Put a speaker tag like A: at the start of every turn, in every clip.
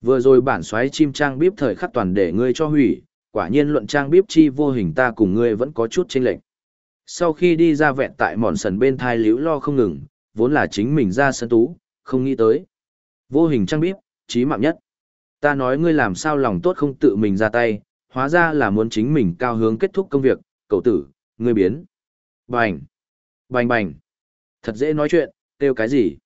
A: Vừa rồi bản xoáy chim trang bíp thời khắc toàn để ngươi cho hủy, quả nhiên luận trang bíp chi vô hình ta cùng ngươi vẫn có chút chênh lệch. Sau khi đi ra vẹn tại mòn sần bên thai liễu lo không ngừng, vốn là chính mình ra sân tú, không nghĩ tới. Vô hình trang bíp, chí mạng nhất. Ta nói ngươi làm sao lòng tốt không tự mình ra tay, hóa ra là muốn chính mình cao hướng kết thúc công việc, cậu tử, ngươi biến. Bành, bành bành. Thật dễ nói chuyện, kêu cái gì?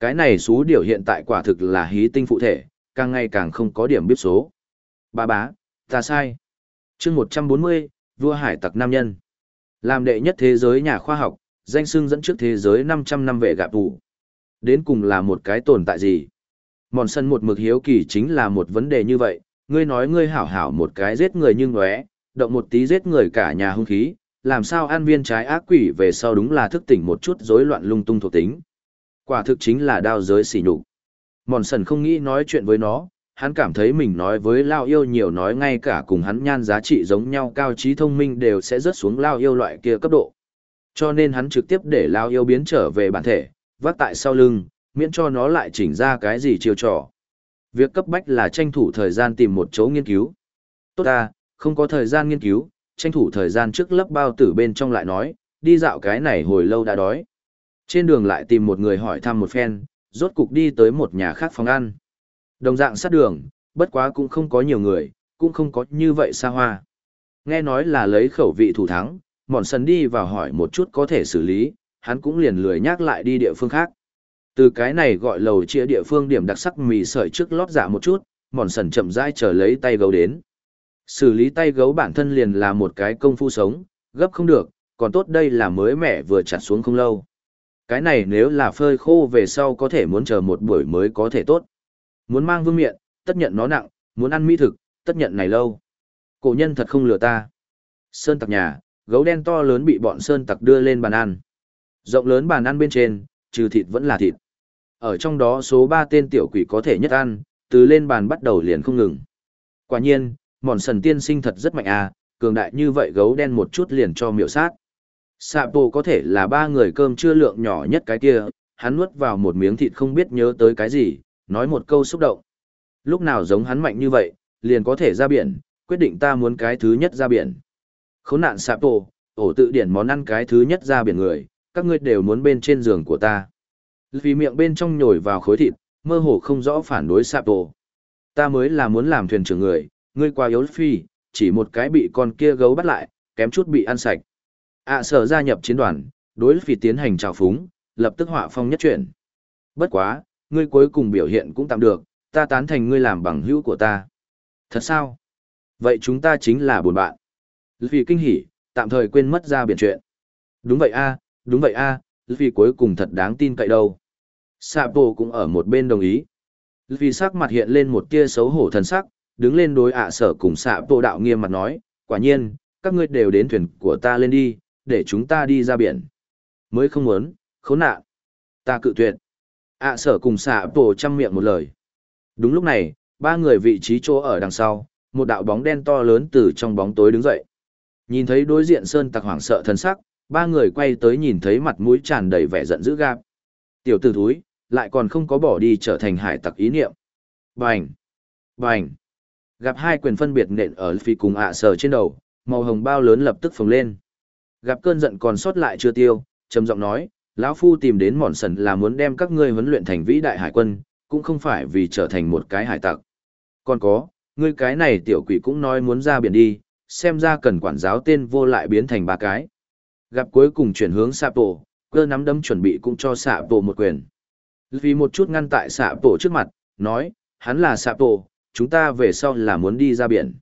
A: Cái này xú điều hiện tại quả thực là hí tinh phụ thể, càng ngày càng không có điểm biết số. Ba bá, ta sai. chương 140, vua hải tặc nam nhân. Làm đệ nhất thế giới nhà khoa học, danh xưng dẫn trước thế giới 500 năm vệ gạp vụ. Đến cùng là một cái tồn tại gì? Mòn sân một mực hiếu kỳ chính là một vấn đề như vậy, ngươi nói ngươi hảo hảo một cái giết người nhưng ngóe, động một tí giết người cả nhà hung khí, làm sao an viên trái ác quỷ về sau đúng là thức tỉnh một chút rối loạn lung tung thuộc tính. Quả thực chính là đao giới xỉ nhục. Mòn sần không nghĩ nói chuyện với nó, hắn cảm thấy mình nói với Lao yêu nhiều nói ngay cả cùng hắn nhan giá trị giống nhau cao trí thông minh đều sẽ rớt xuống Lao yêu loại kia cấp độ. Cho nên hắn trực tiếp để Lao yêu biến trở về bản thể, vác tại sau lưng, miễn cho nó lại chỉnh ra cái gì chiêu trò. Việc cấp bách là tranh thủ thời gian tìm một chỗ nghiên cứu. Tốt ta, không có thời gian nghiên cứu, tranh thủ thời gian trước lấp bao tử bên trong lại nói, đi dạo cái này hồi lâu đã đói. Trên đường lại tìm một người hỏi thăm một phen, rốt cục đi tới một nhà khác phòng ăn. Đồng dạng sát đường, bất quá cũng không có nhiều người, cũng không có như vậy xa hoa. Nghe nói là lấy khẩu vị thủ thắng, mòn sần đi vào hỏi một chút có thể xử lý, hắn cũng liền lười nhắc lại đi địa phương khác. Từ cái này gọi lầu chia địa phương điểm đặc sắc mì sợi trước lót dạ một chút, mòn sần chậm rãi chờ lấy tay gấu đến. Xử lý tay gấu bản thân liền là một cái công phu sống, gấp không được, còn tốt đây là mới mẻ vừa chặt xuống không lâu. Cái này nếu là phơi khô về sau có thể muốn chờ một buổi mới có thể tốt. Muốn mang vương miện, tất nhận nó nặng, muốn ăn mỹ thực, tất nhận này lâu. Cổ nhân thật không lừa ta. Sơn tặc nhà, gấu đen to lớn bị bọn sơn tặc đưa lên bàn ăn. Rộng lớn bàn ăn bên trên, trừ thịt vẫn là thịt. Ở trong đó số 3 tên tiểu quỷ có thể nhất ăn, từ lên bàn bắt đầu liền không ngừng. Quả nhiên, mòn sần tiên sinh thật rất mạnh à, cường đại như vậy gấu đen một chút liền cho miểu sát. Sạ bộ có thể là ba người cơm chưa lượng nhỏ nhất cái kia, hắn nuốt vào một miếng thịt không biết nhớ tới cái gì, nói một câu xúc động. Lúc nào giống hắn mạnh như vậy, liền có thể ra biển, quyết định ta muốn cái thứ nhất ra biển. Khốn nạn sạ bộ, ổ tự điển món ăn cái thứ nhất ra biển người, các ngươi đều muốn bên trên giường của ta. Vì miệng bên trong nhồi vào khối thịt, mơ hồ không rõ phản đối sạ bộ. Ta mới là muốn làm thuyền trưởng người, ngươi qua yếu phi, chỉ một cái bị con kia gấu bắt lại, kém chút bị ăn sạch ạ à, sở gia nhập chiến đoàn, đối phi tiến hành trào phúng, lập tức họa phong nhất chuyển. Bất quá, ngươi cuối cùng biểu hiện cũng tạm được, ta tán thành ngươi làm bằng hữu của ta. Thật sao? Vậy chúng ta chính là buồn bạn. Vì kinh hỉ, tạm thời quên mất ra biển chuyện. Đúng vậy a, đúng vậy a, vì cuối cùng thật đáng tin cậy đâu. Sapo bộ cũng ở một bên đồng ý. Vì sắc mặt hiện lên một tia xấu hổ thần sắc, đứng lên đối ạ sở cùng Sapo bộ đạo nghiêm mặt nói, quả nhiên, các ngươi đều đến thuyền của ta lên đi, để chúng ta đi ra biển. Mới không muốn, khốn nạn. Ta cự tuyệt. ạ sở cùng xạ bộ chăm miệng một lời. Đúng lúc này, ba người vị trí chỗ ở đằng sau, một đạo bóng đen to lớn từ trong bóng tối đứng dậy. Nhìn thấy đối diện Sơn Tặc hoảng sợ thần sắc, ba người quay tới nhìn thấy mặt mũi tràn đầy vẻ giận dữ gạp. Tiểu tử thúi, lại còn không có bỏ đi trở thành hải tặc ý niệm. Bành! Bành! Gặp hai quyền phân biệt nện ở phi cùng ạ sở trên đầu, màu hồng bao lớn lập tức phồng lên. Gặp cơn giận còn sót lại chưa tiêu, trầm giọng nói, lão phu tìm đến mòn sần là muốn đem các ngươi huấn luyện thành vĩ đại hải quân, cũng không phải vì trở thành một cái hải tặc. Còn có, ngươi cái này tiểu quỷ cũng nói muốn ra biển đi, xem ra cần quản giáo tên vô lại biến thành ba cái. Gặp cuối cùng chuyển hướng xạ tổ, cơ nắm đấm chuẩn bị cũng cho xạ tổ một quyền. Vì một chút ngăn tại xạ tổ trước mặt, nói, hắn là xạ tổ, chúng ta về sau là muốn đi ra biển.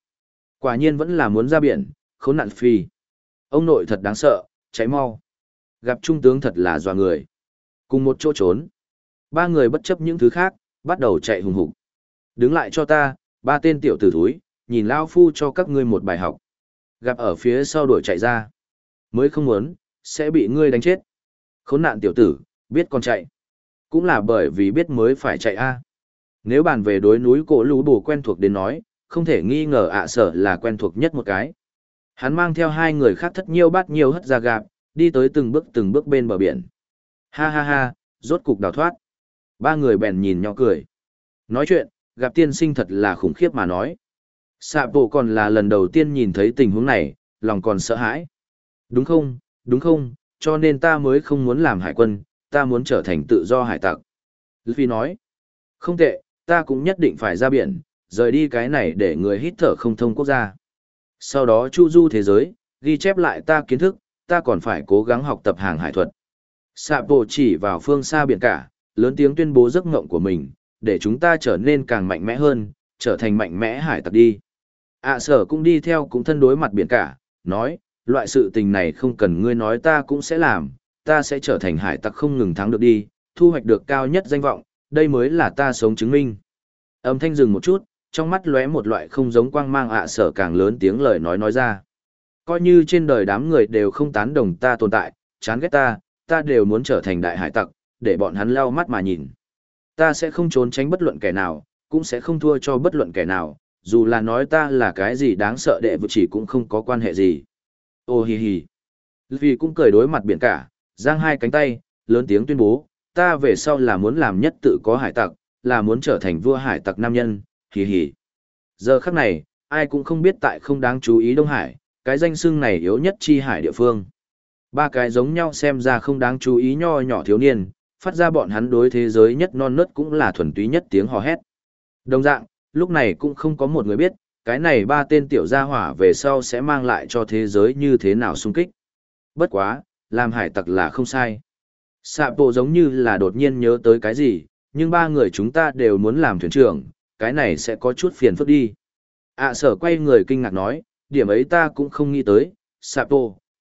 A: Quả nhiên vẫn là muốn ra biển, khốn nạn phi. Ông nội thật đáng sợ, cháy mau. Gặp trung tướng thật là dọa người. Cùng một chỗ trốn. Ba người bất chấp những thứ khác, bắt đầu chạy hùng hục. Đứng lại cho ta, ba tên tiểu tử thúi, nhìn Lao Phu cho các ngươi một bài học. Gặp ở phía sau đuổi chạy ra. Mới không muốn, sẽ bị ngươi đánh chết. Khốn nạn tiểu tử, biết con chạy. Cũng là bởi vì biết mới phải chạy a. Nếu bàn về đối núi cổ lũ bù quen thuộc đến nói, không thể nghi ngờ ạ sở là quen thuộc nhất một cái. Hắn mang theo hai người khác thất nhiêu bát nhiêu hất ra gạp, đi tới từng bước từng bước bên bờ biển. Ha ha ha, rốt cục đào thoát. Ba người bèn nhìn nhau cười. Nói chuyện, gặp tiên sinh thật là khủng khiếp mà nói. Sạ bộ còn là lần đầu tiên nhìn thấy tình huống này, lòng còn sợ hãi. Đúng không, đúng không, cho nên ta mới không muốn làm hải quân, ta muốn trở thành tự do hải tặc. Luffy nói, không tệ, ta cũng nhất định phải ra biển, rời đi cái này để người hít thở không thông quốc gia. Sau đó chu du thế giới, ghi chép lại ta kiến thức, ta còn phải cố gắng học tập hàng hải thuật. Sạ bộ chỉ vào phương xa biển cả, lớn tiếng tuyên bố giấc ngộng của mình, để chúng ta trở nên càng mạnh mẽ hơn, trở thành mạnh mẽ hải tặc đi. ạ sở cũng đi theo cũng thân đối mặt biển cả, nói, loại sự tình này không cần ngươi nói ta cũng sẽ làm, ta sẽ trở thành hải tặc không ngừng thắng được đi, thu hoạch được cao nhất danh vọng, đây mới là ta sống chứng minh. Âm thanh dừng một chút, trong mắt lóe một loại không giống quang mang ạ sở càng lớn tiếng lời nói nói ra. Coi như trên đời đám người đều không tán đồng ta tồn tại, chán ghét ta, ta đều muốn trở thành đại hải tặc, để bọn hắn lau mắt mà nhìn. Ta sẽ không trốn tránh bất luận kẻ nào, cũng sẽ không thua cho bất luận kẻ nào, dù là nói ta là cái gì đáng sợ đệ vực chỉ cũng không có quan hệ gì. Ô hì hì. Vì cũng cười đối mặt biển cả, giang hai cánh tay, lớn tiếng tuyên bố, ta về sau là muốn làm nhất tự có hải tặc, là muốn trở thành vua hải tặc nam nhân, hì hì. Giờ khắc này, ai cũng không biết tại không đáng chú ý Đông Hải, cái danh xưng này yếu nhất chi hải địa phương. Ba cái giống nhau xem ra không đáng chú ý nho nhỏ thiếu niên, phát ra bọn hắn đối thế giới nhất non nớt cũng là thuần túy nhất tiếng hò hét. Đồng dạng, lúc này cũng không có một người biết, cái này ba tên tiểu gia hỏa về sau sẽ mang lại cho thế giới như thế nào xung kích. Bất quá, làm hải tặc là không sai. Sạ bộ giống như là đột nhiên nhớ tới cái gì, nhưng ba người chúng ta đều muốn làm thuyền trưởng, cái này sẽ có chút phiền phức đi. ạ sở quay người kinh ngạc nói, điểm ấy ta cũng không nghĩ tới, Sạ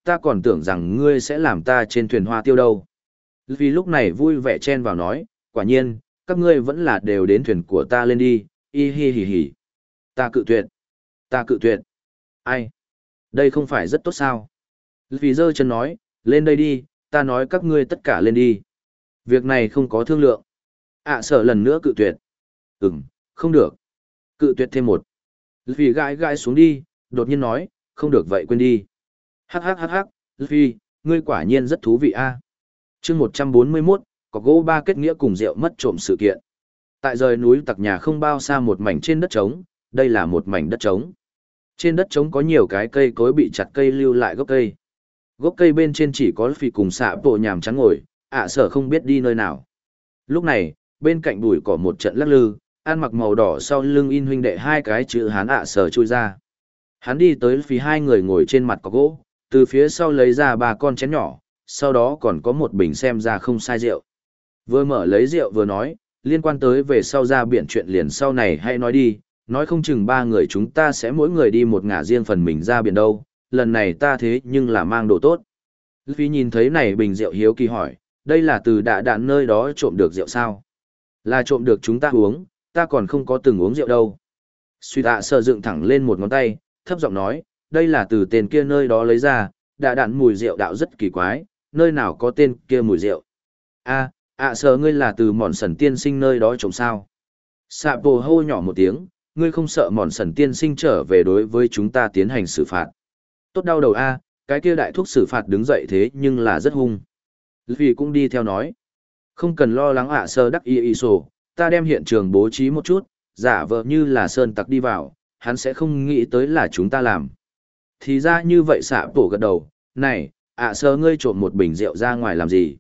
A: ta còn tưởng rằng ngươi sẽ làm ta trên thuyền hoa tiêu đâu. Vì lúc này vui vẻ chen vào nói, quả nhiên, các ngươi vẫn là đều đến thuyền của ta lên đi, y hi hi hi. Ta cự tuyệt. Ta cự tuyệt. Ai? Đây không phải rất tốt sao? Vì dơ chân nói, lên đây đi, ta nói các ngươi tất cả lên đi. Việc này không có thương lượng. ạ à, sợ lần nữa cự tuyệt. Ừm, không được. Cự tuyệt thêm một. Luffy gãi gãi xuống đi, đột nhiên nói, không được vậy quên đi. Hắc hắc hắc hắc, Luffy, ngươi quả nhiên rất thú vị a. À? Chương 141, có gỗ ba kết nghĩa cùng rượu mất trộm sự kiện. Tại rời núi tặc nhà không bao xa một mảnh trên đất trống, đây là một mảnh đất trống. Trên đất trống có nhiều cái cây cối bị chặt cây lưu lại gốc cây. Gốc cây bên trên chỉ có phi cùng xạ bộ nhàm trắng ngồi, ạ sở không biết đi nơi nào. Lúc này, bên cạnh bụi cỏ một trận lắc lư, ăn mặc màu đỏ sau lưng in huynh đệ hai cái chữ hán ạ sở chui ra. Hắn đi tới phía hai người ngồi trên mặt có gỗ, từ phía sau lấy ra ba con chén nhỏ, sau đó còn có một bình xem ra không sai rượu. Vừa mở lấy rượu vừa nói, liên quan tới về sau ra biển chuyện liền sau này hãy nói đi, nói không chừng ba người chúng ta sẽ mỗi người đi một ngả riêng phần mình ra biển đâu, lần này ta thế nhưng là mang đồ tốt. Vì nhìn thấy này bình rượu hiếu kỳ hỏi, đây là từ đạ đạn nơi đó trộm được rượu sao? Là trộm được chúng ta uống, ta còn không có từng uống rượu đâu. Suy tạ sợ dựng thẳng lên một ngón tay, thấp giọng nói, đây là từ tên kia nơi đó lấy ra, đã đạn mùi rượu đạo rất kỳ quái, nơi nào có tên kia mùi rượu. a ạ sợ ngươi là từ mòn sần tiên sinh nơi đó trồng sao. Sạ bồ hô nhỏ một tiếng, ngươi không sợ mòn sần tiên sinh trở về đối với chúng ta tiến hành xử phạt. Tốt đau đầu a, cái kia đại thuốc xử phạt đứng dậy thế nhưng là rất hung. Vì cũng đi theo nói. Không cần lo lắng ạ sơ đắc y y sổ, ta đem hiện trường bố trí một chút, giả vờ như là sơn tặc đi vào, hắn sẽ không nghĩ tới là chúng ta làm. Thì ra như vậy xạ bổ gật đầu, này, ạ sở ngươi trộm một bình rượu ra ngoài làm gì?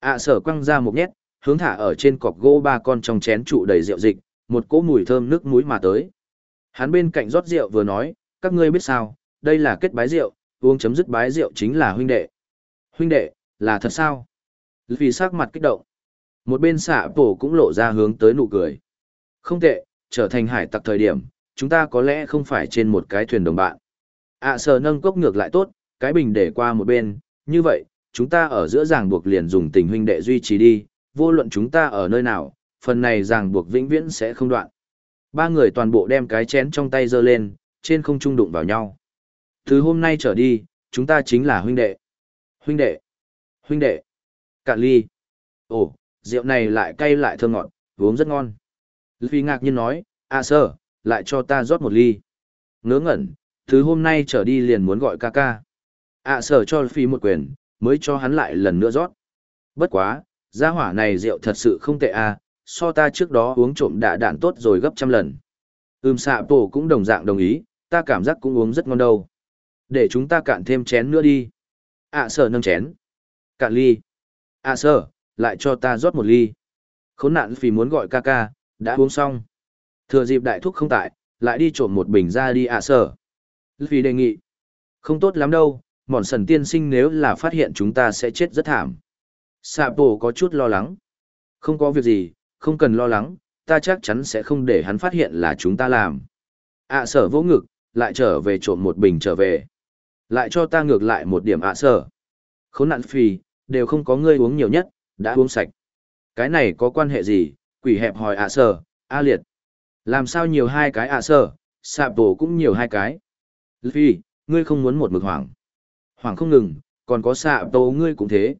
A: ạ sở quăng ra một nhét, hướng thả ở trên cọc gỗ ba con trong chén trụ đầy rượu dịch, một cỗ mùi thơm nước muối mà tới. Hắn bên cạnh rót rượu vừa nói, các ngươi biết sao, đây là kết bái rượu, uống chấm dứt bái rượu chính là huynh đệ. Huynh đệ, là thật sao? Vì sắc mặt kích động. Một bên xạ bổ cũng lộ ra hướng tới nụ cười. Không tệ, trở thành hải tặc thời điểm, chúng ta có lẽ không phải trên một cái thuyền đồng bạn. ạ à, sờ nâng cốc ngược lại tốt, cái bình để qua một bên, như vậy, chúng ta ở giữa ràng buộc liền dùng tình huynh đệ duy trì đi, vô luận chúng ta ở nơi nào, phần này ràng buộc vĩnh viễn sẽ không đoạn. Ba người toàn bộ đem cái chén trong tay giơ lên, trên không trung đụng vào nhau. Từ hôm nay trở đi, chúng ta chính là huynh đệ. Huynh đệ. Huynh đệ. Cạn ly. Ồ, rượu này lại cay lại thơm ngọt, uống rất ngon. Phi ngạc nhiên nói, à sơ, lại cho ta rót một ly. Ngớ ngẩn, thứ hôm nay trở đi liền muốn gọi ca ca. À sơ cho Phi một quyền, mới cho hắn lại lần nữa rót. Bất quá, gia hỏa này rượu thật sự không tệ à, so ta trước đó uống trộm đạ đạn tốt rồi gấp trăm lần. Ưm xạ bổ cũng đồng dạng đồng ý, ta cảm giác cũng uống rất ngon đâu. Để chúng ta cạn thêm chén nữa đi. à, sơ nâng chén. Cạn ly. à, sơ lại cho ta rót một ly. Khốn nạn vì muốn gọi ca ca, đã uống xong. Thừa dịp đại thúc không tại, lại đi trộm một bình ra đi ạ à, sở. Vì đề nghị. Không tốt lắm đâu, mòn sần tiên sinh nếu là phát hiện chúng ta sẽ chết rất thảm. Sạ bổ có chút lo lắng. Không có việc gì, không cần lo lắng, ta chắc chắn sẽ không để hắn phát hiện là chúng ta làm. ạ sở vỗ ngực, lại trở về trộm một bình trở về. Lại cho ta ngược lại một điểm ạ sở. Khốn nạn phì, đều không có ngươi uống nhiều nhất, đã uống sạch. Cái này có quan hệ gì, quỷ hẹp hỏi ạ sở, a liệt. Làm sao nhiều hai cái ạ sở, sạp tổ cũng nhiều hai cái. Phi, ngươi không muốn một mực hoảng. Hoảng không ngừng, còn có sạp tổ ngươi cũng thế.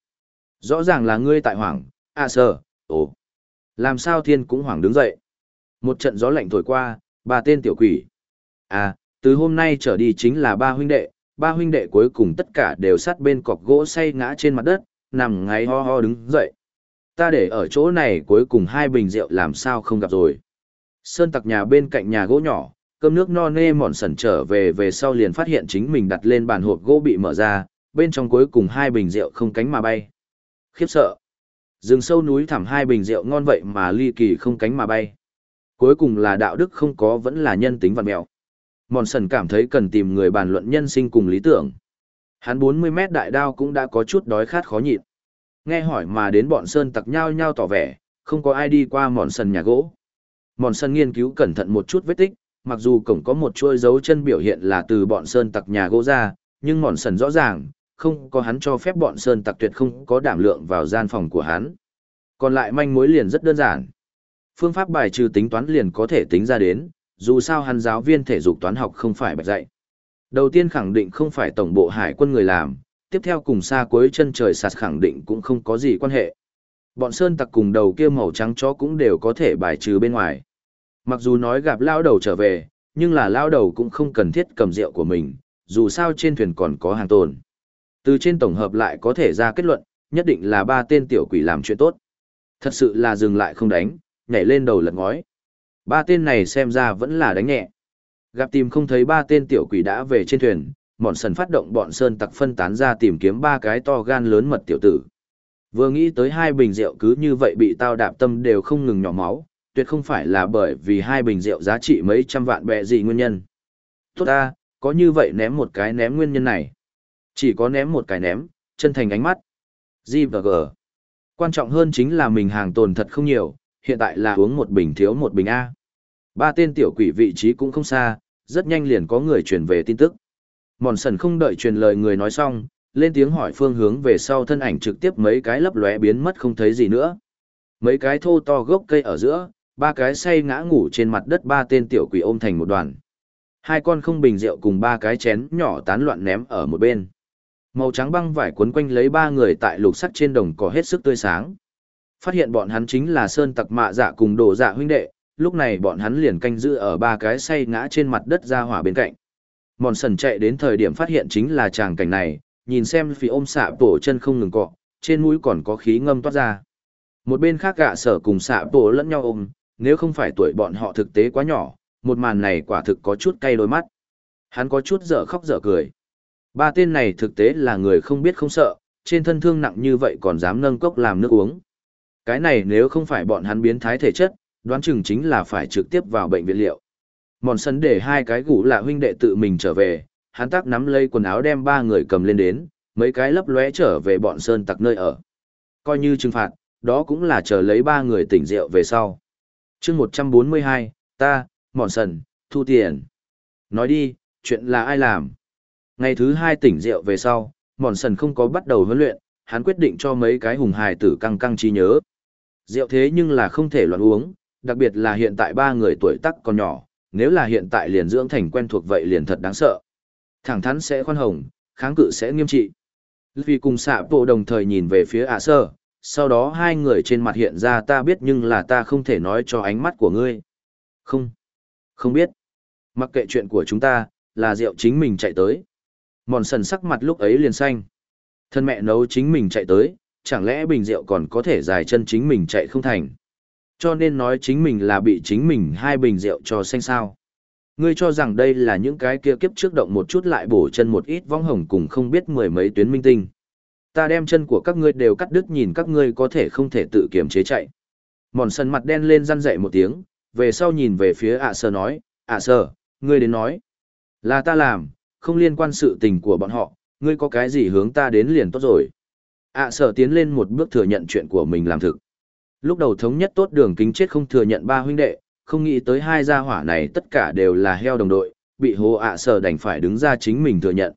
A: Rõ ràng là ngươi tại hoảng, ạ sở, ồ. Làm sao thiên cũng hoảng đứng dậy. Một trận gió lạnh thổi qua, ba tên tiểu quỷ. À, từ hôm nay trở đi chính là ba huynh đệ, ba huynh đệ cuối cùng tất cả đều sát bên cọc gỗ say ngã trên mặt đất, nằm ngáy ho ho đứng dậy. Ta để ở chỗ này cuối cùng hai bình rượu làm sao không gặp rồi. Sơn tặc nhà bên cạnh nhà gỗ nhỏ, cơm nước no nê mòn sần trở về về sau liền phát hiện chính mình đặt lên bàn hộp gỗ bị mở ra, bên trong cuối cùng hai bình rượu không cánh mà bay. Khiếp sợ. Rừng sâu núi thẳm hai bình rượu ngon vậy mà ly kỳ không cánh mà bay. Cuối cùng là đạo đức không có vẫn là nhân tính vật mẹo. Mòn sần cảm thấy cần tìm người bàn luận nhân sinh cùng lý tưởng. Hắn 40 mét đại đao cũng đã có chút đói khát khó nhịn. Nghe hỏi mà đến bọn sơn tặc nhau nhau tỏ vẻ, không có ai đi qua mòn sân nhà gỗ. Mòn sân nghiên cứu cẩn thận một chút vết tích, mặc dù cổng có một chuôi dấu chân biểu hiện là từ bọn sơn tặc nhà gỗ ra, nhưng mòn sân rõ ràng, không có hắn cho phép bọn sơn tặc tuyệt không có đảm lượng vào gian phòng của hắn. Còn lại manh mối liền rất đơn giản. Phương pháp bài trừ tính toán liền có thể tính ra đến, dù sao hắn giáo viên thể dục toán học không phải bạch dạy. Đầu tiên khẳng định không phải tổng bộ hải quân người làm, tiếp theo cùng xa cuối chân trời sạt khẳng định cũng không có gì quan hệ. Bọn sơn tặc cùng đầu kia màu trắng chó cũng đều có thể bài trừ bên ngoài. Mặc dù nói gặp lao đầu trở về, nhưng là lao đầu cũng không cần thiết cầm rượu của mình, dù sao trên thuyền còn có hàng tồn. Từ trên tổng hợp lại có thể ra kết luận, nhất định là ba tên tiểu quỷ làm chuyện tốt. Thật sự là dừng lại không đánh, nhảy lên đầu lật ngói. Ba tên này xem ra vẫn là đánh nhẹ. Gặp tìm không thấy ba tên tiểu quỷ đã về trên thuyền, mọn sần phát động bọn sơn tặc phân tán ra tìm kiếm ba cái to gan lớn mật tiểu tử. Vừa nghĩ tới hai bình rượu cứ như vậy bị tao đạp tâm đều không ngừng nhỏ máu, tuyệt không phải là bởi vì hai bình rượu giá trị mấy trăm vạn bẹ gì nguyên nhân. Tốt ta, có như vậy ném một cái ném nguyên nhân này. Chỉ có ném một cái ném, chân thành ánh mắt. G và G. Quan trọng hơn chính là mình hàng tồn thật không nhiều, hiện tại là uống một bình thiếu một bình A. Ba tên tiểu quỷ vị trí cũng không xa, rất nhanh liền có người truyền về tin tức. Mòn sần không đợi truyền lời người nói xong, lên tiếng hỏi phương hướng về sau thân ảnh trực tiếp mấy cái lấp lóe biến mất không thấy gì nữa. Mấy cái thô to gốc cây ở giữa, ba cái say ngã ngủ trên mặt đất ba tên tiểu quỷ ôm thành một đoàn. Hai con không bình rượu cùng ba cái chén nhỏ tán loạn ném ở một bên. Màu trắng băng vải cuốn quanh lấy ba người tại lục sắt trên đồng cỏ hết sức tươi sáng. Phát hiện bọn hắn chính là sơn tặc mạ dạ cùng đồ dạ huynh đệ, lúc này bọn hắn liền canh giữ ở ba cái say ngã trên mặt đất ra hỏa bên cạnh. Mòn sần chạy đến thời điểm phát hiện chính là tràng cảnh này, nhìn xem phi ôm xạ bổ chân không ngừng cọ, trên mũi còn có khí ngâm toát ra. Một bên khác gạ sở cùng xạ bổ lẫn nhau ôm, nếu không phải tuổi bọn họ thực tế quá nhỏ, một màn này quả thực có chút cay đôi mắt. Hắn có chút dở khóc dở cười. Ba tên này thực tế là người không biết không sợ, trên thân thương nặng như vậy còn dám nâng cốc làm nước uống. Cái này nếu không phải bọn hắn biến thái thể chất, đoán chừng chính là phải trực tiếp vào bệnh viện liệu. Mòn sân để hai cái gũ lạ huynh đệ tự mình trở về, hắn tác nắm lấy quần áo đem ba người cầm lên đến, mấy cái lấp lóe trở về bọn sơn tặc nơi ở. Coi như trừng phạt, đó cũng là chờ lấy ba người tỉnh rượu về sau. chương 142, ta, mòn sần, thu tiền. Nói đi, chuyện là ai làm? Ngày thứ hai tỉnh rượu về sau, mòn sần không có bắt đầu huấn luyện, hắn quyết định cho mấy cái hùng hài tử căng căng trí nhớ. Rượu thế nhưng là không thể loạn uống, đặc biệt là hiện tại ba người tuổi tác còn nhỏ, nếu là hiện tại liền dưỡng thành quen thuộc vậy liền thật đáng sợ. Thẳng thắn sẽ khoan hồng, kháng cự sẽ nghiêm trị. Vì cùng xạ bộ đồng thời nhìn về phía ả sơ, sau đó hai người trên mặt hiện ra ta biết nhưng là ta không thể nói cho ánh mắt của ngươi. Không, không biết. Mặc kệ chuyện của chúng ta, là rượu chính mình chạy tới. Mòn sần sắc mặt lúc ấy liền xanh. Thân mẹ nấu chính mình chạy tới, chẳng lẽ bình rượu còn có thể dài chân chính mình chạy không thành. Cho nên nói chính mình là bị chính mình hai bình rượu cho xanh sao. Ngươi cho rằng đây là những cái kia kiếp trước động một chút lại bổ chân một ít vong hồng cùng không biết mười mấy tuyến minh tinh. Ta đem chân của các ngươi đều cắt đứt nhìn các ngươi có thể không thể tự kiềm chế chạy. Mòn sân mặt đen lên răn dậy một tiếng, về sau nhìn về phía ạ sơ nói, ạ sơ, ngươi đến nói. Là ta làm, không liên quan sự tình của bọn họ, ngươi có cái gì hướng ta đến liền tốt rồi. ạ sơ tiến lên một bước thừa nhận chuyện của mình làm thực. Lúc đầu thống nhất tốt đường kính chết không thừa nhận ba huynh đệ, không nghĩ tới hai gia hỏa này tất cả đều là heo đồng đội, bị hồ ạ sơ đành phải đứng ra chính mình thừa nhận.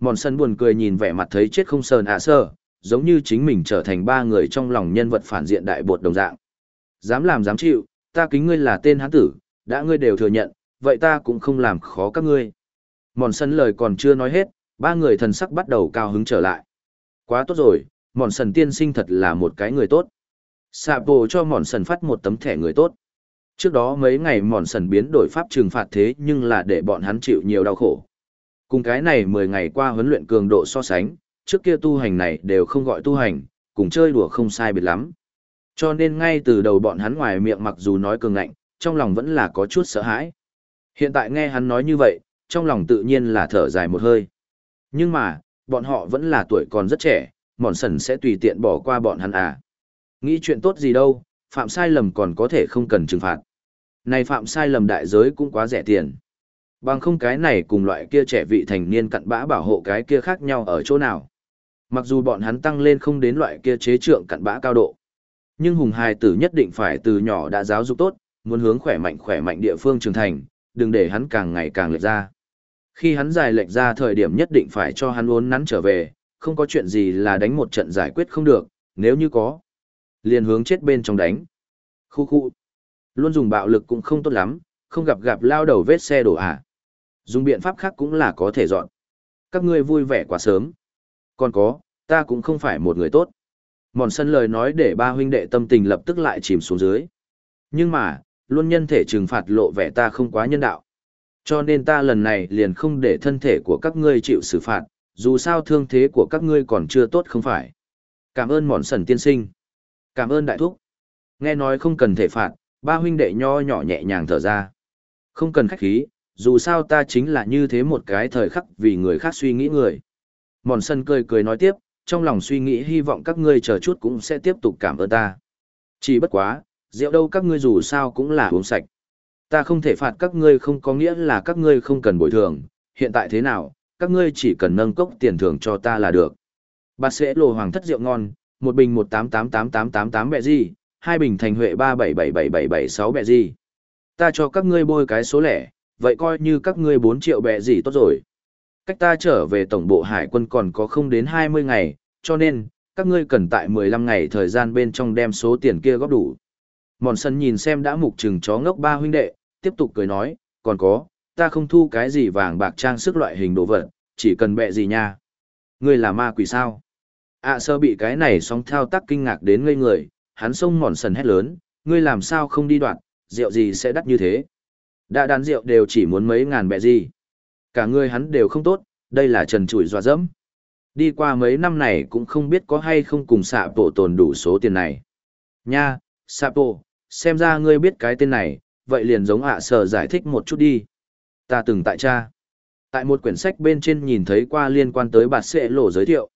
A: Mòn sân buồn cười nhìn vẻ mặt thấy chết không sờn ạ sơ, giống như chính mình trở thành ba người trong lòng nhân vật phản diện đại bột đồng dạng. Dám làm dám chịu, ta kính ngươi là tên hán tử, đã ngươi đều thừa nhận, vậy ta cũng không làm khó các ngươi. Mòn sân lời còn chưa nói hết, ba người thần sắc bắt đầu cao hứng trở lại. Quá tốt rồi, mòn sần tiên sinh thật là một cái người tốt. Sạ bộ cho mòn sần phát một tấm thẻ người tốt. Trước đó mấy ngày mòn sần biến đổi pháp trừng phạt thế nhưng là để bọn hắn chịu nhiều đau khổ. Cùng cái này 10 ngày qua huấn luyện cường độ so sánh, trước kia tu hành này đều không gọi tu hành, cùng chơi đùa không sai biệt lắm. Cho nên ngay từ đầu bọn hắn ngoài miệng mặc dù nói cường ngạnh, trong lòng vẫn là có chút sợ hãi. Hiện tại nghe hắn nói như vậy, trong lòng tự nhiên là thở dài một hơi. Nhưng mà, bọn họ vẫn là tuổi còn rất trẻ, mòn sần sẽ tùy tiện bỏ qua bọn hắn à. Nghĩ chuyện tốt gì đâu, phạm sai lầm còn có thể không cần trừng phạt. Này phạm sai lầm đại giới cũng quá rẻ tiền. Bằng không cái này cùng loại kia trẻ vị thành niên cặn bã bảo hộ cái kia khác nhau ở chỗ nào. Mặc dù bọn hắn tăng lên không đến loại kia chế trượng cặn bã cao độ. Nhưng hùng hài tử nhất định phải từ nhỏ đã giáo dục tốt, muốn hướng khỏe mạnh khỏe mạnh địa phương trưởng thành, đừng để hắn càng ngày càng lệch ra. Khi hắn dài lệch ra thời điểm nhất định phải cho hắn uốn nắn trở về, không có chuyện gì là đánh một trận giải quyết không được, nếu như có, liền hướng chết bên trong đánh. Khu khu, luôn dùng bạo lực cũng không tốt lắm, không gặp gặp lao đầu vết xe đổ à. Dùng biện pháp khác cũng là có thể dọn. Các ngươi vui vẻ quá sớm. Còn có, ta cũng không phải một người tốt. Mòn sân lời nói để ba huynh đệ tâm tình lập tức lại chìm xuống dưới. Nhưng mà, luôn nhân thể trừng phạt lộ vẻ ta không quá nhân đạo. Cho nên ta lần này liền không để thân thể của các ngươi chịu xử phạt, dù sao thương thế của các ngươi còn chưa tốt không phải. Cảm ơn mòn sần tiên sinh. Cảm ơn đại thúc. Nghe nói không cần thể phạt, ba huynh đệ nho nhỏ nhẹ nhàng thở ra. Không cần khách khí, dù sao ta chính là như thế một cái thời khắc vì người khác suy nghĩ người. Mòn sân cười cười nói tiếp, trong lòng suy nghĩ hy vọng các ngươi chờ chút cũng sẽ tiếp tục cảm ơn ta. Chỉ bất quá, rượu đâu các ngươi dù sao cũng là uống sạch. Ta không thể phạt các ngươi không có nghĩa là các ngươi không cần bồi thường, hiện tại thế nào, các ngươi chỉ cần nâng cốc tiền thưởng cho ta là được. Bà sẽ lồ hoàng thất rượu ngon, một bình một tám tám tám tám tám tám bẹ gì, hai bình thành huệ ba bảy bảy bảy bảy bảy sáu bẹ gì. Ta cho các ngươi bôi cái số lẻ, vậy coi như các ngươi bốn triệu bẹ gì tốt rồi. Cách ta trở về tổng bộ hải quân còn có không đến hai mươi ngày, cho nên, các ngươi cần tại mười lăm ngày thời gian bên trong đem số tiền kia góp đủ. Mòn sân nhìn xem đã mục trừng chó ngốc ba huynh đệ, tiếp tục cười nói, còn có, ta không thu cái gì vàng bạc trang sức loại hình đồ vật, chỉ cần bẹ gì nha. Ngươi là ma quỷ sao? Ạ sơ bị cái này xong thao tác kinh ngạc đến ngây người, hắn sông mòn sần hét lớn, ngươi làm sao không đi đoạn, rượu gì sẽ đắt như thế. Đã đàn rượu đều chỉ muốn mấy ngàn bẹ gì. Cả người hắn đều không tốt, đây là trần trụi dọa dẫm. Đi qua mấy năm này cũng không biết có hay không cùng xạ bộ tồn đủ số tiền này. Nha, xạ bộ, xem ra ngươi biết cái tên này, vậy liền giống ạ sơ giải thích một chút đi. Ta từng tại cha. Tại một quyển sách bên trên nhìn thấy qua liên quan tới bạt sệ lộ giới thiệu.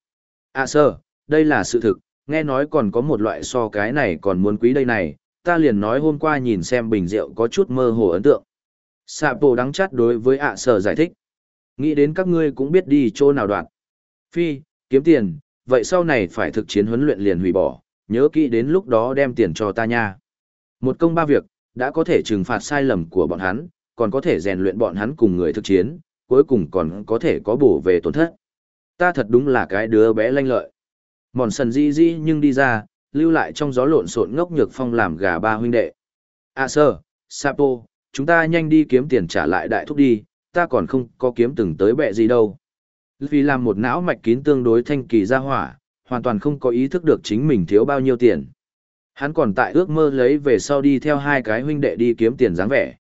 A: À sơ, đây là sự thực, nghe nói còn có một loại so cái này còn muốn quý đây này, ta liền nói hôm qua nhìn xem bình rượu có chút mơ hồ ấn tượng. Sạ bộ đắng chát đối với ạ sở giải thích. Nghĩ đến các ngươi cũng biết đi chỗ nào đoạn. Phi, kiếm tiền, vậy sau này phải thực chiến huấn luyện liền hủy bỏ, nhớ kỹ đến lúc đó đem tiền cho ta nha. Một công ba việc, đã có thể trừng phạt sai lầm của bọn hắn, còn có thể rèn luyện bọn hắn cùng người thực chiến, cuối cùng còn có thể có bổ về tổn thất. Ta thật đúng là cái đứa bé lanh lợi. Mòn sần di di nhưng đi ra, lưu lại trong gió lộn xộn ngốc nhược phong làm gà ba huynh đệ. À sơ, Sapo, chúng ta nhanh đi kiếm tiền trả lại đại thúc đi, ta còn không có kiếm từng tới bẹ gì đâu. Vì làm một não mạch kín tương đối thanh kỳ ra hỏa, hoàn toàn không có ý thức được chính mình thiếu bao nhiêu tiền. Hắn còn tại ước mơ lấy về sau đi theo hai cái huynh đệ đi kiếm tiền dáng vẻ.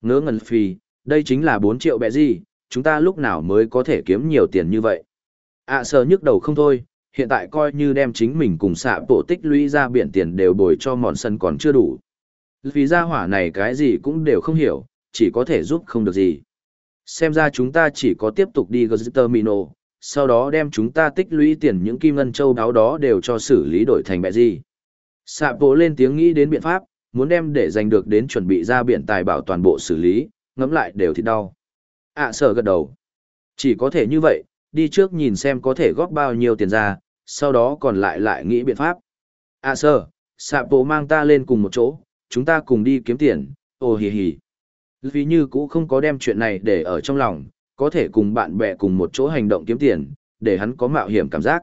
A: Ngớ ngẩn phì, đây chính là 4 triệu bẹ gì, chúng ta lúc nào mới có thể kiếm nhiều tiền như vậy ạ à, sờ nhức đầu không thôi, hiện tại coi như đem chính mình cùng xạ bộ tích lũy ra biển tiền đều bồi cho mòn sân còn chưa đủ, Vì gia hỏa này cái gì cũng đều không hiểu, chỉ có thể giúp không được gì. Xem ra chúng ta chỉ có tiếp tục đi Termino, sau đó đem chúng ta tích lũy tiền những kim ngân châu đáo đó đều cho xử lý đổi thành bẹ gì. xạ bộ lên tiếng nghĩ đến biện pháp, muốn đem để giành được đến chuẩn bị ra biển tài bảo toàn bộ xử lý, ngẫm lại đều thì đau. ạ à, gật đầu. Chỉ có thể như vậy, đi trước nhìn xem có thể góp bao nhiêu tiền ra, sau đó còn lại lại nghĩ biện pháp. à, sơ, sạ bộ mang ta lên cùng một chỗ, chúng ta cùng đi kiếm tiền, ồ hì hì. Vì như cũ không có đem chuyện này để ở trong lòng, có thể cùng bạn bè cùng một chỗ hành động kiếm tiền, để hắn có mạo hiểm cảm giác.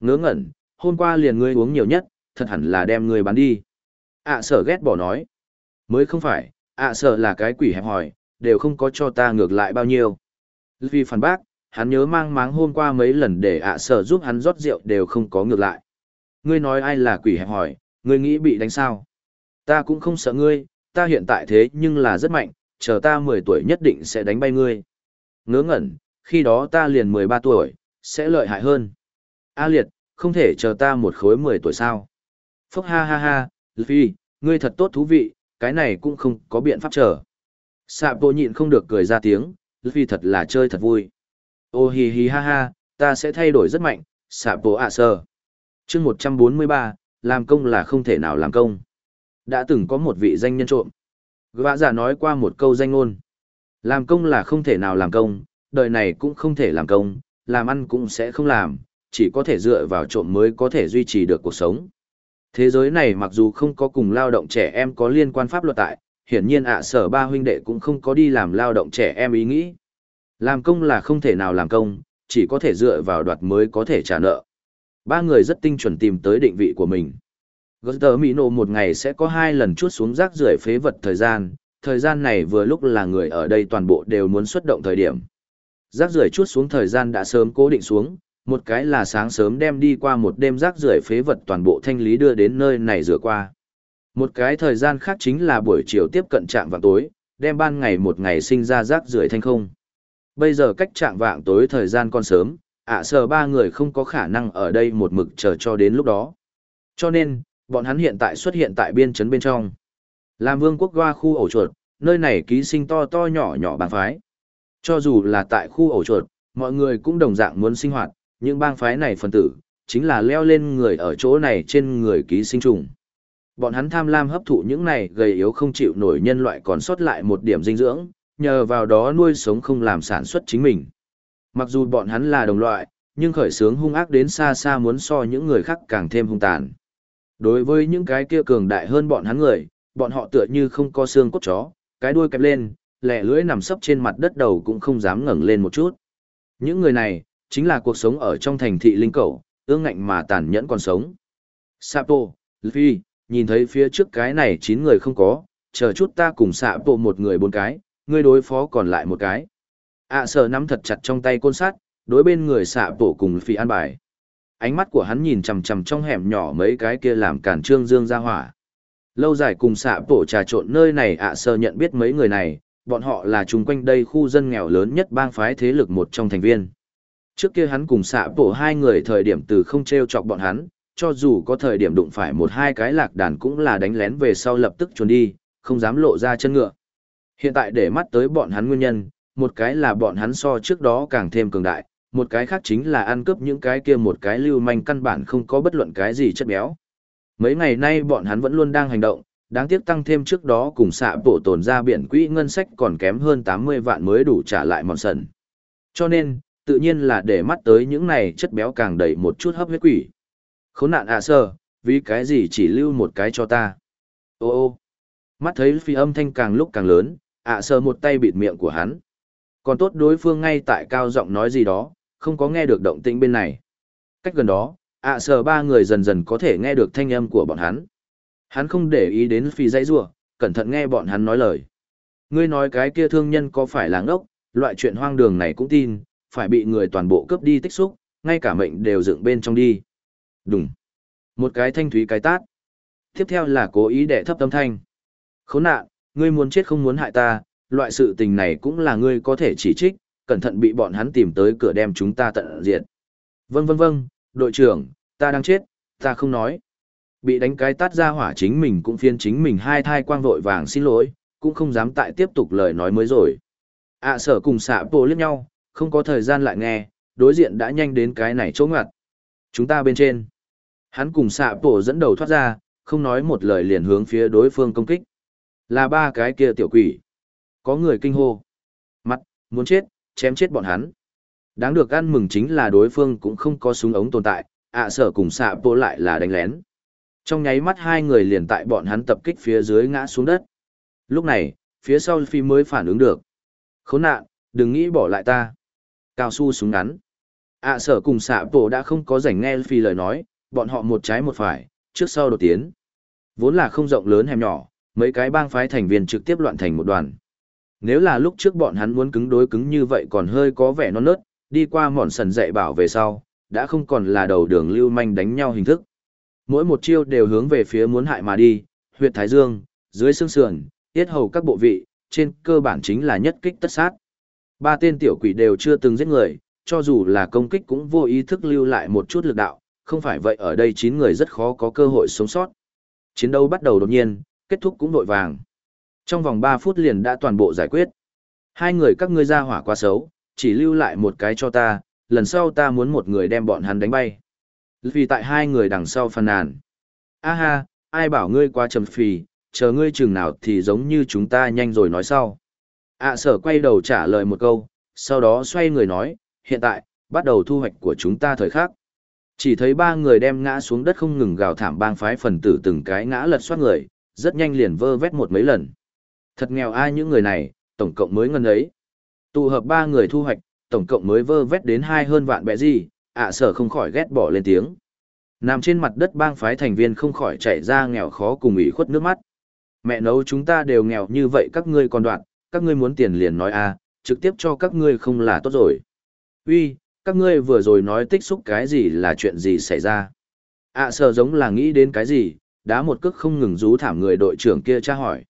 A: Ngớ ngẩn, hôm qua liền ngươi uống nhiều nhất, thật hẳn là đem ngươi bán đi. ạ à, sở ghét bỏ nói. Mới không phải, ạ à, sở là cái quỷ hẹp hỏi, đều không có cho ta ngược lại bao nhiêu. Vì phản bác, hắn nhớ mang máng hôm qua mấy lần để ạ à, sở giúp hắn rót rượu đều không có ngược lại. Ngươi nói ai là quỷ hẹp hỏi, ngươi nghĩ bị đánh sao? Ta cũng không sợ ngươi, ta hiện tại thế nhưng là rất mạnh, chờ ta 10 tuổi nhất định sẽ đánh bay ngươi. Ngớ ngẩn, khi đó ta liền 13 tuổi, sẽ lợi hại hơn. A liệt, không thể chờ ta một khối 10 tuổi sao. Phúc ha ha ha, Luffy, ngươi thật tốt thú vị, cái này cũng không có biện pháp chờ. Sạp bộ nhịn không được cười ra tiếng, Luffy thật là chơi thật vui. Ô hi hi ha ha, ta sẽ thay đổi rất mạnh, sạ bố ạ sơ. chương 143, làm công là không thể nào làm công. Đã từng có một vị danh nhân trộm. Gã giả nói qua một câu danh ngôn. Làm công là không thể nào làm công, đời này cũng không thể làm công, làm ăn cũng sẽ không làm, chỉ có thể dựa vào trộm mới có thể duy trì được cuộc sống. Thế giới này mặc dù không có cùng lao động trẻ em có liên quan pháp luật tại, hiển nhiên ạ sở ba huynh đệ cũng không có đi làm lao động trẻ em ý nghĩ. Làm công là không thể nào làm công, chỉ có thể dựa vào đoạt mới có thể trả nợ. Ba người rất tinh chuẩn tìm tới định vị của mình. Guster Mino một ngày sẽ có hai lần chuốt xuống rác rưởi phế vật thời gian, thời gian này vừa lúc là người ở đây toàn bộ đều muốn xuất động thời điểm. Rác rưởi chuốt xuống thời gian đã sớm cố định xuống, một cái là sáng sớm đem đi qua một đêm rác rưởi phế vật toàn bộ thanh lý đưa đến nơi này rửa qua. Một cái thời gian khác chính là buổi chiều tiếp cận trạm vào tối, đem ban ngày một ngày sinh ra rác rưởi thanh không. Bây giờ cách trạng vạng tối thời gian còn sớm, ạ à sờ ba người không có khả năng ở đây một mực chờ cho đến lúc đó. Cho nên, bọn hắn hiện tại xuất hiện tại biên trấn bên trong. Làm vương quốc qua khu ổ chuột, nơi này ký sinh to to nhỏ nhỏ bang phái. Cho dù là tại khu ổ chuột, mọi người cũng đồng dạng muốn sinh hoạt, những bang phái này phần tử, chính là leo lên người ở chỗ này trên người ký sinh trùng. Bọn hắn tham lam hấp thụ những này gầy yếu không chịu nổi nhân loại còn sót lại một điểm dinh dưỡng, nhờ vào đó nuôi sống không làm sản xuất chính mình. Mặc dù bọn hắn là đồng loại, nhưng khởi sướng hung ác đến xa xa muốn so những người khác càng thêm hung tàn. Đối với những cái kia cường đại hơn bọn hắn người, bọn họ tựa như không có xương cốt chó, cái đuôi kẹp lên, lẻ lưỡi nằm sấp trên mặt đất đầu cũng không dám ngẩng lên một chút. Những người này, chính là cuộc sống ở trong thành thị linh cầu, ương ngạnh mà tàn nhẫn còn sống. Sapo, Luffy, nhìn thấy phía trước cái này chín người không có, chờ chút ta cùng Sapo một người bốn cái, ngươi đối phó còn lại một cái. ạ à, nắm thật chặt trong tay côn sát, đối bên người xạ bổ cùng phi an bài. Ánh mắt của hắn nhìn chằm chằm trong hẻm nhỏ mấy cái kia làm cản trương dương ra hỏa. Lâu dài cùng xạ bổ trà trộn nơi này ạ sơ nhận biết mấy người này, bọn họ là chung quanh đây khu dân nghèo lớn nhất bang phái thế lực một trong thành viên. Trước kia hắn cùng xạ bổ hai người thời điểm từ không treo chọc bọn hắn, cho dù có thời điểm đụng phải một hai cái lạc đàn cũng là đánh lén về sau lập tức trốn đi, không dám lộ ra chân ngựa. Hiện tại để mắt tới bọn hắn nguyên nhân, một cái là bọn hắn so trước đó càng thêm cường đại, một cái khác chính là ăn cướp những cái kia một cái lưu manh căn bản không có bất luận cái gì chất béo. Mấy ngày nay bọn hắn vẫn luôn đang hành động, đáng tiếc tăng thêm trước đó cùng xạ bộ tồn ra biển quỹ ngân sách còn kém hơn 80 vạn mới đủ trả lại mòn sần. Cho nên, tự nhiên là để mắt tới những này chất béo càng đầy một chút hấp huyết quỷ. Khốn nạn à sơ, vì cái gì chỉ lưu một cái cho ta. Ô ô, mắt thấy phi âm thanh càng lúc càng lớn, ạ sờ một tay bịt miệng của hắn. Còn tốt đối phương ngay tại cao giọng nói gì đó, không có nghe được động tĩnh bên này. Cách gần đó, ạ à ba người dần dần có thể nghe được thanh âm của bọn hắn. Hắn không để ý đến phi dãy rủa, cẩn thận nghe bọn hắn nói lời. Ngươi nói cái kia thương nhân có phải là ngốc, loại chuyện hoang đường này cũng tin, phải bị người toàn bộ cướp đi tích xúc, ngay cả mệnh đều dựng bên trong đi. Đúng. Một cái thanh thúy cái tát. Tiếp theo là cố ý để thấp tâm thanh. Khốn nạn, ngươi muốn chết không muốn hại ta, loại sự tình này cũng là ngươi có thể chỉ trích, cẩn thận bị bọn hắn tìm tới cửa đem chúng ta tận diệt. Vâng vâng vâng, đội trưởng, ta đang chết, ta không nói. Bị đánh cái tát ra hỏa chính mình cũng phiên chính mình hai thai quang vội vàng xin lỗi, cũng không dám tại tiếp tục lời nói mới rồi. ạ sở cùng xạ bộ liếc nhau, không có thời gian lại nghe, đối diện đã nhanh đến cái này chỗ ngặt. Chúng ta bên trên. Hắn cùng xạ bộ dẫn đầu thoát ra, không nói một lời liền hướng phía đối phương công kích. Là ba cái kia tiểu quỷ. Có người kinh hô. Mặt, muốn chết, chém chết bọn hắn. Đáng được ăn mừng chính là đối phương cũng không có súng ống tồn tại, ạ à, sở cùng xạ bộ lại là đánh lén. Trong nháy mắt hai người liền tại bọn hắn tập kích phía dưới ngã xuống đất. Lúc này, phía sau phi mới phản ứng được. Khốn nạn, đừng nghĩ bỏ lại ta. Cao su súng ngắn. ạ à, sở cùng xạ bộ đã không có rảnh nghe phi lời nói, bọn họ một trái một phải, trước sau đột tiến. Vốn là không rộng lớn hẻm nhỏ, mấy cái bang phái thành viên trực tiếp loạn thành một đoàn. Nếu là lúc trước bọn hắn muốn cứng đối cứng như vậy còn hơi có vẻ non nớt, đi qua mòn sần dạy bảo về sau, đã không còn là đầu đường lưu manh đánh nhau hình thức. Mỗi một chiêu đều hướng về phía muốn hại mà đi, huyệt thái dương, dưới xương sườn, tiết hầu các bộ vị, trên cơ bản chính là nhất kích tất sát. Ba tên tiểu quỷ đều chưa từng giết người, cho dù là công kích cũng vô ý thức lưu lại một chút lực đạo, không phải vậy ở đây 9 người rất khó có cơ hội sống sót. Chiến đấu bắt đầu đột nhiên, kết thúc cũng vội vàng. Trong vòng 3 phút liền đã toàn bộ giải quyết. Hai người các ngươi ra hỏa quá xấu, chỉ lưu lại một cái cho ta, lần sau ta muốn một người đem bọn hắn đánh bay. Vì tại hai người đằng sau phàn nàn. A ha, ai bảo ngươi quá trầm phì, chờ ngươi chừng nào thì giống như chúng ta nhanh rồi nói sau. ạ sở quay đầu trả lời một câu, sau đó xoay người nói, hiện tại, bắt đầu thu hoạch của chúng ta thời khắc. Chỉ thấy ba người đem ngã xuống đất không ngừng gào thảm bang phái phần tử từng cái ngã lật xoát người, rất nhanh liền vơ vét một mấy lần. Thật nghèo ai những người này, tổng cộng mới ngân ấy. Tụ hợp ba người thu hoạch, tổng cộng mới vơ vét đến hai hơn vạn bẹ gì, ạ sở không khỏi ghét bỏ lên tiếng. Nằm trên mặt đất bang phái thành viên không khỏi chạy ra nghèo khó cùng ủy khuất nước mắt. Mẹ nấu chúng ta đều nghèo như vậy các ngươi còn đoạn, các ngươi muốn tiền liền nói a, trực tiếp cho các ngươi không là tốt rồi. Uy, các ngươi vừa rồi nói tích xúc cái gì là chuyện gì xảy ra. ạ sở giống là nghĩ đến cái gì, đá một cước không ngừng rú thảm người đội trưởng kia tra hỏi.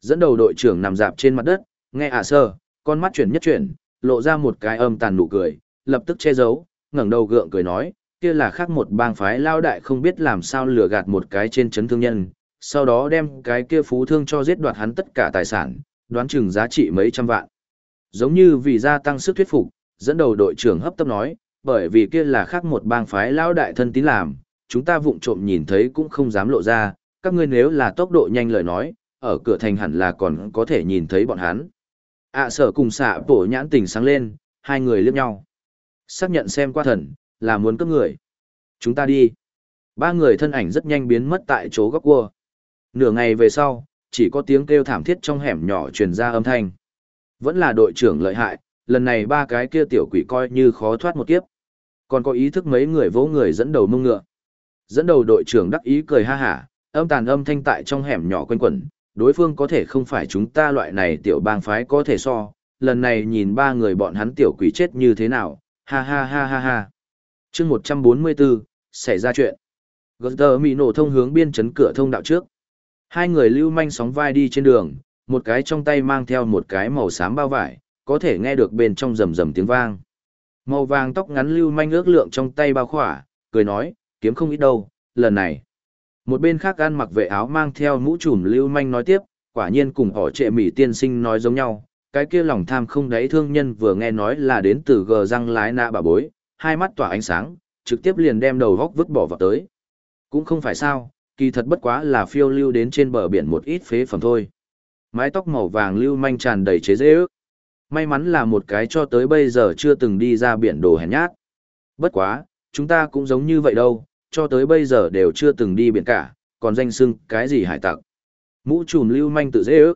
A: Dẫn đầu đội trưởng nằm dạp trên mặt đất, nghe à sơ, con mắt chuyển nhất chuyển, lộ ra một cái âm tàn nụ cười, lập tức che giấu, ngẩng đầu gượng cười nói, kia là khác một bang phái lao đại không biết làm sao lừa gạt một cái trên chấn thương nhân, sau đó đem cái kia phú thương cho giết đoạt hắn tất cả tài sản, đoán chừng giá trị mấy trăm vạn. Giống như vì gia tăng sức thuyết phục, dẫn đầu đội trưởng hấp tấp nói, bởi vì kia là khác một bang phái lao đại thân tín làm, chúng ta vụng trộm nhìn thấy cũng không dám lộ ra, các ngươi nếu là tốc độ nhanh lời nói, ở cửa thành hẳn là còn có thể nhìn thấy bọn hắn. ạ sở cùng xạ bổ nhãn tình sáng lên, hai người liếc nhau. Xác nhận xem qua thần, là muốn cướp người. Chúng ta đi. Ba người thân ảnh rất nhanh biến mất tại chỗ góc cua. Nửa ngày về sau, chỉ có tiếng kêu thảm thiết trong hẻm nhỏ truyền ra âm thanh. Vẫn là đội trưởng lợi hại, lần này ba cái kia tiểu quỷ coi như khó thoát một kiếp. Còn có ý thức mấy người vỗ người dẫn đầu mông ngựa. Dẫn đầu đội trưởng đắc ý cười ha hả, âm tàn âm thanh tại trong hẻm nhỏ quanh quẩn, đối phương có thể không phải chúng ta loại này tiểu bang phái có thể so, lần này nhìn ba người bọn hắn tiểu quỷ chết như thế nào, ha ha ha ha ha. chương 144, xảy ra chuyện. Gờ mị nổ thông hướng biên chấn cửa thông đạo trước. Hai người lưu manh sóng vai đi trên đường, một cái trong tay mang theo một cái màu xám bao vải, có thể nghe được bên trong rầm rầm tiếng vang. Màu vàng tóc ngắn lưu manh ước lượng trong tay bao khỏa, cười nói, kiếm không ít đâu, lần này. Một bên khác ăn mặc vệ áo mang theo mũ trùm lưu manh nói tiếp, quả nhiên cùng họ trệ mỹ tiên sinh nói giống nhau, cái kia lòng tham không đáy thương nhân vừa nghe nói là đến từ gờ răng lái nạ bà bối, hai mắt tỏa ánh sáng, trực tiếp liền đem đầu góc vứt bỏ vào tới. Cũng không phải sao, kỳ thật bất quá là phiêu lưu đến trên bờ biển một ít phế phẩm thôi. Mái tóc màu vàng lưu manh tràn đầy chế dễ ước. May mắn là một cái cho tới bây giờ chưa từng đi ra biển đồ hèn nhát. Bất quá, chúng ta cũng giống như vậy đâu, cho tới bây giờ đều chưa từng đi biển cả, còn danh xưng cái gì hải tặc. Mũ trùm lưu manh tự dễ ước.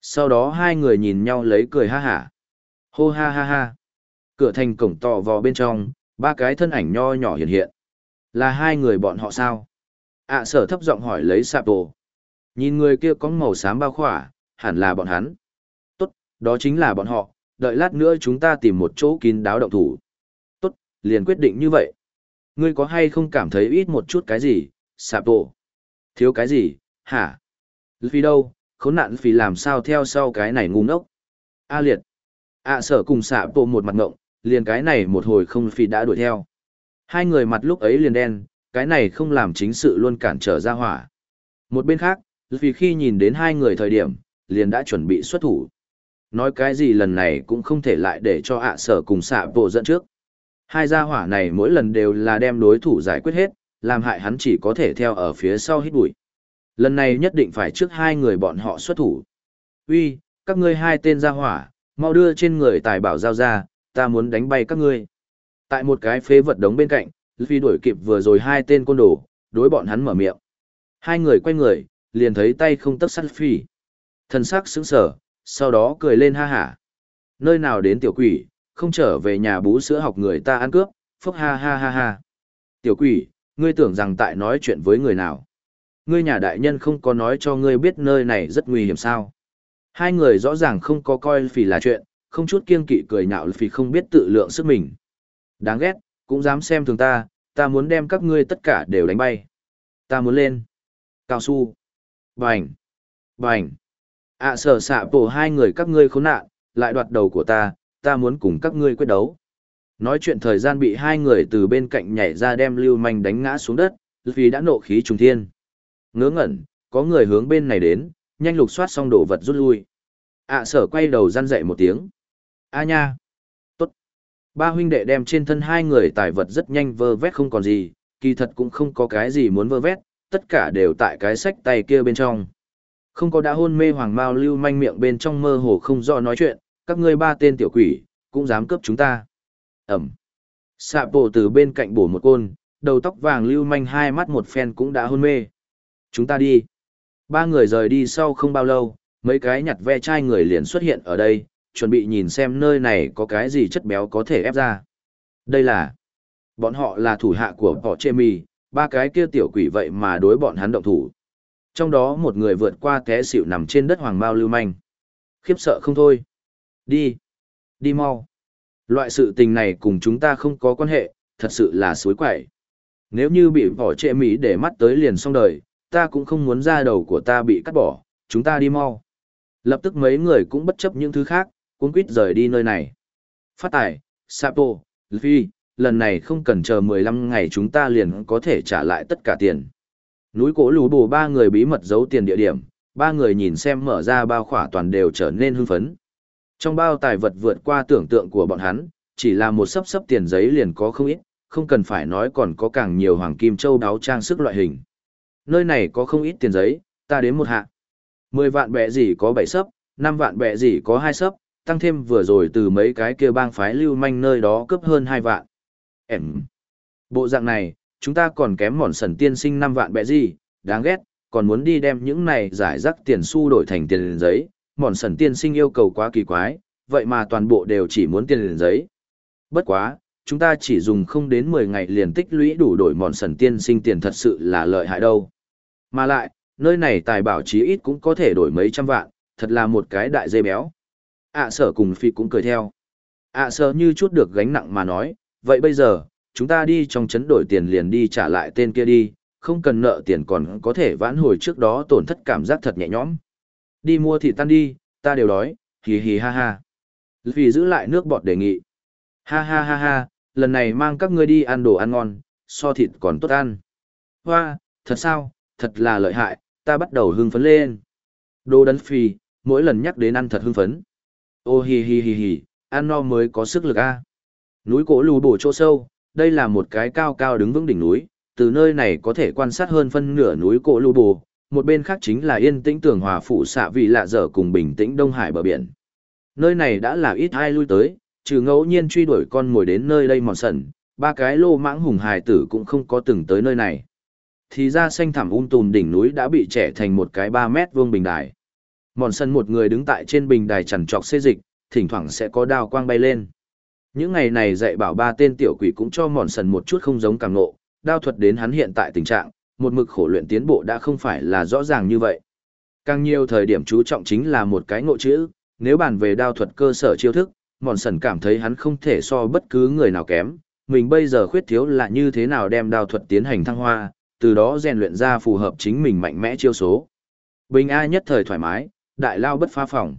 A: Sau đó hai người nhìn nhau lấy cười ha hả. Hô ha ha ha. Cửa thành cổng tò vò bên trong, ba cái thân ảnh nho nhỏ hiện hiện. Là hai người bọn họ sao? ạ sở thấp giọng hỏi lấy sạp đồ. Nhìn người kia có màu xám bao khỏa, hẳn là bọn hắn. Tốt, đó chính là bọn họ, đợi lát nữa chúng ta tìm một chỗ kín đáo động thủ. Tốt, liền quyết định như vậy. Ngươi có hay không cảm thấy ít một chút cái gì, sạp bộ? Thiếu cái gì, hả? Vì đâu, khốn nạn vì làm sao theo sau cái này ngu ngốc. A liệt. ạ sở cùng xạ bộ một mặt ngộng, liền cái này một hồi không phi đã đuổi theo. Hai người mặt lúc ấy liền đen, cái này không làm chính sự luôn cản trở ra hỏa. Một bên khác, vì khi nhìn đến hai người thời điểm, liền đã chuẩn bị xuất thủ. Nói cái gì lần này cũng không thể lại để cho ạ sở cùng xạ bộ dẫn trước. Hai gia hỏa này mỗi lần đều là đem đối thủ giải quyết hết, làm hại hắn chỉ có thể theo ở phía sau hít bụi. Lần này nhất định phải trước hai người bọn họ xuất thủ. Uy, các ngươi hai tên gia hỏa, mau đưa trên người tài bảo giao ra, ta muốn đánh bay các ngươi. Tại một cái phế vật đống bên cạnh, Luffy đuổi kịp vừa rồi hai tên côn đồ, đối bọn hắn mở miệng. Hai người quay người, liền thấy tay không tấc sắt phi. Thần sắc sững sờ, sau đó cười lên ha hả. Nơi nào đến tiểu quỷ, không trở về nhà bú sữa học người ta ăn cướp, phốc ha ha ha ha. Tiểu quỷ, ngươi tưởng rằng tại nói chuyện với người nào. Ngươi nhà đại nhân không có nói cho ngươi biết nơi này rất nguy hiểm sao. Hai người rõ ràng không có coi phì là chuyện, không chút kiêng kỵ cười nhạo phì không biết tự lượng sức mình. Đáng ghét, cũng dám xem thường ta, ta muốn đem các ngươi tất cả đều đánh bay. Ta muốn lên. Cao su. Bành. Bành. ạ sở xạ bổ hai người các ngươi khốn nạn, lại đoạt đầu của ta, ta muốn cùng các ngươi quyết đấu. Nói chuyện thời gian bị hai người từ bên cạnh nhảy ra đem lưu manh đánh ngã xuống đất, vì đã nộ khí trùng thiên. Ngớ ngẩn, có người hướng bên này đến, nhanh lục soát xong đồ vật rút lui. ạ sở quay đầu răn dậy một tiếng. A nha. Tốt. Ba huynh đệ đem trên thân hai người tài vật rất nhanh vơ vét không còn gì, kỳ thật cũng không có cái gì muốn vơ vét, tất cả đều tại cái sách tay kia bên trong. Không có đã hôn mê hoàng mao lưu manh miệng bên trong mơ hồ không do nói chuyện, các ngươi ba tên tiểu quỷ, cũng dám cướp chúng ta. Ẩm. Sạ bộ từ bên cạnh bổ một côn, đầu tóc vàng lưu manh hai mắt một phen cũng đã hôn mê. Chúng ta đi. Ba người rời đi sau không bao lâu, mấy cái nhặt ve chai người liền xuất hiện ở đây, chuẩn bị nhìn xem nơi này có cái gì chất béo có thể ép ra. Đây là... Bọn họ là thủ hạ của họ chê mì, ba cái kia tiểu quỷ vậy mà đối bọn hắn động thủ. Trong đó một người vượt qua té xỉu nằm trên đất hoàng mao lưu manh. Khiếp sợ không thôi. Đi. Đi mau. Loại sự tình này cùng chúng ta không có quan hệ, thật sự là suối quậy. Nếu như bị bỏ trệ Mỹ để mắt tới liền xong đời, ta cũng không muốn ra đầu của ta bị cắt bỏ, chúng ta đi mau. Lập tức mấy người cũng bất chấp những thứ khác, cuốn quýt rời đi nơi này. Phát tài, Sapo, Luffy, lần này không cần chờ 15 ngày chúng ta liền có thể trả lại tất cả tiền. Núi cổ lù bù ba người bí mật giấu tiền địa điểm, ba người nhìn xem mở ra bao khỏa toàn đều trở nên hưng phấn. Trong bao tài vật vượt qua tưởng tượng của bọn hắn, chỉ là một sấp sấp tiền giấy liền có không ít, không cần phải nói còn có càng nhiều hoàng kim châu đáo trang sức loại hình. Nơi này có không ít tiền giấy, ta đến một hạ. Mười vạn bẹ gì có bảy sấp, năm vạn bẹ gì có hai sấp, tăng thêm vừa rồi từ mấy cái kia bang phái lưu manh nơi đó cướp hơn hai vạn. Em. Bộ dạng này, chúng ta còn kém mòn sần tiên sinh năm vạn bẹ gì, đáng ghét, còn muốn đi đem những này giải rắc tiền xu đổi thành tiền giấy, mòn sần tiên sinh yêu cầu quá kỳ quái, vậy mà toàn bộ đều chỉ muốn tiền liền giấy. Bất quá, chúng ta chỉ dùng không đến 10 ngày liền tích lũy đủ đổi mòn sần tiên sinh tiền thật sự là lợi hại đâu. Mà lại, nơi này tài bảo chí ít cũng có thể đổi mấy trăm vạn, thật là một cái đại dây béo. ạ sở cùng phi cũng cười theo. ạ sở như chút được gánh nặng mà nói, vậy bây giờ, chúng ta đi trong chấn đổi tiền liền đi trả lại tên kia đi, không cần nợ tiền còn có thể vãn hồi trước đó tổn thất cảm giác thật nhẹ nhõm. Đi mua thịt tan đi, ta đều đói, hì hì ha ha. Vì giữ lại nước bọt đề nghị. Ha ha ha ha, lần này mang các ngươi đi ăn đồ ăn ngon, so thịt còn tốt ăn. Hoa, thật sao, thật là lợi hại, ta bắt đầu hưng phấn lên. Đồ đấn phi, mỗi lần nhắc đến ăn thật hưng phấn. Ô hì hì hì hì, ăn no mới có sức lực a. Núi cổ lù bổ chỗ sâu, đây là một cái cao cao đứng vững đỉnh núi, từ nơi này có thể quan sát hơn phân nửa núi cổ lù bổ, một bên khác chính là yên tĩnh tường hòa phụ xạ vị lạ dở cùng bình tĩnh Đông Hải bờ biển. Nơi này đã là ít ai lui tới, trừ ngẫu nhiên truy đuổi con mồi đến nơi đây mòn sần, ba cái lô mãng hùng hài tử cũng không có từng tới nơi này. Thì ra xanh thẳm um tùm đỉnh núi đã bị trẻ thành một cái ba mét vuông bình đài. Mòn sân một người đứng tại trên bình đài chằn trọc xê dịch, thỉnh thoảng sẽ có đao quang bay lên. Những ngày này dạy bảo ba tên tiểu quỷ cũng cho mòn sần một chút không giống càng ngộ, đao thuật đến hắn hiện tại tình trạng, một mực khổ luyện tiến bộ đã không phải là rõ ràng như vậy. Càng nhiều thời điểm chú trọng chính là một cái ngộ chữ, nếu bàn về đao thuật cơ sở chiêu thức, Mòn Sần cảm thấy hắn không thể so bất cứ người nào kém, mình bây giờ khuyết thiếu là như thế nào đem đao thuật tiến hành thăng hoa, từ đó rèn luyện ra phù hợp chính mình mạnh mẽ chiêu số. Bình A nhất thời thoải mái, đại lao bất phá phòng.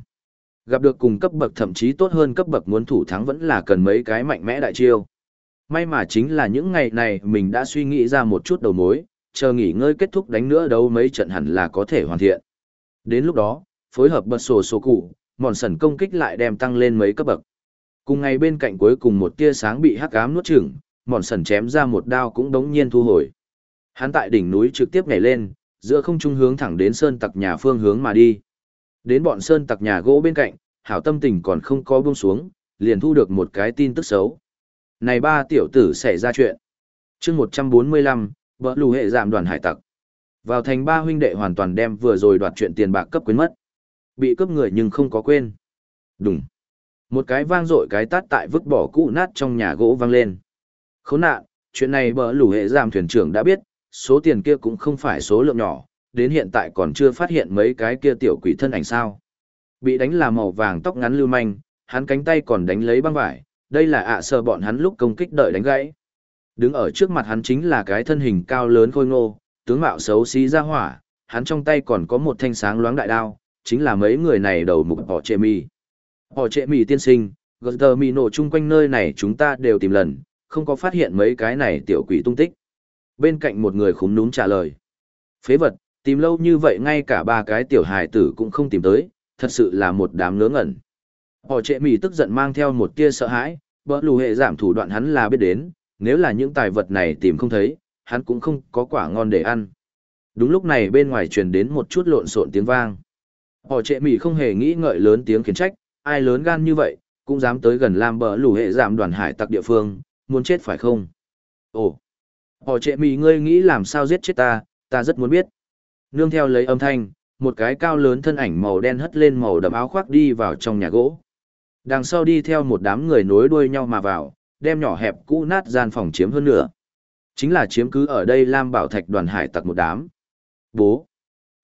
A: Gặp được cùng cấp bậc thậm chí tốt hơn cấp bậc muốn thủ thắng vẫn là cần mấy cái mạnh mẽ đại chiêu. May mà chính là những ngày này mình đã suy nghĩ ra một chút đầu mối, chờ nghỉ ngơi kết thúc đánh nữa đấu mấy trận hẳn là có thể hoàn thiện. Đến lúc đó, phối hợp bật sổ sổ cụ, mòn sần công kích lại đem tăng lên mấy cấp bậc. Cùng ngày bên cạnh cuối cùng một tia sáng bị hắc ám nuốt chửng, mòn sần chém ra một đao cũng đống nhiên thu hồi. Hắn tại đỉnh núi trực tiếp nhảy lên, giữa không trung hướng thẳng đến sơn tặc nhà phương hướng mà đi. Đến bọn sơn tặc nhà gỗ bên cạnh, hảo tâm tình còn không có buông xuống, liền thu được một cái tin tức xấu. Này ba tiểu tử xảy ra chuyện. chương 145, bỡ lù hệ giảm đoàn hải tặc. Vào thành ba huynh đệ hoàn toàn đem vừa rồi đoạt chuyện tiền bạc cấp quyến mất. Bị cướp người nhưng không có quên. Đúng. Một cái vang dội cái tát tại vứt bỏ cũ nát trong nhà gỗ vang lên. Khốn nạn, chuyện này bỡ lù hệ giảm thuyền trưởng đã biết, số tiền kia cũng không phải số lượng nhỏ, đến hiện tại còn chưa phát hiện mấy cái kia tiểu quỷ thân ảnh sao. Bị đánh là màu vàng tóc ngắn lưu manh, hắn cánh tay còn đánh lấy băng vải, đây là ạ sơ bọn hắn lúc công kích đợi đánh gãy. Đứng ở trước mặt hắn chính là cái thân hình cao lớn khôi ngô, tướng mạo xấu xí ra hỏa, hắn trong tay còn có một thanh sáng loáng đại đao, chính là mấy người này đầu mục họ trệ mì. Họ trệ mì tiên sinh, gờ mì nổ chung quanh nơi này chúng ta đều tìm lần, không có phát hiện mấy cái này tiểu quỷ tung tích. Bên cạnh một người khúm núm trả lời. Phế vật, tìm lâu như vậy ngay cả ba cái tiểu hài tử cũng không tìm tới, thật sự là một đám ngớ ngẩn. Họ trệ mì tức giận mang theo một tia sợ hãi, bỡ lù hệ giảm thủ đoạn hắn là biết đến, nếu là những tài vật này tìm không thấy, hắn cũng không có quả ngon để ăn. Đúng lúc này bên ngoài truyền đến một chút lộn xộn tiếng vang. Họ trệ mỉ không hề nghĩ ngợi lớn tiếng khiển trách, ai lớn gan như vậy, cũng dám tới gần lam bờ lù hệ giảm đoàn hải tặc địa phương, muốn chết phải không? Ồ, họ trệ mỉ ngươi nghĩ làm sao giết chết ta, ta rất muốn biết. Nương theo lấy âm thanh, một cái cao lớn thân ảnh màu đen hất lên màu đậm áo khoác đi vào trong nhà gỗ. Đằng sau đi theo một đám người nối đuôi nhau mà vào, đem nhỏ hẹp cũ nát gian phòng chiếm hơn nữa. Chính là chiếm cứ ở đây Lam Bảo Thạch đoàn hải tặc một đám. Bố!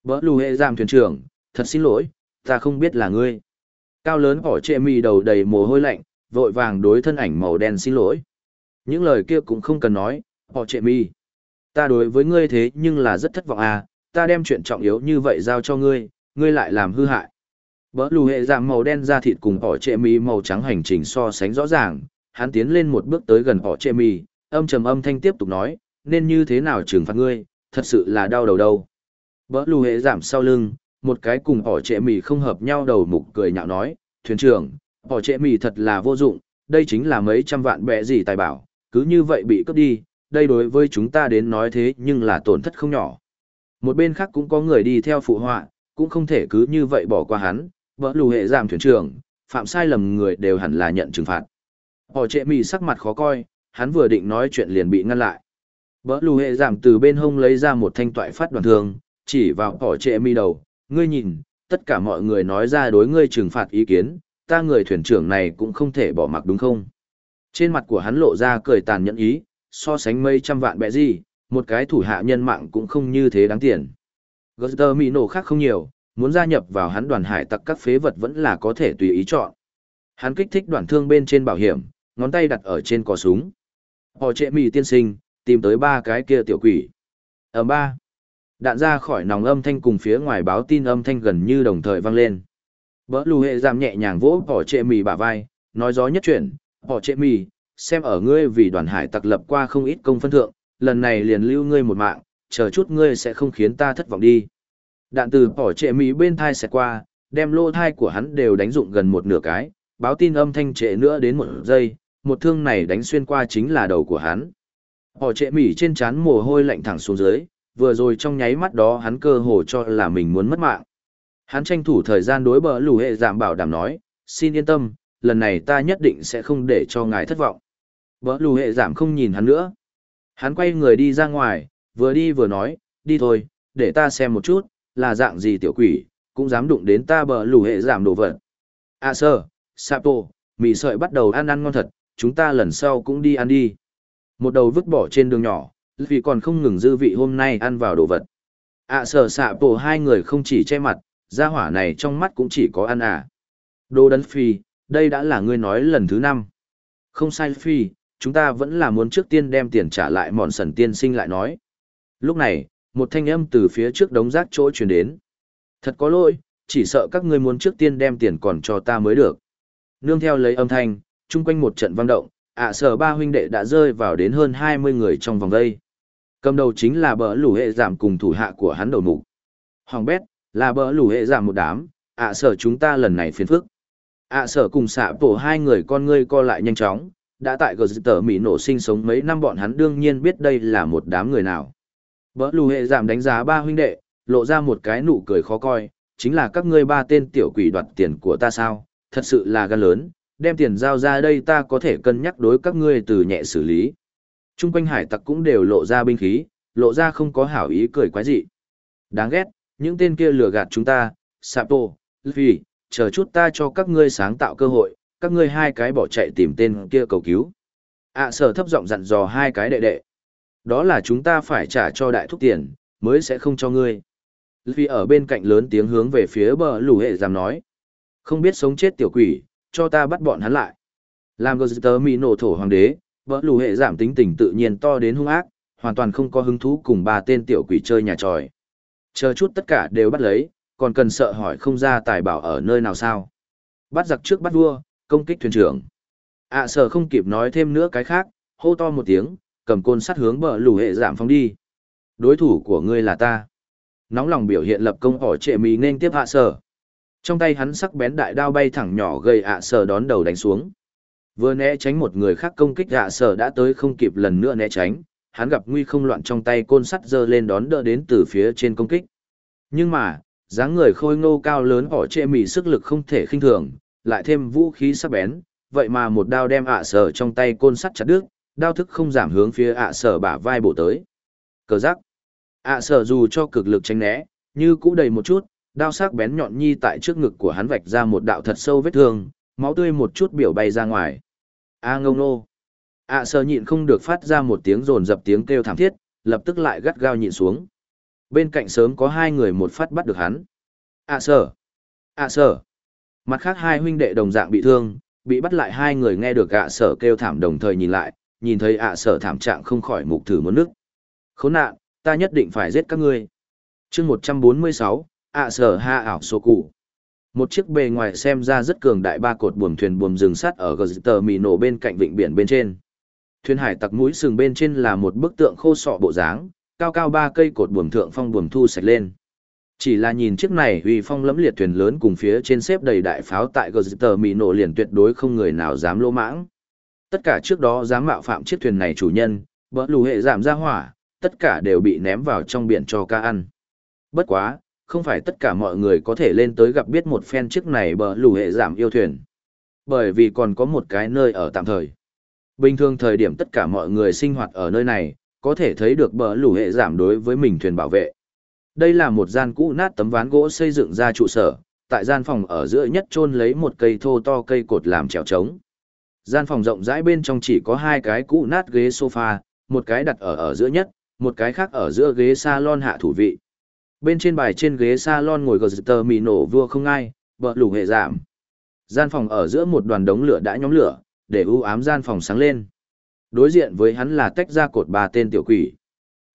A: Bỡ lù hệ giam thuyền trưởng, thật xin lỗi, ta không biết là ngươi. Cao lớn bỏ trệ mì đầu đầy mồ hôi lạnh, vội vàng đối thân ảnh màu đen xin lỗi. Những lời kia cũng không cần nói, họ trệ mì. Ta đối với ngươi thế nhưng là rất thất vọng à, ta đem chuyện trọng yếu như vậy giao cho ngươi, ngươi lại làm hư hại. Bỡ lù hệ giảm màu đen da thịt cùng họ trệ mì màu trắng hành trình so sánh rõ ràng, hắn tiến lên một bước tới gần họ chê mì, âm trầm âm thanh tiếp tục nói, nên như thế nào trừng phạt ngươi, thật sự là đau đầu đâu. Bỡ lù hệ giảm sau lưng, một cái cùng họ chê mì không hợp nhau đầu mục cười nhạo nói, thuyền trưởng, họ chê mì thật là vô dụng, đây chính là mấy trăm vạn bẹ gì tài bảo, cứ như vậy bị cướp đi, đây đối với chúng ta đến nói thế nhưng là tổn thất không nhỏ. Một bên khác cũng có người đi theo phụ họa, cũng không thể cứ như vậy bỏ qua hắn, bỡ lù hệ giảm thuyền trưởng, phạm sai lầm người đều hẳn là nhận trừng phạt. Họ trệ mì sắc mặt khó coi, hắn vừa định nói chuyện liền bị ngăn lại. Bỡ lù hệ giảm từ bên hông lấy ra một thanh toại phát đoàn thương, chỉ vào họ trệ mì đầu, ngươi nhìn, tất cả mọi người nói ra đối ngươi trừng phạt ý kiến, ta người thuyền trưởng này cũng không thể bỏ mặc đúng không? Trên mặt của hắn lộ ra cười tàn nhẫn ý, so sánh mấy trăm vạn bẹ gì, một cái thủ hạ nhân mạng cũng không như thế đáng tiền. Guster Mỹ nổ khác không nhiều, muốn gia nhập vào hắn đoàn hải tặc các phế vật vẫn là có thể tùy ý chọn. Hắn kích thích đoàn thương bên trên bảo hiểm, ngón tay đặt ở trên cò súng. Họ trệ mì tiên sinh, tìm tới ba cái kia tiểu quỷ. Ở ba, đạn ra khỏi nòng âm thanh cùng phía ngoài báo tin âm thanh gần như đồng thời vang lên. Bỡ lù hệ giảm nhẹ nhàng vỗ họ trệ mì bả vai, nói gió nhất chuyển, họ trệ mì, xem ở ngươi vì đoàn hải tặc lập qua không ít công phân thượng, lần này liền lưu ngươi một mạng, chờ chút ngươi sẽ không khiến ta thất vọng đi. Đạn từ bỏ trệ mỹ bên thai xẹt qua, đem lô thai của hắn đều đánh dụng gần một nửa cái, báo tin âm thanh trệ nữa đến một giây, một thương này đánh xuyên qua chính là đầu của hắn. họ trệ mỉ trên trán mồ hôi lạnh thẳng xuống dưới, vừa rồi trong nháy mắt đó hắn cơ hồ cho là mình muốn mất mạng. Hắn tranh thủ thời gian đối bờ lù hệ giảm bảo đảm nói, xin yên tâm, lần này ta nhất định sẽ không để cho ngài thất vọng. Bờ lù hệ giảm không nhìn hắn nữa. Hắn quay người đi ra ngoài, vừa đi vừa nói, đi thôi, để ta xem một chút, là dạng gì tiểu quỷ, cũng dám đụng đến ta bờ lù hệ giảm đồ vật. À sơ, Sapo, mì sợi bắt đầu ăn ăn ngon thật, chúng ta lần sau cũng đi ăn đi. Một đầu vứt bỏ trên đường nhỏ, vì còn không ngừng dư vị hôm nay ăn vào đồ vật. À sở xạ bổ hai người không chỉ che mặt, ra hỏa này trong mắt cũng chỉ có ăn à. Đồ đấn phi, đây đã là ngươi nói lần thứ năm. Không sai phi, chúng ta vẫn là muốn trước tiên đem tiền trả lại mòn sần tiên sinh lại nói. Lúc này, một thanh âm từ phía trước đống rác chỗ truyền đến. Thật có lỗi, chỉ sợ các ngươi muốn trước tiên đem tiền còn cho ta mới được. Nương theo lấy âm thanh, chung quanh một trận vang động, ạ sở ba huynh đệ đã rơi vào đến hơn 20 người trong vòng đây. Cầm đầu chính là bờ lũ hệ giảm cùng thủ hạ của hắn đầu mục. Hoàng bét, là bờ lũ hệ giảm một đám, ạ sở chúng ta lần này phiền phức. ạ sở cùng xạ tổ hai người con ngươi co lại nhanh chóng, đã tại gờ tờ mỹ nổ sinh sống mấy năm bọn hắn đương nhiên biết đây là một đám người nào. Bờ lũ hệ giảm đánh giá ba huynh đệ, lộ ra một cái nụ cười khó coi, chính là các ngươi ba tên tiểu quỷ đoạt tiền của ta sao, thật sự là gan lớn, đem tiền giao ra đây ta có thể cân nhắc đối các ngươi từ nhẹ xử lý. Trung quanh hải tặc cũng đều lộ ra binh khí, lộ ra không có hảo ý cười quái dị. Đáng ghét, những tên kia lừa gạt chúng ta, Sapo, Luffy, chờ chút ta cho các ngươi sáng tạo cơ hội, các ngươi hai cái bỏ chạy tìm tên kia cầu cứu. ạ sở thấp giọng dặn dò hai cái đệ đệ. Đó là chúng ta phải trả cho đại thúc tiền, mới sẽ không cho ngươi. Luffy ở bên cạnh lớn tiếng hướng về phía bờ lù hệ giảm nói. Không biết sống chết tiểu quỷ, cho ta bắt bọn hắn lại. Làm gờ tớ mỹ nổ thổ hoàng đế, vỡ lù hệ giảm tính tình tự nhiên to đến hung ác, hoàn toàn không có hứng thú cùng ba tên tiểu quỷ chơi nhà tròi. Chờ chút tất cả đều bắt lấy, còn cần sợ hỏi không ra tài bảo ở nơi nào sao. Bắt giặc trước bắt vua, công kích thuyền trưởng. ạ à, sở không kịp nói thêm nữa cái khác, hô to một tiếng, cầm côn sắt hướng bờ lù hệ giảm phóng đi. Đối thủ của ngươi là ta. Nóng lòng biểu hiện lập công hỏi trệ mì nên tiếp hạ sở. Trong tay hắn sắc bén đại đao bay thẳng nhỏ gây ạ sở đón đầu đánh xuống. Vừa né tránh một người khác công kích ạ sở đã tới không kịp lần nữa né tránh, hắn gặp nguy không loạn trong tay côn sắt giơ lên đón đỡ đến từ phía trên công kích. Nhưng mà, dáng người khôi ngô cao lớn họ trệ mỉ sức lực không thể khinh thường, lại thêm vũ khí sắc bén, vậy mà một đao đem ạ sở trong tay côn sắt chặt đứt, đao thức không giảm hướng phía ạ sở bả vai bổ tới. Cờ giác. ạ sở dù cho cực lực tránh né, như cũ đầy một chút, đao sắc bén nhọn nhi tại trước ngực của hắn vạch ra một đạo thật sâu vết thương, máu tươi một chút biểu bay ra ngoài. A à, ngâu nô. A à, nhịn không được phát ra một tiếng rồn dập tiếng kêu thảm thiết, lập tức lại gắt gao nhịn xuống. Bên cạnh sớm có hai người một phát bắt được hắn. A à, sờ. A sờ. Mặt khác hai huynh đệ đồng dạng bị thương, bị bắt lại hai người nghe được ạ sở kêu thảm đồng thời nhìn lại, nhìn thấy ạ sở thảm trạng không khỏi mục thử muốn nước. Khốn nạn, ta nhất định phải giết các ngươi. Chương 146, ạ à sở ha ảo sổ cụ một chiếc bề ngoài xem ra rất cường đại ba cột buồm thuyền buồm rừng sắt ở gờ tờ bên cạnh vịnh biển bên trên. Thuyền hải tặc mũi sừng bên trên là một bức tượng khô sọ bộ dáng, cao cao ba cây cột buồm thượng phong buồm thu sạch lên. Chỉ là nhìn chiếc này uy phong lẫm liệt thuyền lớn cùng phía trên xếp đầy đại pháo tại gờ tờ liền tuyệt đối không người nào dám lỗ mãng. Tất cả trước đó dám mạo phạm chiếc thuyền này chủ nhân, bỡ lù hệ giảm ra hỏa, tất cả đều bị ném vào trong biển cho ca ăn. Bất quá không phải tất cả mọi người có thể lên tới gặp biết một phen chiếc này bờ lù hệ giảm yêu thuyền. Bởi vì còn có một cái nơi ở tạm thời. Bình thường thời điểm tất cả mọi người sinh hoạt ở nơi này, có thể thấy được bờ lù hệ giảm đối với mình thuyền bảo vệ. Đây là một gian cũ nát tấm ván gỗ xây dựng ra trụ sở, tại gian phòng ở giữa nhất chôn lấy một cây thô to cây cột làm trèo trống. Gian phòng rộng rãi bên trong chỉ có hai cái cũ nát ghế sofa, một cái đặt ở ở giữa nhất, một cái khác ở giữa ghế salon hạ thủ vị. Bên trên bài trên ghế salon ngồi gờ tờ mì nổ vua không ai, bờ lủ hệ giảm. Gian phòng ở giữa một đoàn đống lửa đã nhóm lửa, để u ám gian phòng sáng lên. Đối diện với hắn là tách ra cột ba tên tiểu quỷ.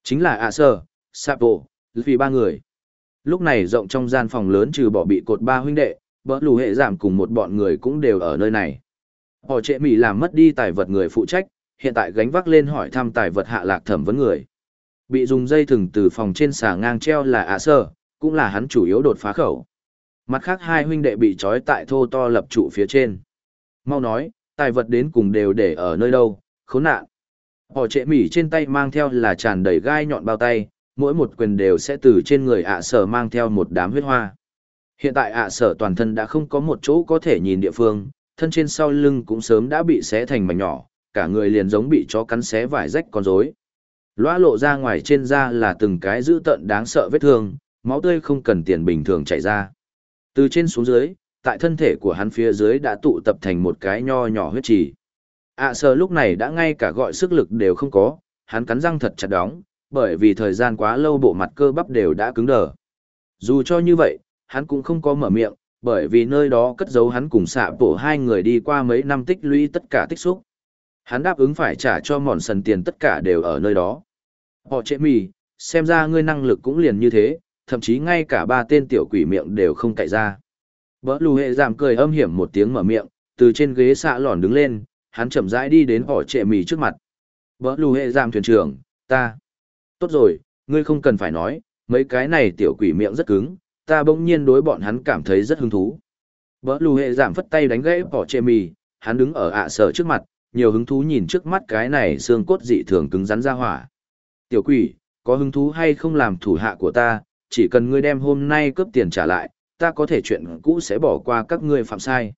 A: Chính là A Sơ, Sapo, vì ba người. Lúc này rộng trong gian phòng lớn trừ bỏ bị cột ba huynh đệ, bờ lù hệ giảm cùng một bọn người cũng đều ở nơi này. Họ trệ mỉ làm mất đi tài vật người phụ trách, hiện tại gánh vác lên hỏi thăm tài vật hạ lạc thẩm vấn người. Bị dùng dây thừng từ phòng trên xà ngang treo là ạ sơ, cũng là hắn chủ yếu đột phá khẩu. Mặt khác hai huynh đệ bị trói tại thô to lập trụ phía trên. Mau nói, tài vật đến cùng đều để ở nơi đâu, khốn nạn. Họ trệ mỉ trên tay mang theo là tràn đầy gai nhọn bao tay, mỗi một quyền đều sẽ từ trên người ạ sở mang theo một đám huyết hoa. Hiện tại ạ sở toàn thân đã không có một chỗ có thể nhìn địa phương, thân trên sau lưng cũng sớm đã bị xé thành mảnh nhỏ, cả người liền giống bị chó cắn xé vải rách con rối. Loa lộ ra ngoài trên da là từng cái dữ tợn đáng sợ vết thương, máu tươi không cần tiền bình thường chảy ra. Từ trên xuống dưới, tại thân thể của hắn phía dưới đã tụ tập thành một cái nho nhỏ huyết trì. ạ à, sờ lúc này đã ngay cả gọi sức lực đều không có, hắn cắn răng thật chặt đóng, bởi vì thời gian quá lâu bộ mặt cơ bắp đều đã cứng đờ. Dù cho như vậy, hắn cũng không có mở miệng, bởi vì nơi đó cất giấu hắn cùng xạ bộ hai người đi qua mấy năm tích lũy tất cả tích xúc. Hắn đáp ứng phải trả cho mòn sần tiền tất cả đều ở nơi đó. Họ chế mì, xem ra ngươi năng lực cũng liền như thế, thậm chí ngay cả ba tên tiểu quỷ miệng đều không cậy ra. Bỡ lù hệ giảm cười âm hiểm một tiếng mở miệng, từ trên ghế xạ lòn đứng lên, hắn chậm rãi đi đến họ trệ mì trước mặt. Bỡ lù hệ giảm thuyền trưởng, ta. Tốt rồi, ngươi không cần phải nói, mấy cái này tiểu quỷ miệng rất cứng, ta bỗng nhiên đối bọn hắn cảm thấy rất hứng thú. Bỡ lù hệ giảm phất tay đánh gãy họ trệ mì, hắn đứng ở ạ sở trước mặt, nhiều hứng thú nhìn trước mắt cái này xương cốt dị thường cứng rắn ra hỏa. Tiểu quỷ, có hứng thú hay không làm thủ hạ của ta, chỉ cần ngươi đem hôm nay cướp tiền trả lại, ta có thể chuyện cũ sẽ bỏ qua các ngươi phạm sai.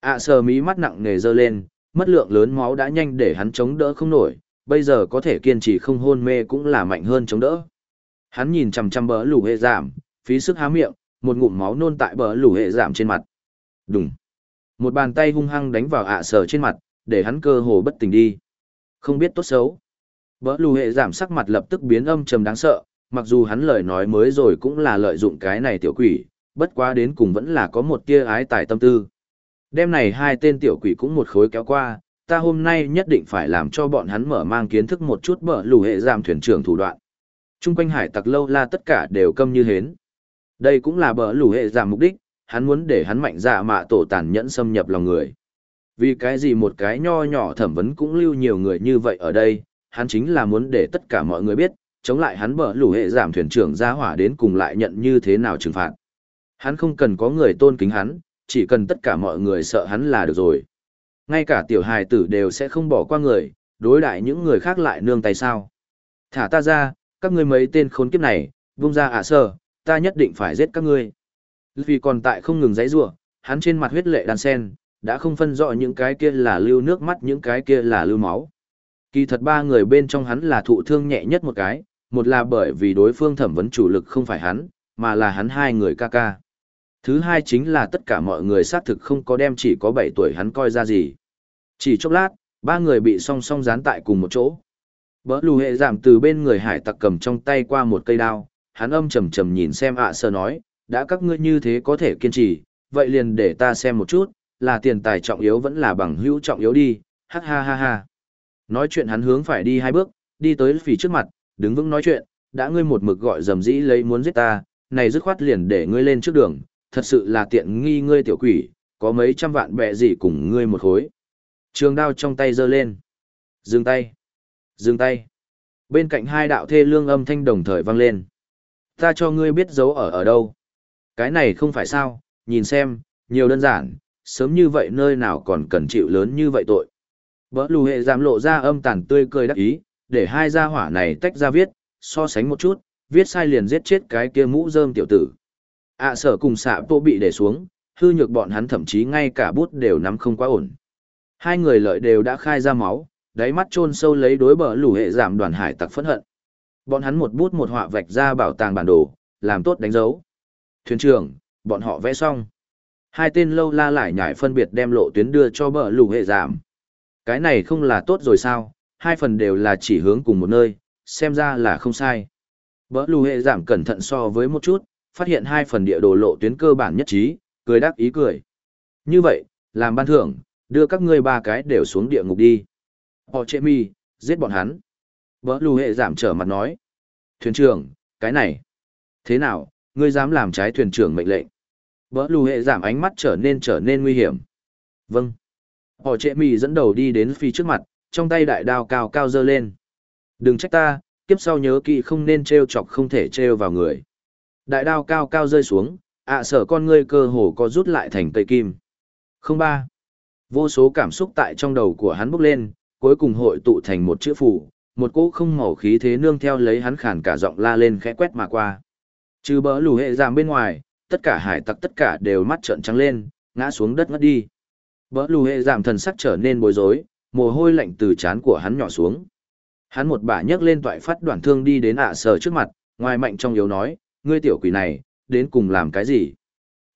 A: ạ sở mí mắt nặng nề dơ lên, mất lượng lớn máu đã nhanh để hắn chống đỡ không nổi, bây giờ có thể kiên trì không hôn mê cũng là mạnh hơn chống đỡ. Hắn nhìn chằm chằm bỡ lù hệ giảm, phí sức há miệng, một ngụm máu nôn tại bờ lù hệ giảm trên mặt. Đùng. Một bàn tay hung hăng đánh vào ạ sở trên mặt, để hắn cơ hồ bất tỉnh đi. Không biết tốt xấu. Bỡ lù hệ giảm sắc mặt lập tức biến âm trầm đáng sợ, mặc dù hắn lời nói mới rồi cũng là lợi dụng cái này tiểu quỷ, bất quá đến cùng vẫn là có một tia ái tài tâm tư. Đêm này hai tên tiểu quỷ cũng một khối kéo qua, ta hôm nay nhất định phải làm cho bọn hắn mở mang kiến thức một chút bỡ lù hệ giảm thuyền trưởng thủ đoạn. Trung quanh hải tặc lâu la tất cả đều câm như hến. Đây cũng là bỡ lù hệ giảm mục đích, hắn muốn để hắn mạnh dạ mạ tổ tàn nhẫn xâm nhập lòng người. Vì cái gì một cái nho nhỏ thẩm vấn cũng lưu nhiều người như vậy ở đây, hắn chính là muốn để tất cả mọi người biết, chống lại hắn bở lũ hệ giảm thuyền trưởng ra hỏa đến cùng lại nhận như thế nào trừng phạt. Hắn không cần có người tôn kính hắn, chỉ cần tất cả mọi người sợ hắn là được rồi. Ngay cả tiểu hài tử đều sẽ không bỏ qua người, đối đại những người khác lại nương tay sao. Thả ta ra, các ngươi mấy tên khốn kiếp này, vung ra ạ sơ, ta nhất định phải giết các ngươi. Vì còn tại không ngừng giấy rủa, hắn trên mặt huyết lệ đan sen, đã không phân rõ những cái kia là lưu nước mắt những cái kia là lưu máu. Kỳ thật ba người bên trong hắn là thụ thương nhẹ nhất một cái, một là bởi vì đối phương thẩm vấn chủ lực không phải hắn, mà là hắn hai người ca ca. Thứ hai chính là tất cả mọi người xác thực không có đem chỉ có 7 tuổi hắn coi ra gì. Chỉ chốc lát, ba người bị song song dán tại cùng một chỗ. Bỡ lù hệ giảm từ bên người hải tặc cầm trong tay qua một cây đao, hắn âm trầm trầm nhìn xem ạ sơ nói, đã các ngươi như thế có thể kiên trì, vậy liền để ta xem một chút, là tiền tài trọng yếu vẫn là bằng hữu trọng yếu đi, ha ha ha ha. Nói chuyện hắn hướng phải đi hai bước, đi tới phỉ trước mặt, đứng vững nói chuyện, đã ngươi một mực gọi dầm dĩ lấy muốn giết ta, này dứt khoát liền để ngươi lên trước đường, thật sự là tiện nghi ngươi tiểu quỷ, có mấy trăm vạn bẹ gì cùng ngươi một khối. Trường đao trong tay giơ lên. Dừng tay. Dừng tay. Bên cạnh hai đạo thê lương âm thanh đồng thời vang lên. Ta cho ngươi biết dấu ở ở đâu. Cái này không phải sao, nhìn xem, nhiều đơn giản, sớm như vậy nơi nào còn cần chịu lớn như vậy tội. Bỡ lù hệ giảm lộ ra âm tàn tươi cười đắc ý, để hai gia hỏa này tách ra viết, so sánh một chút, viết sai liền giết chết cái kia mũ rơm tiểu tử. ạ sở cùng xạ bộ bị để xuống, hư nhược bọn hắn thậm chí ngay cả bút đều nắm không quá ổn. Hai người lợi đều đã khai ra máu, đáy mắt chôn sâu lấy đối bờ lù hệ giảm đoàn hải tặc phẫn hận. Bọn hắn một bút một họa vạch ra bảo tàng bản đồ, làm tốt đánh dấu. Thuyền trưởng, bọn họ vẽ xong. Hai tên lâu la lại nhảy phân biệt đem lộ tuyến đưa cho bờ lù hệ giảm. Cái này không là tốt rồi sao, hai phần đều là chỉ hướng cùng một nơi, xem ra là không sai. Bờ lù hệ giảm cẩn thận so với một chút, phát hiện hai phần địa đồ lộ tuyến cơ bản nhất trí, cười đắc ý cười. Như vậy, làm ban thưởng, đưa các ngươi ba cái đều xuống địa ngục đi. Họ chê mi, giết bọn hắn. Bờ lù hệ giảm trở mặt nói. Thuyền trưởng, cái này. Thế nào, ngươi dám làm trái thuyền trưởng mệnh lệnh bỡ lù hệ giảm ánh mắt trở nên trở nên nguy hiểm. Vâng. Họ trệ mì dẫn đầu đi đến phi trước mặt, trong tay đại đao cao cao dơ lên. Đừng trách ta, kiếp sau nhớ kỹ không nên treo chọc không thể treo vào người. Đại đao cao cao rơi xuống, ạ à sở con ngươi cơ hồ có rút lại thành cây kim. Không ba. Vô số cảm xúc tại trong đầu của hắn bốc lên, cuối cùng hội tụ thành một chữ phủ, một cỗ không màu khí thế nương theo lấy hắn khản cả giọng la lên khẽ quét mà qua. Trừ bỡ lù hệ giảm bên ngoài, tất cả hải tặc tất cả đều mắt trợn trắng lên, ngã xuống đất ngất đi. Bỡ lù hệ giảm thần sắc trở nên bối rối, mồ hôi lạnh từ trán của hắn nhỏ xuống. Hắn một bả nhấc lên toại phát đoạn thương đi đến ạ sở trước mặt, ngoài mạnh trong yếu nói, ngươi tiểu quỷ này, đến cùng làm cái gì?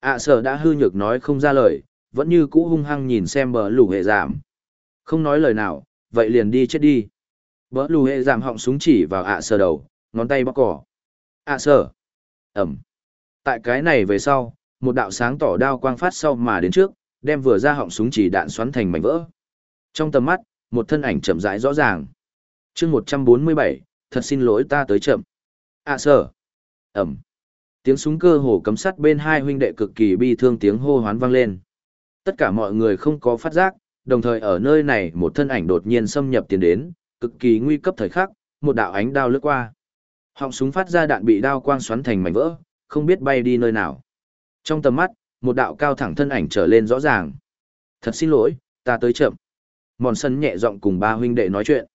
A: ạ sở đã hư nhược nói không ra lời, vẫn như cũ hung hăng nhìn xem bờ lù hệ giảm. Không nói lời nào, vậy liền đi chết đi. vỡ lù hệ giảm họng súng chỉ vào ạ sở đầu, ngón tay bóc cỏ. ạ sở. Ẩm. Tại cái này về sau, một đạo sáng tỏ đao quang phát sau mà đến trước, đem vừa ra họng súng chỉ đạn xoắn thành mảnh vỡ. Trong tầm mắt, một thân ảnh chậm rãi rõ ràng. chương 147, thật xin lỗi ta tới chậm. À, ạ sở. Ẩm. Tiếng súng cơ hồ cấm sắt bên hai huynh đệ cực kỳ bi thương tiếng hô hoán vang lên. Tất cả mọi người không có phát giác, đồng thời ở nơi này một thân ảnh đột nhiên xâm nhập tiến đến, cực kỳ nguy cấp thời khắc, một đạo ánh đao lướt qua. Họng súng phát ra đạn bị đao quang xoắn thành mảnh vỡ, không biết bay đi nơi nào. Trong tầm mắt, một đạo cao thẳng thân ảnh trở lên rõ ràng. Thật xin lỗi, ta tới chậm. Mòn sân nhẹ giọng cùng ba huynh đệ nói chuyện.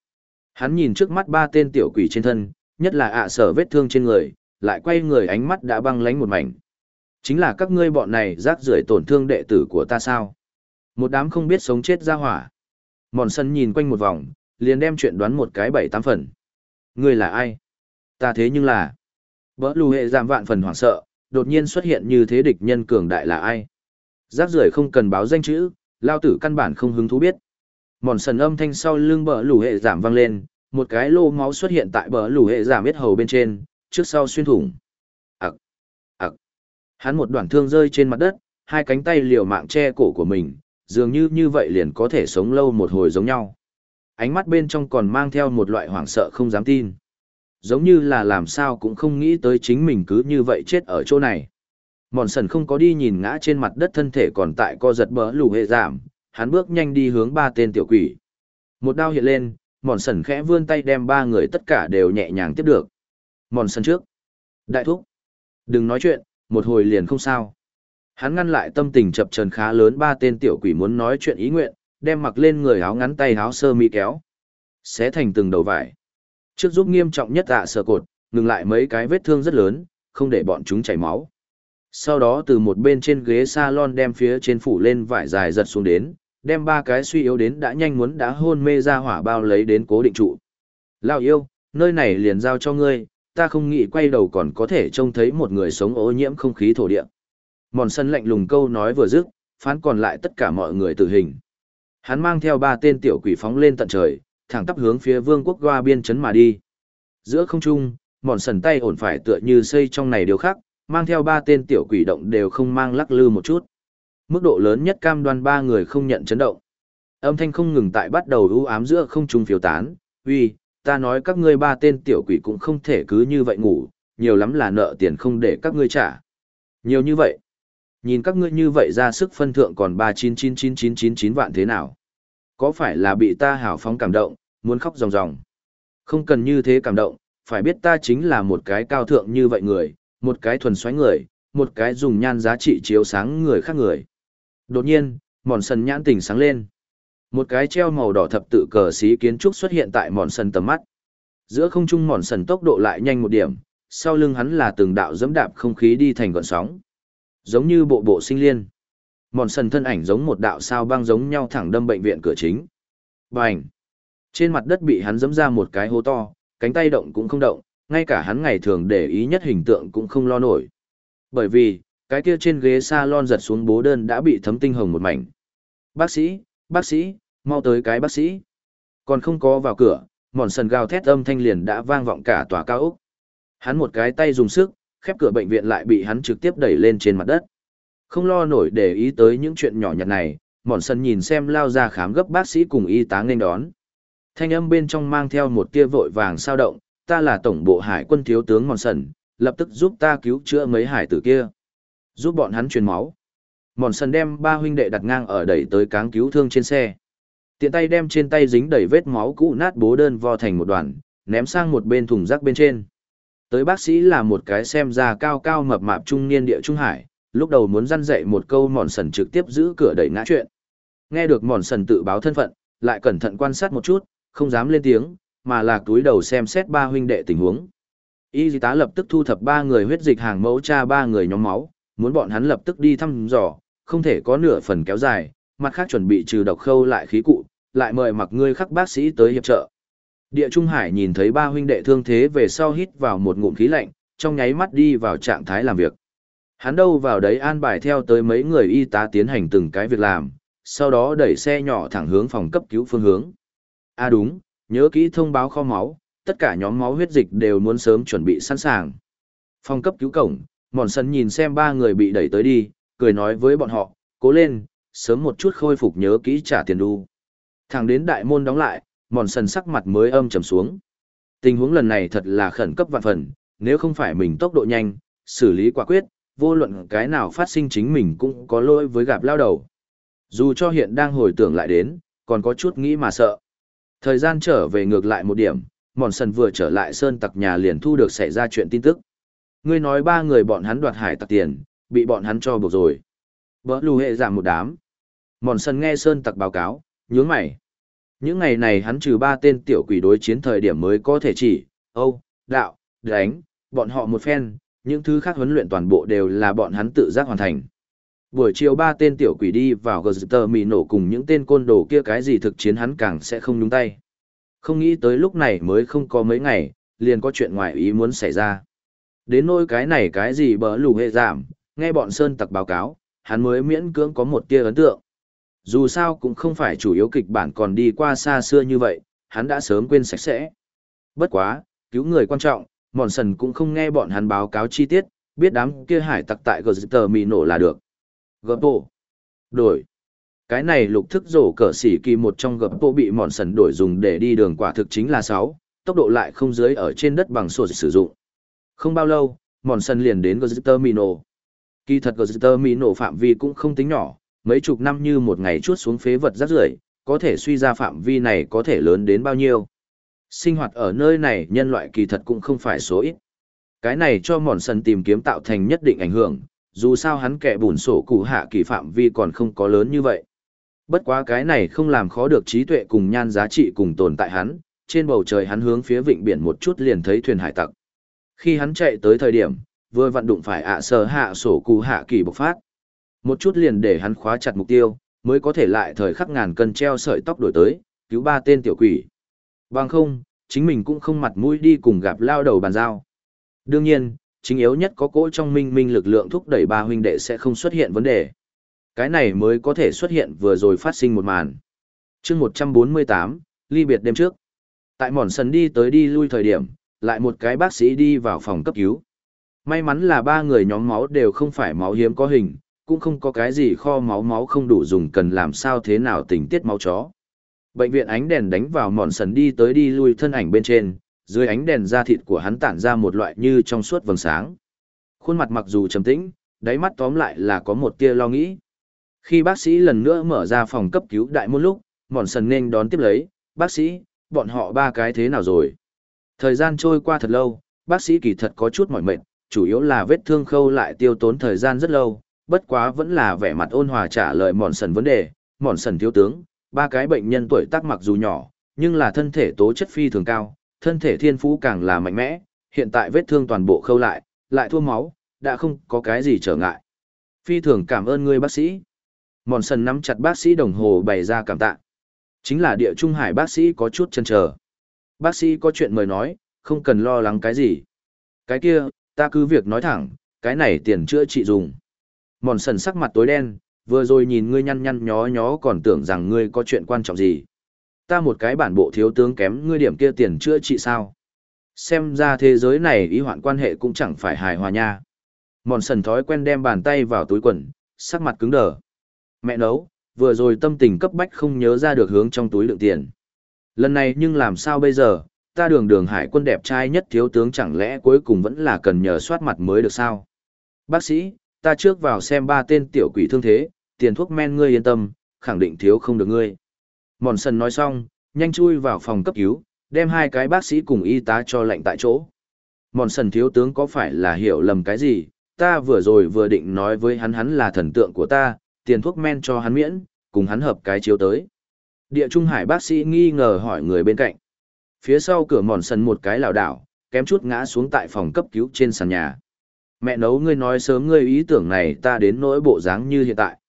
A: Hắn nhìn trước mắt ba tên tiểu quỷ trên thân, nhất là ạ sở vết thương trên người, lại quay người ánh mắt đã băng lánh một mảnh. Chính là các ngươi bọn này rác rưởi tổn thương đệ tử của ta sao? Một đám không biết sống chết ra hỏa. Mòn sân nhìn quanh một vòng, liền đem chuyện đoán một cái bảy tám phần. Ngươi là ai? Ta thế nhưng là... Bỡ lù hệ giảm vạn phần hoảng sợ, đột nhiên xuất hiện như thế địch nhân cường đại là ai? Giác rưởi không cần báo danh chữ, lao tử căn bản không hứng thú biết. Mòn sần âm thanh sau lưng bờ lù hệ giảm vang lên, một cái lô máu xuất hiện tại bờ lù hệ giảm biết hầu bên trên, trước sau xuyên thủng. Ặc, ặc. Hắn một đoạn thương rơi trên mặt đất, hai cánh tay liều mạng che cổ của mình, dường như như vậy liền có thể sống lâu một hồi giống nhau. Ánh mắt bên trong còn mang theo một loại hoảng sợ không dám tin. Giống như là làm sao cũng không nghĩ tới chính mình cứ như vậy chết ở chỗ này. Mòn sần không có đi nhìn ngã trên mặt đất thân thể còn tại co giật bỡ lù hệ giảm, hắn bước nhanh đi hướng ba tên tiểu quỷ. Một đao hiện lên, mòn sần khẽ vươn tay đem ba người tất cả đều nhẹ nhàng tiếp được. Mòn sần trước. Đại thúc. Đừng nói chuyện, một hồi liền không sao. Hắn ngăn lại tâm tình chập trần khá lớn ba tên tiểu quỷ muốn nói chuyện ý nguyện, đem mặc lên người áo ngắn tay áo sơ mi kéo. Xé thành từng đầu vải. Trước giúp nghiêm trọng nhất ạ à sờ cột, ngừng lại mấy cái vết thương rất lớn, không để bọn chúng chảy máu. Sau đó từ một bên trên ghế salon đem phía trên phủ lên vải dài giật xuống đến, đem ba cái suy yếu đến đã nhanh muốn đã hôn mê ra hỏa bao lấy đến cố định trụ. Lao yêu, nơi này liền giao cho ngươi, ta không nghĩ quay đầu còn có thể trông thấy một người sống ô nhiễm không khí thổ địa. Mòn sân lạnh lùng câu nói vừa dứt, phán còn lại tất cả mọi người tử hình. Hắn mang theo ba tên tiểu quỷ phóng lên tận trời, thẳng tắp hướng phía vương quốc qua biên chấn mà đi. Giữa không trung, mòn sần tay ổn phải tựa như xây trong này điều khác, mang theo ba tên tiểu quỷ động đều không mang lắc lư một chút. Mức độ lớn nhất cam đoan ba người không nhận chấn động. Âm thanh không ngừng tại bắt đầu u ám giữa không trung phiếu tán, uy, ta nói các ngươi ba tên tiểu quỷ cũng không thể cứ như vậy ngủ, nhiều lắm là nợ tiền không để các ngươi trả. Nhiều như vậy. Nhìn các ngươi như vậy ra sức phân thượng còn ba chín chín chín chín chín chín vạn thế nào? Có phải là bị ta hào phóng cảm động, muốn khóc ròng ròng? Không cần như thế cảm động, phải biết ta chính là một cái cao thượng như vậy người, một cái thuần xoáy người, một cái dùng nhan giá trị chiếu sáng người khác người. Đột nhiên, mòn sần nhãn tỉnh sáng lên. Một cái treo màu đỏ thập tự cờ xí kiến trúc xuất hiện tại mòn sần tầm mắt. Giữa không trung mòn sần tốc độ lại nhanh một điểm, sau lưng hắn là từng đạo dẫm đạp không khí đi thành gọn sóng. Giống như bộ bộ sinh liên. Mòn sần thân ảnh giống một đạo sao băng giống nhau thẳng đâm bệnh viện cửa chính. Bành! Trên mặt đất bị hắn dẫm ra một cái hố to, cánh tay động cũng không động, ngay cả hắn ngày thường để ý nhất hình tượng cũng không lo nổi. Bởi vì, cái kia trên ghế salon giật xuống bố đơn đã bị thấm tinh hồng một mảnh. Bác sĩ, bác sĩ, mau tới cái bác sĩ. Còn không có vào cửa, mòn sần gào thét âm thanh liền đã vang vọng cả tòa cao ốc. Hắn một cái tay dùng sức, khép cửa bệnh viện lại bị hắn trực tiếp đẩy lên trên mặt đất. Không lo nổi để ý tới những chuyện nhỏ nhặt này, mòn sần nhìn xem lao ra khám gấp bác sĩ cùng y tá nên đón. Thanh âm bên trong mang theo một tia vội vàng sao động, ta là tổng bộ hải quân thiếu tướng mòn sần, lập tức giúp ta cứu chữa mấy hải tử kia. Giúp bọn hắn truyền máu. Mòn sần đem ba huynh đệ đặt ngang ở đẩy tới cáng cứu thương trên xe. Tiện tay đem trên tay dính đầy vết máu cũ nát bố đơn vo thành một đoàn, ném sang một bên thùng rác bên trên. Tới bác sĩ là một cái xem ra cao cao mập mạp trung niên địa trung hải, lúc đầu muốn răn dạy một câu mòn sần trực tiếp giữ cửa đẩy ngã chuyện. Nghe được mòn sần tự báo thân phận, lại cẩn thận quan sát một chút, không dám lên tiếng, mà là túi đầu xem xét ba huynh đệ tình huống. Y tá lập tức thu thập ba người huyết dịch hàng mẫu cha ba người nhóm máu, muốn bọn hắn lập tức đi thăm dò, không thể có nửa phần kéo dài, mặt khác chuẩn bị trừ độc khâu lại khí cụ, lại mời mặc ngươi khắc bác sĩ tới hiệp trợ. Địa Trung Hải nhìn thấy ba huynh đệ thương thế về sau hít vào một ngụm khí lạnh, trong nháy mắt đi vào trạng thái làm việc. Hắn đâu vào đấy an bài theo tới mấy người y tá tiến hành từng cái việc làm, sau đó đẩy xe nhỏ thẳng hướng phòng cấp cứu phương hướng. À đúng, nhớ kỹ thông báo kho máu, tất cả nhóm máu huyết dịch đều muốn sớm chuẩn bị sẵn sàng. Phòng cấp cứu cổng, mòn sân nhìn xem ba người bị đẩy tới đi, cười nói với bọn họ, cố lên, sớm một chút khôi phục nhớ kỹ trả tiền đu. Thẳng đến đại môn đóng lại, mòn sân sắc mặt mới âm trầm xuống. Tình huống lần này thật là khẩn cấp vạn phần, nếu không phải mình tốc độ nhanh, xử lý quả quyết, vô luận cái nào phát sinh chính mình cũng có lỗi với gặp lao đầu. Dù cho hiện đang hồi tưởng lại đến, còn có chút nghĩ mà sợ. Thời gian trở về ngược lại một điểm, mòn sần vừa trở lại sơn tặc nhà liền thu được xảy ra chuyện tin tức. Ngươi nói ba người bọn hắn đoạt hải tặc tiền, bị bọn hắn cho buộc rồi. Bỡ lù hệ giảm một đám. Mòn sần nghe sơn tặc báo cáo, nhướng mày. Những ngày này hắn trừ ba tên tiểu quỷ đối chiến thời điểm mới có thể chỉ, âu, đạo, đánh, bọn họ một phen, những thứ khác huấn luyện toàn bộ đều là bọn hắn tự giác hoàn thành. Buổi chiều ba tên tiểu quỷ đi vào gờ tờ mì nổ cùng những tên côn đồ kia cái gì thực chiến hắn càng sẽ không nhúng tay. Không nghĩ tới lúc này mới không có mấy ngày, liền có chuyện ngoài ý muốn xảy ra. Đến nỗi cái này cái gì bỡ lù hệ giảm, nghe bọn sơn tặc báo cáo, hắn mới miễn cưỡng có một tia ấn tượng. Dù sao cũng không phải chủ yếu kịch bản còn đi qua xa xưa như vậy, hắn đã sớm quên sạch sẽ. Bất quá, cứu người quan trọng, mòn sần cũng không nghe bọn hắn báo cáo chi tiết, biết đám kia hải tặc tại gờ tờ mì nổ là được. Gập bộ. Đổi. Cái này lục thức rổ cỡ xỉ kỳ một trong gập bộ bị mòn sần đổi dùng để đi đường quả thực chính là sáu tốc độ lại không dưới ở trên đất bằng sổ sử dụng. Không bao lâu, mòn sần liền đến gờ tờ mì nổ. Kỳ thật gờ tờ mì nổ phạm vi cũng không tính nhỏ, mấy chục năm như một ngày chuốt xuống phế vật rác rưởi có thể suy ra phạm vi này có thể lớn đến bao nhiêu. Sinh hoạt ở nơi này nhân loại kỳ thật cũng không phải số ít. Cái này cho mòn sần tìm kiếm tạo thành nhất định ảnh hưởng, dù sao hắn kẻ bùn sổ cụ hạ kỳ phạm vi còn không có lớn như vậy. Bất quá cái này không làm khó được trí tuệ cùng nhan giá trị cùng tồn tại hắn, trên bầu trời hắn hướng phía vịnh biển một chút liền thấy thuyền hải tặc. Khi hắn chạy tới thời điểm, vừa vận đụng phải ạ à sờ hạ sổ cụ hạ kỳ bộc phát. Một chút liền để hắn khóa chặt mục tiêu, mới có thể lại thời khắc ngàn cân treo sợi tóc đổi tới, cứu ba tên tiểu quỷ. Bằng không, chính mình cũng không mặt mũi đi cùng gặp lao đầu bàn giao. Đương nhiên, chính yếu nhất có cỗ trong minh minh lực lượng thúc đẩy ba huynh đệ sẽ không xuất hiện vấn đề. Cái này mới có thể xuất hiện vừa rồi phát sinh một màn. chương 148, ly biệt đêm trước. Tại mòn sân đi tới đi lui thời điểm, lại một cái bác sĩ đi vào phòng cấp cứu. May mắn là ba người nhóm máu đều không phải máu hiếm có hình, cũng không có cái gì kho máu máu không đủ dùng cần làm sao thế nào tình tiết máu chó. Bệnh viện ánh đèn đánh vào mòn sần đi tới đi lui thân ảnh bên trên, dưới ánh đèn da thịt của hắn tản ra một loại như trong suốt vầng sáng. Khuôn mặt mặc dù trầm tĩnh, đáy mắt tóm lại là có một tia lo nghĩ. Khi bác sĩ lần nữa mở ra phòng cấp cứu đại môn lúc, mòn sần nên đón tiếp lấy, bác sĩ, bọn họ ba cái thế nào rồi? Thời gian trôi qua thật lâu, bác sĩ kỳ thật có chút mỏi mệt, chủ yếu là vết thương khâu lại tiêu tốn thời gian rất lâu, bất quá vẫn là vẻ mặt ôn hòa trả lời mòn sần vấn đề, mòn sần thiếu tướng, ba cái bệnh nhân tuổi tác mặc dù nhỏ, nhưng là thân thể tố chất phi thường cao, thân thể thiên phú càng là mạnh mẽ, hiện tại vết thương toàn bộ khâu lại, lại thua máu, đã không có cái gì trở ngại. Phi thường cảm ơn ngươi bác sĩ. Mòn sần nắm chặt bác sĩ đồng hồ bày ra cảm tạ. Chính là địa trung hải bác sĩ có chút chân chờ. Bác sĩ có chuyện mời nói, không cần lo lắng cái gì. Cái kia, ta cứ việc nói thẳng, cái này tiền chữa trị dùng. Mòn sần sắc mặt tối đen, vừa rồi nhìn ngươi nhăn nhăn nhó nhó còn tưởng rằng ngươi có chuyện quan trọng gì. Ta một cái bản bộ thiếu tướng kém ngươi điểm kia tiền chữa trị sao. Xem ra thế giới này ý hoạn quan hệ cũng chẳng phải hài hòa nha. Mòn sần thói quen đem bàn tay vào túi quần, sắc mặt cứng đờ. Mẹ nấu, vừa rồi tâm tình cấp bách không nhớ ra được hướng trong túi lượng tiền. Lần này nhưng làm sao bây giờ, ta đường đường hải quân đẹp trai nhất thiếu tướng chẳng lẽ cuối cùng vẫn là cần nhờ soát mặt mới được sao? Bác sĩ, ta trước vào xem ba tên tiểu quỷ thương thế, tiền thuốc men ngươi yên tâm, khẳng định thiếu không được ngươi. Mòn sần nói xong, nhanh chui vào phòng cấp cứu, đem hai cái bác sĩ cùng y tá cho lệnh tại chỗ. Mòn sần thiếu tướng có phải là hiểu lầm cái gì, ta vừa rồi vừa định nói với hắn hắn là thần tượng của ta, tiền thuốc men cho hắn miễn, cùng hắn hợp cái chiếu tới. Địa Trung Hải bác sĩ nghi ngờ hỏi người bên cạnh. Phía sau cửa mòn sần một cái lảo đảo, kém chút ngã xuống tại phòng cấp cứu trên sàn nhà. Mẹ nấu ngươi nói sớm ngươi ý tưởng này ta đến nỗi bộ dáng như hiện tại.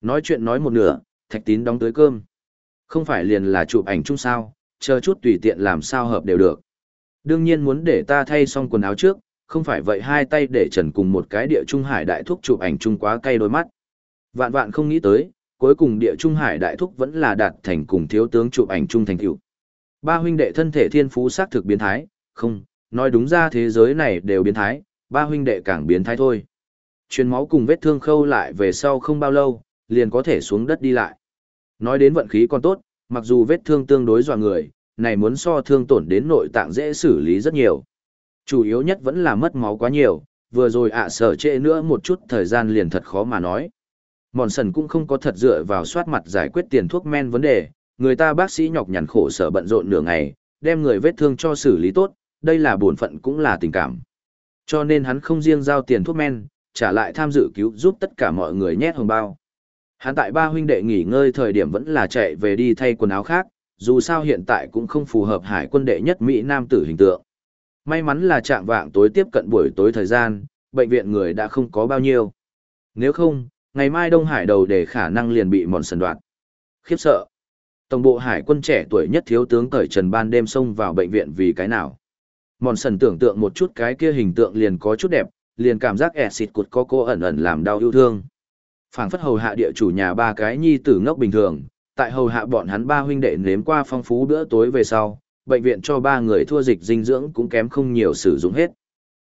A: Nói chuyện nói một nửa, thạch tín đóng tới cơm. Không phải liền là chụp ảnh chung sao, chờ chút tùy tiện làm sao hợp đều được. Đương nhiên muốn để ta thay xong quần áo trước, không phải vậy hai tay để trần cùng một cái địa trung hải đại thúc chụp ảnh chung quá cay đôi mắt. Vạn vạn không nghĩ tới, cuối cùng địa trung hải đại thúc vẫn là đạt thành cùng thiếu tướng chụp ảnh chung thành tựu. Ba huynh đệ thân thể thiên phú xác thực biến thái, không, nói đúng ra thế giới này đều biến thái, ba huynh đệ càng biến thái thôi. Truyền máu cùng vết thương khâu lại về sau không bao lâu, liền có thể xuống đất đi lại. Nói đến vận khí còn tốt, mặc dù vết thương tương đối dọa người, này muốn so thương tổn đến nội tạng dễ xử lý rất nhiều. Chủ yếu nhất vẫn là mất máu quá nhiều, vừa rồi ạ à sở trễ nữa một chút thời gian liền thật khó mà nói. Mòn sần cũng không có thật dựa vào soát mặt giải quyết tiền thuốc men vấn đề, người ta bác sĩ nhọc nhằn khổ sở bận rộn nửa ngày, đem người vết thương cho xử lý tốt, đây là bổn phận cũng là tình cảm. Cho nên hắn không riêng giao tiền thuốc men, trả lại tham dự cứu giúp tất cả mọi người nhét hồng bao. Hắn tại ba huynh đệ nghỉ ngơi thời điểm vẫn là chạy về đi thay quần áo khác, dù sao hiện tại cũng không phù hợp hải quân đệ nhất Mỹ Nam tử hình tượng. May mắn là trạng vạng tối tiếp cận buổi tối thời gian, bệnh viện người đã không có bao nhiêu. Nếu không, ngày mai Đông Hải đầu để khả năng liền bị mòn sần đoạt. Khiếp sợ. Tổng bộ hải quân trẻ tuổi nhất thiếu tướng cởi trần ban đêm xông vào bệnh viện vì cái nào. Mòn sần tưởng tượng một chút cái kia hình tượng liền có chút đẹp, liền cảm giác ẻ xịt cụt có cô ẩn ẩn làm đau yêu thương phảng phất hầu hạ địa chủ nhà ba cái nhi tử ngốc bình thường, tại hầu hạ bọn hắn ba huynh đệ nếm qua phong phú bữa tối về sau, bệnh viện cho ba người thua dịch dinh dưỡng cũng kém không nhiều sử dụng hết.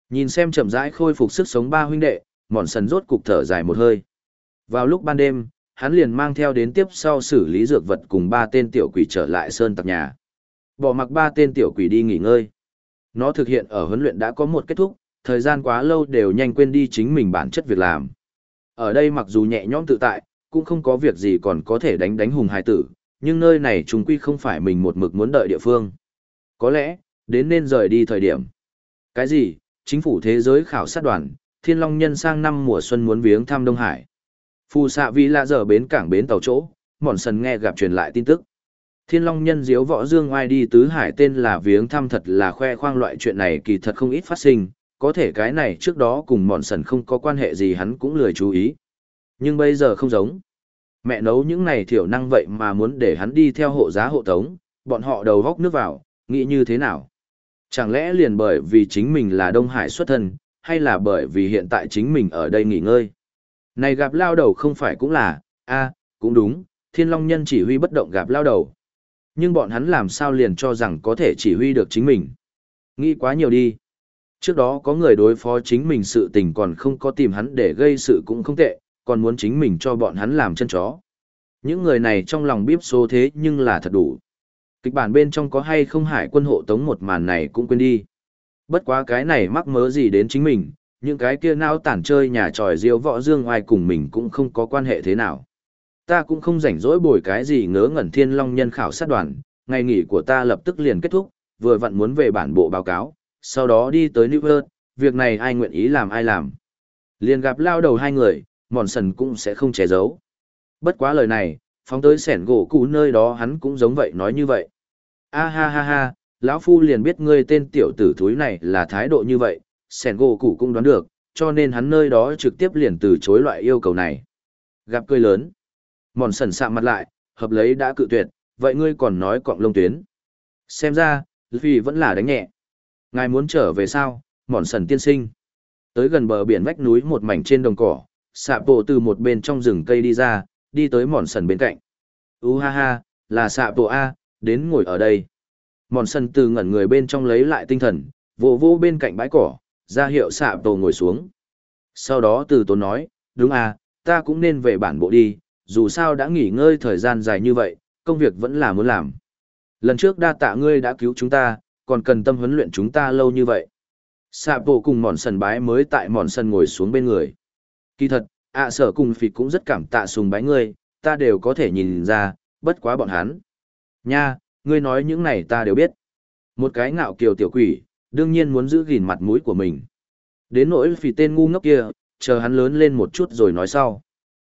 A: Nhìn xem chậm rãi khôi phục sức sống ba huynh đệ, mòn sần rốt cục thở dài một hơi. Vào lúc ban đêm, hắn liền mang theo đến tiếp sau xử lý dược vật cùng ba tên tiểu quỷ trở lại sơn tặc nhà. Bỏ mặc ba tên tiểu quỷ đi nghỉ ngơi. Nó thực hiện ở huấn luyện đã có một kết thúc, thời gian quá lâu đều nhanh quên đi chính mình bản chất việc làm. Ở đây mặc dù nhẹ nhõm tự tại, cũng không có việc gì còn có thể đánh đánh hùng hài tử, nhưng nơi này chúng quy không phải mình một mực muốn đợi địa phương. Có lẽ, đến nên rời đi thời điểm. Cái gì? Chính phủ thế giới khảo sát đoàn, Thiên Long Nhân sang năm mùa xuân muốn viếng thăm Đông Hải. Phù xạ vì lạ giờ bến cảng bến tàu chỗ, mòn sần nghe gặp truyền lại tin tức. Thiên Long Nhân diếu võ dương oai đi tứ hải tên là viếng thăm thật là khoe khoang loại chuyện này kỳ thật không ít phát sinh, có thể cái này trước đó cùng mòn sần không có quan hệ gì hắn cũng lười chú ý. Nhưng bây giờ không giống. Mẹ nấu những này thiểu năng vậy mà muốn để hắn đi theo hộ giá hộ tống, bọn họ đầu góc nước vào, nghĩ như thế nào? Chẳng lẽ liền bởi vì chính mình là Đông Hải xuất thân, hay là bởi vì hiện tại chính mình ở đây nghỉ ngơi? Này gặp lao đầu không phải cũng là, a cũng đúng, thiên long nhân chỉ huy bất động gặp lao đầu. Nhưng bọn hắn làm sao liền cho rằng có thể chỉ huy được chính mình? Nghĩ quá nhiều đi. Trước đó có người đối phó chính mình sự tình còn không có tìm hắn để gây sự cũng không tệ, còn muốn chính mình cho bọn hắn làm chân chó. Những người này trong lòng biết số thế nhưng là thật đủ. Kịch bản bên trong có hay không hải quân hộ tống một màn này cũng quên đi. Bất quá cái này mắc mớ gì đến chính mình, những cái kia nao tản chơi nhà tròi diêu võ dương oai cùng mình cũng không có quan hệ thế nào. Ta cũng không rảnh rỗi bồi cái gì ngớ ngẩn thiên long nhân khảo sát đoàn, ngày nghỉ của ta lập tức liền kết thúc, vừa vặn muốn về bản bộ báo cáo, sau đó đi tới New York, việc này ai nguyện ý làm ai làm. Liền gặp lao đầu hai người, mòn sần cũng sẽ không che giấu. Bất quá lời này, phóng tới sẻn gỗ cụ nơi đó hắn cũng giống vậy nói như vậy. A ha ha ha, lão phu liền biết ngươi tên tiểu tử thúi này là thái độ như vậy, sẻn gỗ cụ cũng đoán được, cho nên hắn nơi đó trực tiếp liền từ chối loại yêu cầu này. Gặp cười lớn. Mòn sần sạm mặt lại, hợp lấy đã cự tuyệt, vậy ngươi còn nói cọng lông tuyến. Xem ra, vì vẫn là đánh nhẹ. Ngài muốn trở về sao, mòn sần tiên sinh. Tới gần bờ biển vách núi một mảnh trên đồng cỏ, xạ bộ từ một bên trong rừng cây đi ra, đi tới mòn sần bên cạnh. U ha ha, là xạ bộ A, đến ngồi ở đây. Mòn sần từ ngẩn người bên trong lấy lại tinh thần, vỗ vỗ bên cạnh bãi cỏ, ra hiệu xạ bộ ngồi xuống. Sau đó từ tốn nói, đúng à, ta cũng nên về bản bộ đi, dù sao đã nghỉ ngơi thời gian dài như vậy, công việc vẫn là muốn làm. Lần trước đa tạ ngươi đã cứu chúng ta, còn cần tâm huấn luyện chúng ta lâu như vậy. Sạ bộ cùng mòn sần bái mới tại mòn sần ngồi xuống bên người. Kỳ thật, ạ sở cùng phịt cũng rất cảm tạ sùng bái ngươi, ta đều có thể nhìn ra, bất quá bọn hắn. Nha, ngươi nói những này ta đều biết. Một cái ngạo kiều tiểu quỷ, đương nhiên muốn giữ gìn mặt mũi của mình. Đến nỗi phì tên ngu ngốc kia, chờ hắn lớn lên một chút rồi nói sau.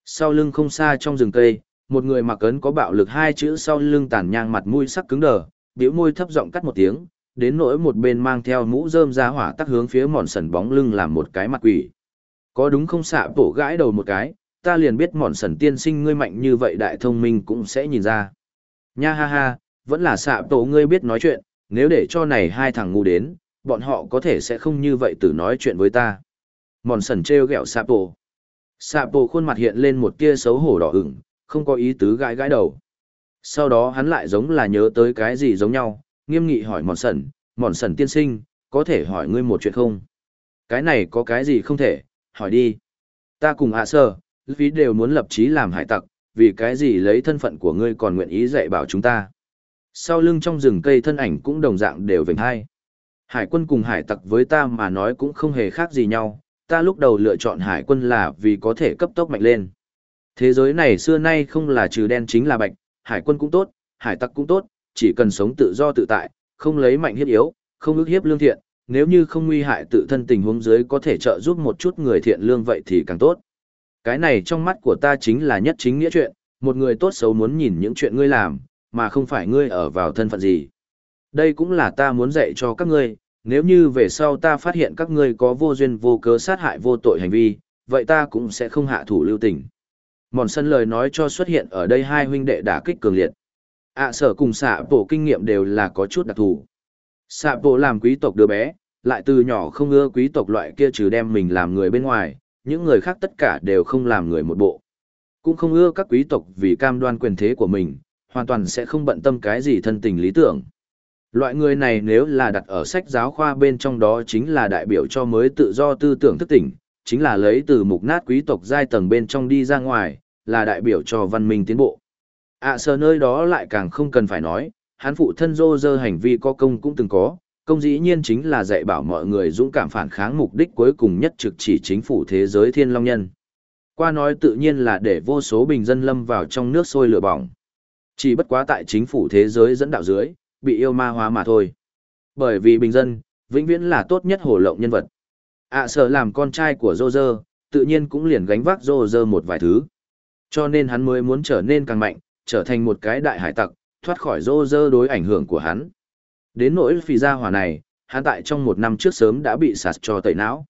A: Sau lưng không xa trong rừng cây, một người mặc ấn có bạo lực hai chữ sau lưng tàn nhang mặt mũi sắc cứng đờ, biểu môi thấp giọng cắt một tiếng, đến nỗi một bên mang theo mũ rơm ra hỏa tắc hướng phía mòn sần bóng lưng làm một cái mặt quỷ. Có đúng không xạ bổ gãi đầu một cái, ta liền biết mòn sần tiên sinh ngươi mạnh như vậy đại thông minh cũng sẽ nhìn ra. Nha ha ha, vẫn là xạ tổ ngươi biết nói chuyện, nếu để cho này hai thằng ngu đến, bọn họ có thể sẽ không như vậy từ nói chuyện với ta. Mòn sần treo gẹo xạ tổ. Xạ tổ khuôn mặt hiện lên một tia xấu hổ đỏ ửng, không có ý tứ gãi gãi đầu. Sau đó hắn lại giống là nhớ tới cái gì giống nhau, nghiêm nghị hỏi mòn sần, mòn sần tiên sinh, có thể hỏi ngươi một chuyện không? Cái này có cái gì không thể, hỏi đi. Ta cùng hạ sơ, vì đều muốn lập chí làm hải tặc, vì cái gì lấy thân phận của ngươi còn nguyện ý dạy bảo chúng ta. Sau lưng trong rừng cây thân ảnh cũng đồng dạng đều vệnh hai. Hải quân cùng hải tặc với ta mà nói cũng không hề khác gì nhau, ta lúc đầu lựa chọn hải quân là vì có thể cấp tốc mạnh lên. Thế giới này xưa nay không là trừ đen chính là bạch, hải quân cũng tốt, hải tặc cũng tốt, chỉ cần sống tự do tự tại, không lấy mạnh hiếp yếu, không ức hiếp lương thiện, nếu như không nguy hại tự thân tình huống dưới có thể trợ giúp một chút người thiện lương vậy thì càng tốt. Cái này trong mắt của ta chính là nhất chính nghĩa chuyện, một người tốt xấu muốn nhìn những chuyện ngươi làm, mà không phải ngươi ở vào thân phận gì. Đây cũng là ta muốn dạy cho các ngươi, nếu như về sau ta phát hiện các ngươi có vô duyên vô cớ sát hại vô tội hành vi, vậy ta cũng sẽ không hạ thủ lưu tình. Mòn sân lời nói cho xuất hiện ở đây hai huynh đệ đả kích cường liệt ạ sở cùng xạ bộ kinh nghiệm đều là có chút đặc thù. Xạ bộ làm quý tộc đứa bé, lại từ nhỏ không ưa quý tộc loại kia trừ đem mình làm người bên ngoài, những người khác tất cả đều không làm người một bộ. Cũng không ưa các quý tộc vì cam đoan quyền thế của mình, hoàn toàn sẽ không bận tâm cái gì thân tình lý tưởng. Loại người này nếu là đặt ở sách giáo khoa bên trong đó chính là đại biểu cho mới tự do tư tưởng thức tỉnh, chính là lấy từ mục nát quý tộc giai tầng bên trong đi ra ngoài, là đại biểu cho văn minh tiến bộ ạ à, sờ nơi đó lại càng không cần phải nói, hắn phụ thân dô dơ hành vi có công cũng từng có, công dĩ nhiên chính là dạy bảo mọi người dũng cảm phản kháng mục đích cuối cùng nhất trực chỉ chính phủ thế giới thiên long nhân. Qua nói tự nhiên là để vô số bình dân lâm vào trong nước sôi lửa bỏng. Chỉ bất quá tại chính phủ thế giới dẫn đạo dưới, bị yêu ma hóa mà thôi. Bởi vì bình dân, vĩnh viễn là tốt nhất hổ lộng nhân vật. ạ à, sợ làm con trai của dô dơ, tự nhiên cũng liền gánh vác dô dơ một vài thứ. Cho nên hắn mới muốn trở nên càng mạnh, trở thành một cái đại hải tặc, thoát khỏi rô rơ đối ảnh hưởng của hắn. Đến nỗi phì gia hỏa này, hắn tại trong một năm trước sớm đã bị sạt cho tẩy não.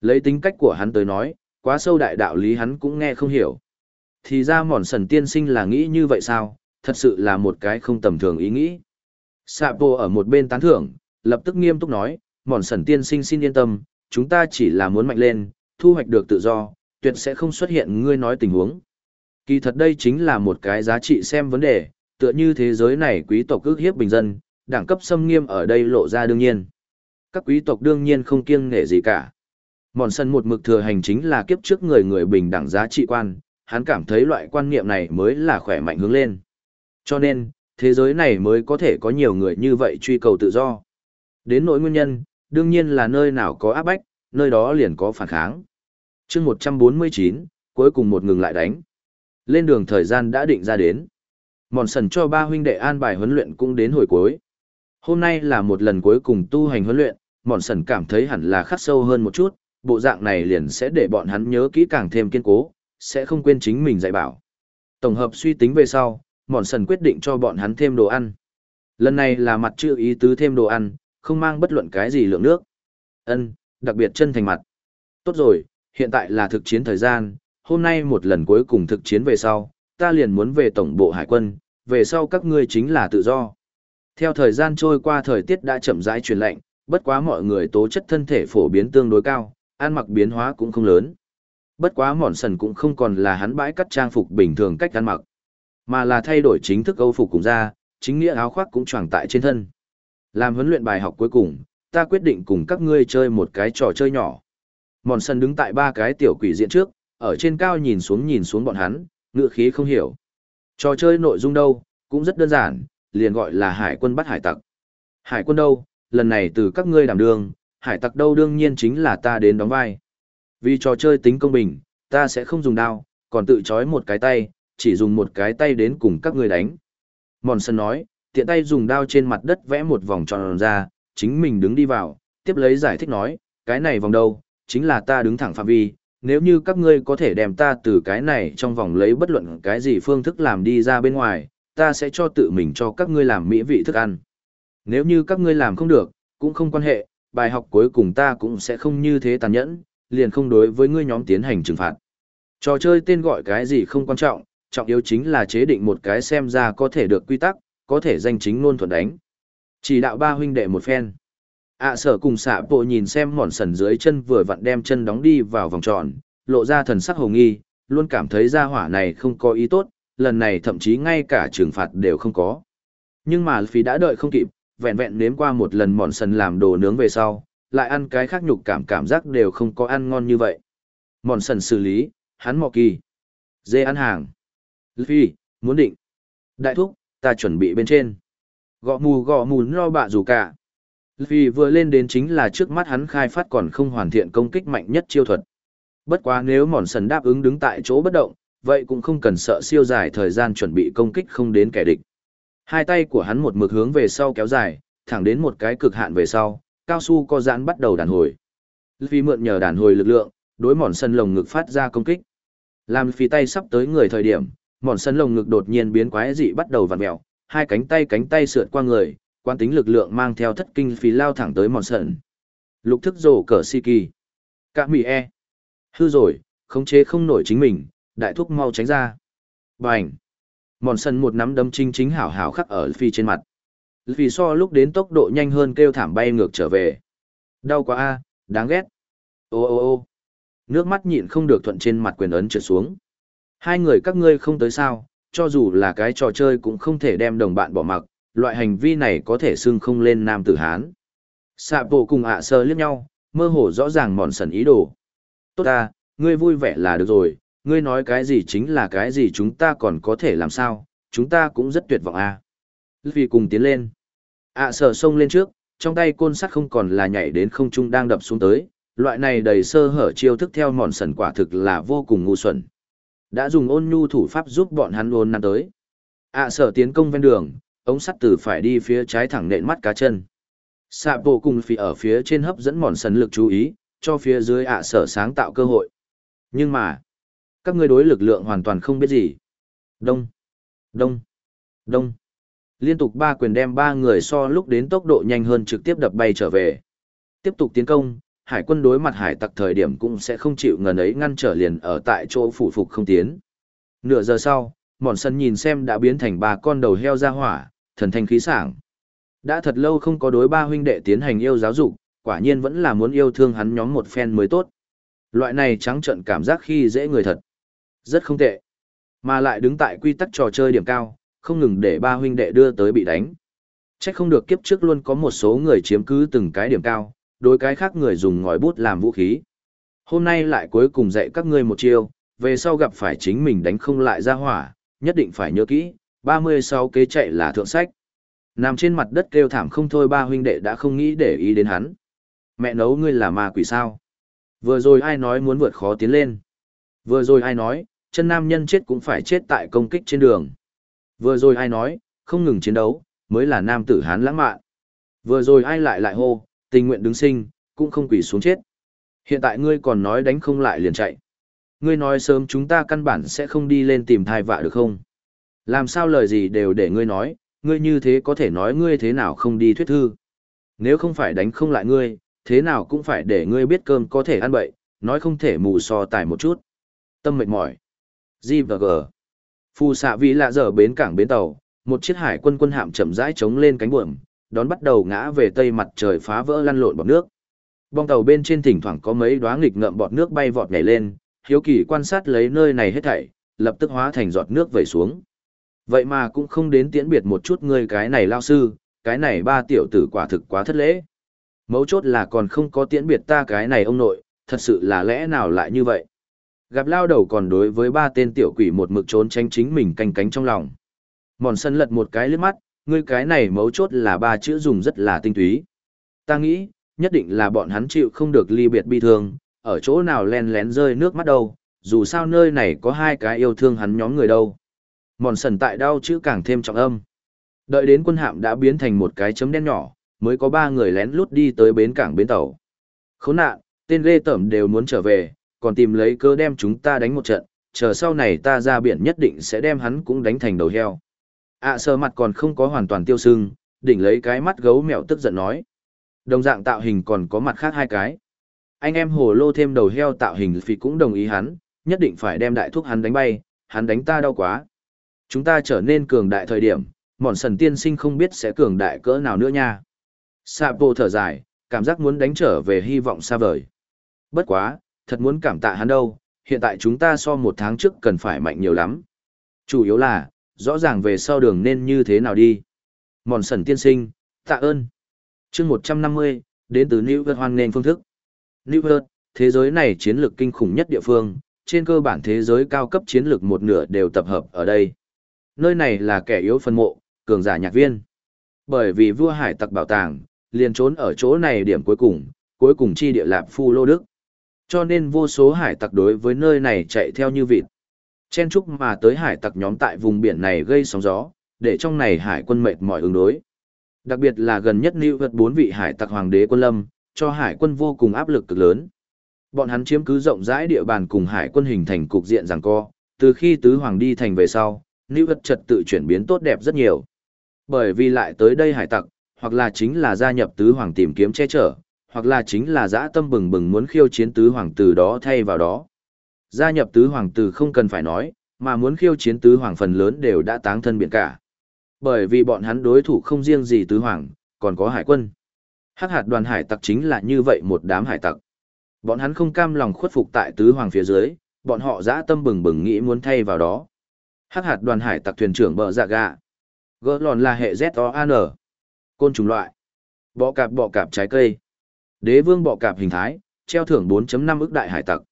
A: Lấy tính cách của hắn tới nói, quá sâu đại đạo lý hắn cũng nghe không hiểu. Thì ra mòn sần tiên sinh là nghĩ như vậy sao, thật sự là một cái không tầm thường ý nghĩ. Sapo ở một bên tán thưởng, lập tức nghiêm túc nói, mòn sần tiên sinh xin yên tâm, chúng ta chỉ là muốn mạnh lên, thu hoạch được tự do, tuyệt sẽ không xuất hiện ngươi nói tình huống. Kỳ thật đây chính là một cái giá trị xem vấn đề, tựa như thế giới này quý tộc ước hiếp bình dân, đẳng cấp xâm nghiêm ở đây lộ ra đương nhiên. Các quý tộc đương nhiên không kiêng nể gì cả. Mòn sân một mực thừa hành chính là kiếp trước người người bình đẳng giá trị quan, hắn cảm thấy loại quan niệm này mới là khỏe mạnh hướng lên. Cho nên, thế giới này mới có thể có nhiều người như vậy truy cầu tự do. Đến nỗi nguyên nhân, đương nhiên là nơi nào có áp bách, nơi đó liền có phản kháng. chương 149, cuối cùng một ngừng lại đánh. Lên đường thời gian đã định ra đến. Mòn sần cho ba huynh đệ an bài huấn luyện cũng đến hồi cuối. Hôm nay là một lần cuối cùng tu hành huấn luyện, mòn sần cảm thấy hẳn là khắc sâu hơn một chút, bộ dạng này liền sẽ để bọn hắn nhớ kỹ càng thêm kiên cố, sẽ không quên chính mình dạy bảo. Tổng hợp suy tính về sau, mòn sần quyết định cho bọn hắn thêm đồ ăn. Lần này là mặt chữ ý tứ thêm đồ ăn, không mang bất luận cái gì lượng nước. Ân, đặc biệt chân thành mặt. Tốt rồi, hiện tại là thực chiến thời gian, hôm nay một lần cuối cùng thực chiến về sau, ta liền muốn về tổng bộ hải quân, về sau các ngươi chính là tự do. Theo thời gian trôi qua thời tiết đã chậm rãi truyền lạnh, bất quá mọi người tố chất thân thể phổ biến tương đối cao, ăn mặc biến hóa cũng không lớn. Bất quá mòn sần cũng không còn là hắn bãi cắt trang phục bình thường cách ăn mặc, mà là thay đổi chính thức âu phục cùng ra, chính nghĩa áo khoác cũng choàng tại trên thân. Làm huấn luyện bài học cuối cùng, ta quyết định cùng các ngươi chơi một cái trò chơi nhỏ. Mòn sần đứng tại ba cái tiểu quỷ diện trước, ở trên cao nhìn xuống nhìn xuống bọn hắn, ngựa khí không hiểu. Trò chơi nội dung đâu, cũng rất đơn giản, liền gọi là hải quân bắt hải tặc. Hải quân đâu, lần này từ các ngươi đảm đường, hải tặc đâu đương nhiên chính là ta đến đóng vai. Vì trò chơi tính công bình, ta sẽ không dùng đao, còn tự chói một cái tay, chỉ dùng một cái tay đến cùng các ngươi đánh. Mòn sân nói, tiện tay dùng đao trên mặt đất vẽ một vòng tròn ra, chính mình đứng đi vào, tiếp lấy giải thích nói, cái này vòng đâu, chính là ta đứng thẳng phạm vi, nếu như các ngươi có thể đem ta từ cái này trong vòng lấy bất luận cái gì phương thức làm đi ra bên ngoài, ta sẽ cho tự mình cho các ngươi làm mỹ vị thức ăn. Nếu như các ngươi làm không được, cũng không quan hệ, bài học cuối cùng ta cũng sẽ không như thế tàn nhẫn, liền không đối với ngươi nhóm tiến hành trừng phạt. Trò chơi tên gọi cái gì không quan trọng, trọng yếu chính là chế định một cái xem ra có thể được quy tắc, có thể danh chính luôn thuận đánh. Chỉ đạo ba huynh đệ một phen ạ sở cùng xạ bộ nhìn xem mòn sần dưới chân vừa vặn đem chân đóng đi vào vòng tròn, lộ ra thần sắc hồ nghi, luôn cảm thấy ra hỏa này không có ý tốt, lần này thậm chí ngay cả trừng phạt đều không có. Nhưng mà phí đã đợi không kịp, vẹn vẹn nếm qua một lần mòn sần làm đồ nướng về sau, lại ăn cái khác nhục cảm cảm giác đều không có ăn ngon như vậy. Mòn sần xử lý, hắn mò kỳ. Dê ăn hàng. Phi, muốn định. Đại thúc, ta chuẩn bị bên trên. gõ mù gõ mù no bạ dù cả vì vừa lên đến chính là trước mắt hắn khai phát còn không hoàn thiện công kích mạnh nhất chiêu thuật. Bất quá nếu mòn sần đáp ứng đứng tại chỗ bất động, vậy cũng không cần sợ siêu dài thời gian chuẩn bị công kích không đến kẻ địch. Hai tay của hắn một mực hướng về sau kéo dài, thẳng đến một cái cực hạn về sau, cao su co giãn bắt đầu đàn hồi. Vì mượn nhờ đàn hồi lực lượng, đối mòn sân lồng ngực phát ra công kích. Làm phi tay sắp tới người thời điểm, mòn sân lồng ngực đột nhiên biến quái dị bắt đầu vặn mèo, hai cánh tay cánh tay sượt qua người, quan tính lực lượng mang theo thất kinh phí lao thẳng tới mòn sần Lục thức rổ cờ si kỳ. Cả mỹ e. Hư rồi, khống chế không nổi chính mình, đại thúc mau tránh ra. Bành. Mòn sân một nắm đấm chính chính hảo hảo khắc ở phi trên mặt. Vì so lúc đến tốc độ nhanh hơn kêu thảm bay ngược trở về. Đau quá a, đáng ghét. Ô ô ô. Nước mắt nhịn không được thuận trên mặt quyền ấn trượt xuống. Hai người các ngươi không tới sao, cho dù là cái trò chơi cũng không thể đem đồng bạn bỏ mặc, loại hành vi này có thể xưng không lên nam tử Hán. xạ bộ cùng ạ sơ liếc nhau, mơ hồ rõ ràng mòn sần ý đồ. Tốt ta, ngươi vui vẻ là được rồi, ngươi nói cái gì chính là cái gì chúng ta còn có thể làm sao, chúng ta cũng rất tuyệt vọng à. Vì cùng tiến lên. ạ sơ xông lên trước, trong tay côn sắt không còn là nhảy đến không trung đang đập xuống tới, loại này đầy sơ hở chiêu thức theo mòn sần quả thực là vô cùng ngu xuẩn. Đã dùng ôn nhu thủ pháp giúp bọn hắn ôn năn tới. ạ sở tiến công ven đường, ống sắt từ phải đi phía trái thẳng nện mắt cá chân. Sạ bộ cùng phi ở phía trên hấp dẫn mòn sần lực chú ý, cho phía dưới ạ sở sáng tạo cơ hội. Nhưng mà, các ngươi đối lực lượng hoàn toàn không biết gì. Đông, đông, đông. Liên tục ba quyền đem ba người so lúc đến tốc độ nhanh hơn trực tiếp đập bay trở về. Tiếp tục tiến công, hải quân đối mặt hải tặc thời điểm cũng sẽ không chịu ngần ấy ngăn trở liền ở tại chỗ phủ phục không tiến. Nửa giờ sau, mòn sân nhìn xem đã biến thành ba con đầu heo ra hỏa, thần thanh khí sảng. Đã thật lâu không có đối ba huynh đệ tiến hành yêu giáo dục, quả nhiên vẫn là muốn yêu thương hắn nhóm một phen mới tốt. Loại này trắng trận cảm giác khi dễ người thật. Rất không tệ. Mà lại đứng tại quy tắc trò chơi điểm cao, không ngừng để ba huynh đệ đưa tới bị đánh. Chắc không được kiếp trước luôn có một số người chiếm cứ từng cái điểm cao, đối cái khác người dùng ngòi bút làm vũ khí. Hôm nay lại cuối cùng dạy các ngươi một chiêu, về sau gặp phải chính mình đánh không lại ra hỏa, nhất định phải nhớ kỹ, 36 kế chạy là thượng sách. Nằm trên mặt đất kêu thảm không thôi ba huynh đệ đã không nghĩ để ý đến hắn. Mẹ nấu ngươi là ma quỷ sao? Vừa rồi ai nói muốn vượt khó tiến lên? Vừa rồi ai nói, chân nam nhân chết cũng phải chết tại công kích trên đường? Vừa rồi ai nói, không ngừng chiến đấu, mới là nam tử hán lãng mạn? Vừa rồi ai lại lại hô, tình nguyện đứng sinh, cũng không quỷ xuống chết. Hiện tại ngươi còn nói đánh không lại liền chạy. Ngươi nói sớm chúng ta căn bản sẽ không đi lên tìm thai vạ được không? Làm sao lời gì đều để ngươi nói, ngươi như thế có thể nói ngươi thế nào không đi thuyết thư. Nếu không phải đánh không lại ngươi, thế nào cũng phải để ngươi biết cơm có thể ăn bậy, nói không thể mù so tài một chút. Tâm mệt mỏi. G và G. Phù xạ vì lạ giờ bến cảng bến tàu, một chiếc hải quân quân hạm chậm rãi chống lên cánh buồm, đón bắt đầu ngã về tây mặt trời phá vỡ lăn lộn bọt nước. Bong tàu bên trên thỉnh thoảng có mấy đóa nghịch ngợm bọt nước bay vọt nhảy lên, hiếu kỳ quan sát lấy nơi này hết thảy, lập tức hóa thành giọt nước vẩy xuống. Vậy mà cũng không đến tiễn biệt một chút ngươi cái này lao sư, cái này ba tiểu tử quả thực quá thất lễ. Mấu chốt là còn không có tiễn biệt ta cái này ông nội, thật sự là lẽ nào lại như vậy. Gặp lao đầu còn đối với ba tên tiểu quỷ một mực trốn tránh chính mình canh cánh trong lòng. Mòn sân lật một cái lướt mắt, ngươi cái này mấu chốt là ba chữ dùng rất là tinh túy. Ta nghĩ, nhất định là bọn hắn chịu không được ly biệt bi thương, ở chỗ nào len lén rơi nước mắt đâu, dù sao nơi này có hai cái yêu thương hắn nhóm người đâu. Mòn sần tại đau chữ càng thêm trọng âm. Đợi đến quân hạm đã biến thành một cái chấm đen nhỏ, mới có ba người lén lút đi tới bến cảng bến tàu. Khốn nạn, tên ghê tởm đều muốn trở về, còn tìm lấy cơ đem chúng ta đánh một trận, chờ sau này ta ra biển nhất định sẽ đem hắn cũng đánh thành đầu heo. ạ à, sờ mặt còn không có hoàn toàn tiêu sưng, đỉnh lấy cái mắt gấu mèo tức giận nói. Đồng dạng tạo hình còn có mặt khác hai cái. Anh em hồ lô thêm đầu heo tạo hình vì cũng đồng ý hắn, nhất định phải đem đại thuốc hắn đánh bay, hắn đánh ta đau quá. Chúng ta trở nên cường đại thời điểm, mòn sần tiên sinh không biết sẽ cường đại cỡ nào nữa nha. Sapo thở dài, cảm giác muốn đánh trở về hy vọng xa vời. Bất quá, thật muốn cảm tạ hắn đâu, hiện tại chúng ta so một tháng trước cần phải mạnh nhiều lắm. Chủ yếu là, rõ ràng về sau đường nên như thế nào đi. Mòn sần tiên sinh, tạ ơn. chương 150, đến từ New York hoan nghênh phương thức. New York, thế giới này chiến lược kinh khủng nhất địa phương, trên cơ bản thế giới cao cấp chiến lược một nửa đều tập hợp ở đây nơi này là kẻ yếu phân mộ, cường giả nhạc viên. Bởi vì vua hải tặc bảo tàng, liền trốn ở chỗ này điểm cuối cùng, cuối cùng chi địa lạp phu lô đức. Cho nên vô số hải tặc đối với nơi này chạy theo như vịt. Chen chúc mà tới hải tặc nhóm tại vùng biển này gây sóng gió, để trong này hải quân mệt mỏi ứng đối. Đặc biệt là gần nhất lưu vật bốn vị hải tặc hoàng đế quân lâm, cho hải quân vô cùng áp lực cực lớn. Bọn hắn chiếm cứ rộng rãi địa bàn cùng hải quân hình thành cục diện giằng co, từ khi tứ hoàng đi thành về sau, New vật trật tự chuyển biến tốt đẹp rất nhiều. Bởi vì lại tới đây hải tặc, hoặc là chính là gia nhập tứ hoàng tìm kiếm che chở, hoặc là chính là dã tâm bừng bừng muốn khiêu chiến tứ hoàng từ đó thay vào đó. Gia nhập tứ hoàng từ không cần phải nói, mà muốn khiêu chiến tứ hoàng phần lớn đều đã táng thân biển cả. Bởi vì bọn hắn đối thủ không riêng gì tứ hoàng, còn có hải quân. Hắc hạt đoàn hải tặc chính là như vậy một đám hải tặc. Bọn hắn không cam lòng khuất phục tại tứ hoàng phía dưới, bọn họ dã tâm bừng bừng nghĩ muốn thay vào đó. Hắc hạt đoàn hải tặc thuyền trưởng bờ dạ gạ. Gỡ lòn là hệ z o an Côn trùng loại. Bọ cạp bọ cạp trái cây. Đế vương bọ cạp hình thái, treo thưởng 4.5 ức đại hải tặc.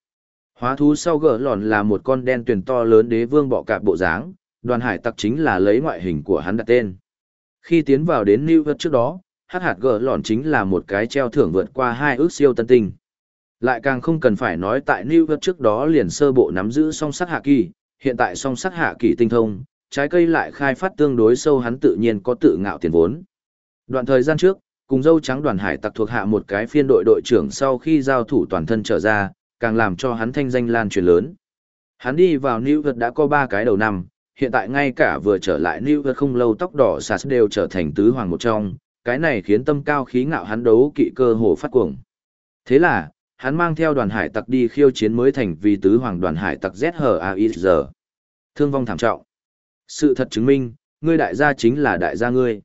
A: Hóa thú sau gỡ lòn là một con đen tuyển to lớn đế vương bọ cạp bộ dáng, đoàn hải tặc chính là lấy ngoại hình của hắn đặt tên. Khi tiến vào đến New York trước đó, hắc hạt gỡ lòn chính là một cái treo thưởng vượt qua hai ước siêu tân tinh. Lại càng không cần phải nói tại New York trước đó liền sơ bộ nắm giữ song sắc hạ kỳ, hiện tại song sắc hạ kỳ tinh thông, trái cây lại khai phát tương đối sâu hắn tự nhiên có tự ngạo tiền vốn. Đoạn thời gian trước, cùng dâu trắng đoàn hải tặc thuộc hạ một cái phiên đội đội trưởng sau khi giao thủ toàn thân trở ra, càng làm cho hắn thanh danh lan truyền lớn. Hắn đi vào New York đã có 3 cái đầu năm, hiện tại ngay cả vừa trở lại New York không lâu tóc đỏ sạt đều trở thành tứ hoàng một trong, cái này khiến tâm cao khí ngạo hắn đấu kỵ cơ hồ phát cuồng. Thế là, hắn mang theo đoàn hải tặc đi khiêu chiến mới thành vì tứ hoàng đoàn hải tặc ZHAIZ. Thương vong thảm trọng. Sự thật chứng minh, ngươi đại gia chính là đại gia ngươi.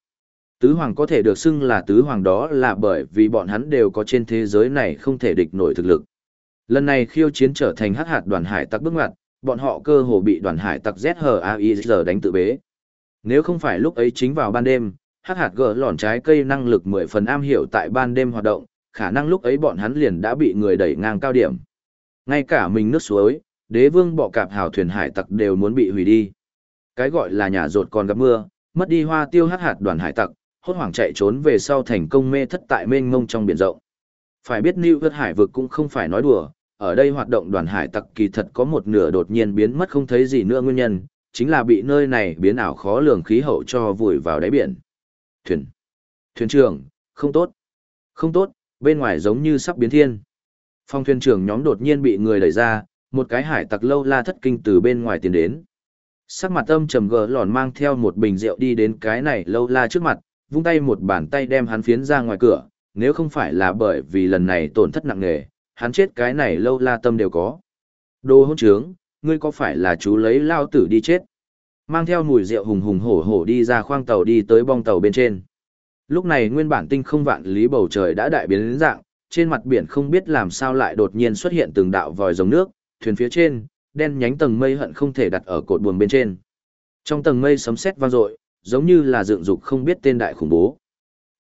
A: Tứ hoàng có thể được xưng là tứ hoàng đó là bởi vì bọn hắn đều có trên thế giới này không thể địch nổi thực lực. Lần này khiêu chiến trở thành hắc hạt đoàn hải tặc bước ngoặt, bọn họ cơ hồ bị đoàn hải tặc ZHAIZ đánh tự bế. Nếu không phải lúc ấy chính vào ban đêm, hắc hạt gỡ lòn trái cây năng lực 10 phần am hiểu tại ban đêm hoạt động, khả năng lúc ấy bọn hắn liền đã bị người đẩy ngang cao điểm. Ngay cả mình nước suối, đế vương bọ cạp hào thuyền hải tặc đều muốn bị hủy đi. Cái gọi là nhà rột còn gặp mưa, mất đi hoa tiêu hắc hạt đoàn hải tặc, hốt hoảng chạy trốn về sau thành công mê thất tại mênh mông trong biển rộng. Phải biết Lưu Vượt hải vực cũng không phải nói đùa, ở đây hoạt động đoàn hải tặc kỳ thật có một nửa đột nhiên biến mất không thấy gì nữa nguyên nhân, chính là bị nơi này biến ảo khó lường khí hậu cho vùi vào đáy biển. Thuyền. Thuyền trưởng, không tốt. Không tốt, bên ngoài giống như sắp biến thiên. Phong thuyền trưởng nhóm đột nhiên bị người đẩy ra, một cái hải tặc lâu la thất kinh từ bên ngoài tiến đến. Sắc mặt âm trầm gờ lòn mang theo một bình rượu đi đến cái này lâu la trước mặt, vung tay một bàn tay đem hắn phiến ra ngoài cửa, nếu không phải là bởi vì lần này tổn thất nặng nề, hắn chết cái này lâu la tâm đều có. Đồ hôn trướng, ngươi có phải là chú lấy lao tử đi chết? Mang theo mùi rượu hùng hùng hổ hổ đi ra khoang tàu đi tới bong tàu bên trên. Lúc này nguyên bản tinh không vạn lý bầu trời đã đại biến dạng, trên mặt biển không biết làm sao lại đột nhiên xuất hiện từng đạo vòi rồng nước, thuyền phía trên, đen nhánh tầng mây hận không thể đặt ở cột buồm bên trên. Trong tầng mây sấm sét vang dội, giống như là dựng dục không biết tên đại khủng bố.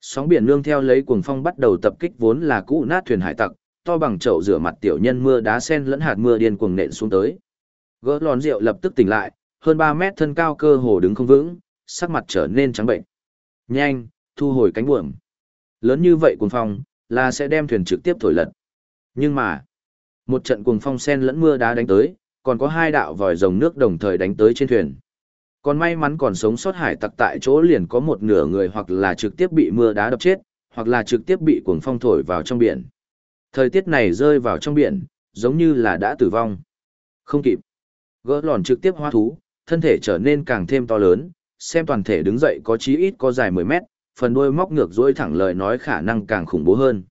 A: Sóng biển nương theo lấy cuồng phong bắt đầu tập kích vốn là cũ nát thuyền hải tặc, to bằng chậu rửa mặt tiểu nhân mưa đá sen lẫn hạt mưa điên cuồng nện xuống tới. Gỡ lòn rượu lập tức tỉnh lại, hơn 3 mét thân cao cơ hồ đứng không vững, sắc mặt trở nên trắng bệnh. Nhanh, thu hồi cánh buồm. Lớn như vậy cuồng phong, là sẽ đem thuyền trực tiếp thổi lật. Nhưng mà, một trận cuồng phong sen lẫn mưa đá đánh tới, còn có hai đạo vòi rồng nước đồng thời đánh tới trên thuyền. Còn may mắn còn sống sót hải tặc tại chỗ liền có một nửa người hoặc là trực tiếp bị mưa đá đập chết, hoặc là trực tiếp bị cuồng phong thổi vào trong biển. Thời tiết này rơi vào trong biển, giống như là đã tử vong. Không kịp. Gỡ lòn trực tiếp hoa thú, thân thể trở nên càng thêm to lớn, xem toàn thể đứng dậy có chí ít có dài 10 mét, phần đuôi móc ngược dối thẳng lời nói khả năng càng khủng bố hơn.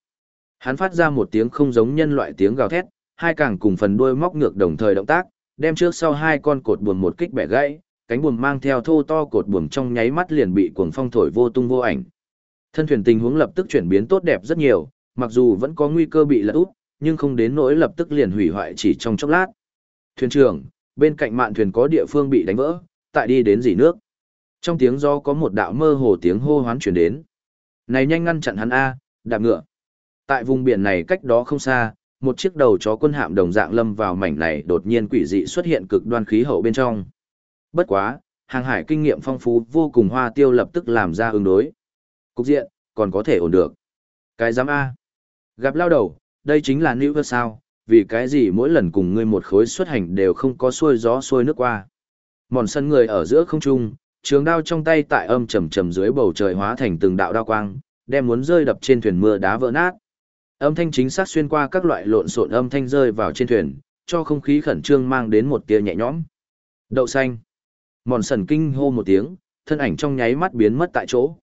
A: Hắn phát ra một tiếng không giống nhân loại tiếng gào thét, hai càng cùng phần đuôi móc ngược đồng thời động tác, đem trước sau hai con cột buồm một kích bẻ gãy, cánh buồm mang theo thô to cột buồm trong nháy mắt liền bị cuồng phong thổi vô tung vô ảnh. Thân thuyền tình huống lập tức chuyển biến tốt đẹp rất nhiều, mặc dù vẫn có nguy cơ bị lật úp, nhưng không đến nỗi lập tức liền hủy hoại chỉ trong chốc lát. Thuyền trưởng, bên cạnh mạn thuyền có địa phương bị đánh vỡ, tại đi đến dỉ nước. Trong tiếng do có một đạo mơ hồ tiếng hô hoán chuyển đến. Này nhanh ngăn chặn hắn A, đạp ngựa. Tại vùng biển này cách đó không xa, một chiếc đầu chó quân hạm đồng dạng lâm vào mảnh này đột nhiên quỷ dị xuất hiện cực đoan khí hậu bên trong. Bất quá, hàng hải kinh nghiệm phong phú vô cùng hoa tiêu lập tức làm ra ứng đối. Cục diện, còn có thể ổn được. Cái giám A. Gặp lao đầu, đây chính là nữ vật sao, vì cái gì mỗi lần cùng ngươi một khối xuất hành đều không có xuôi gió xuôi nước qua. Mòn sân người ở giữa không trung, trường đao trong tay tại âm trầm trầm dưới bầu trời hóa thành từng đạo đao quang, đem muốn rơi đập trên thuyền mưa đá vỡ nát. Âm thanh chính xác xuyên qua các loại lộn xộn âm thanh rơi vào trên thuyền, cho không khí khẩn trương mang đến một tia nhẹ nhõm. Đậu xanh. Mòn sần kinh hô một tiếng, thân ảnh trong nháy mắt biến mất tại chỗ.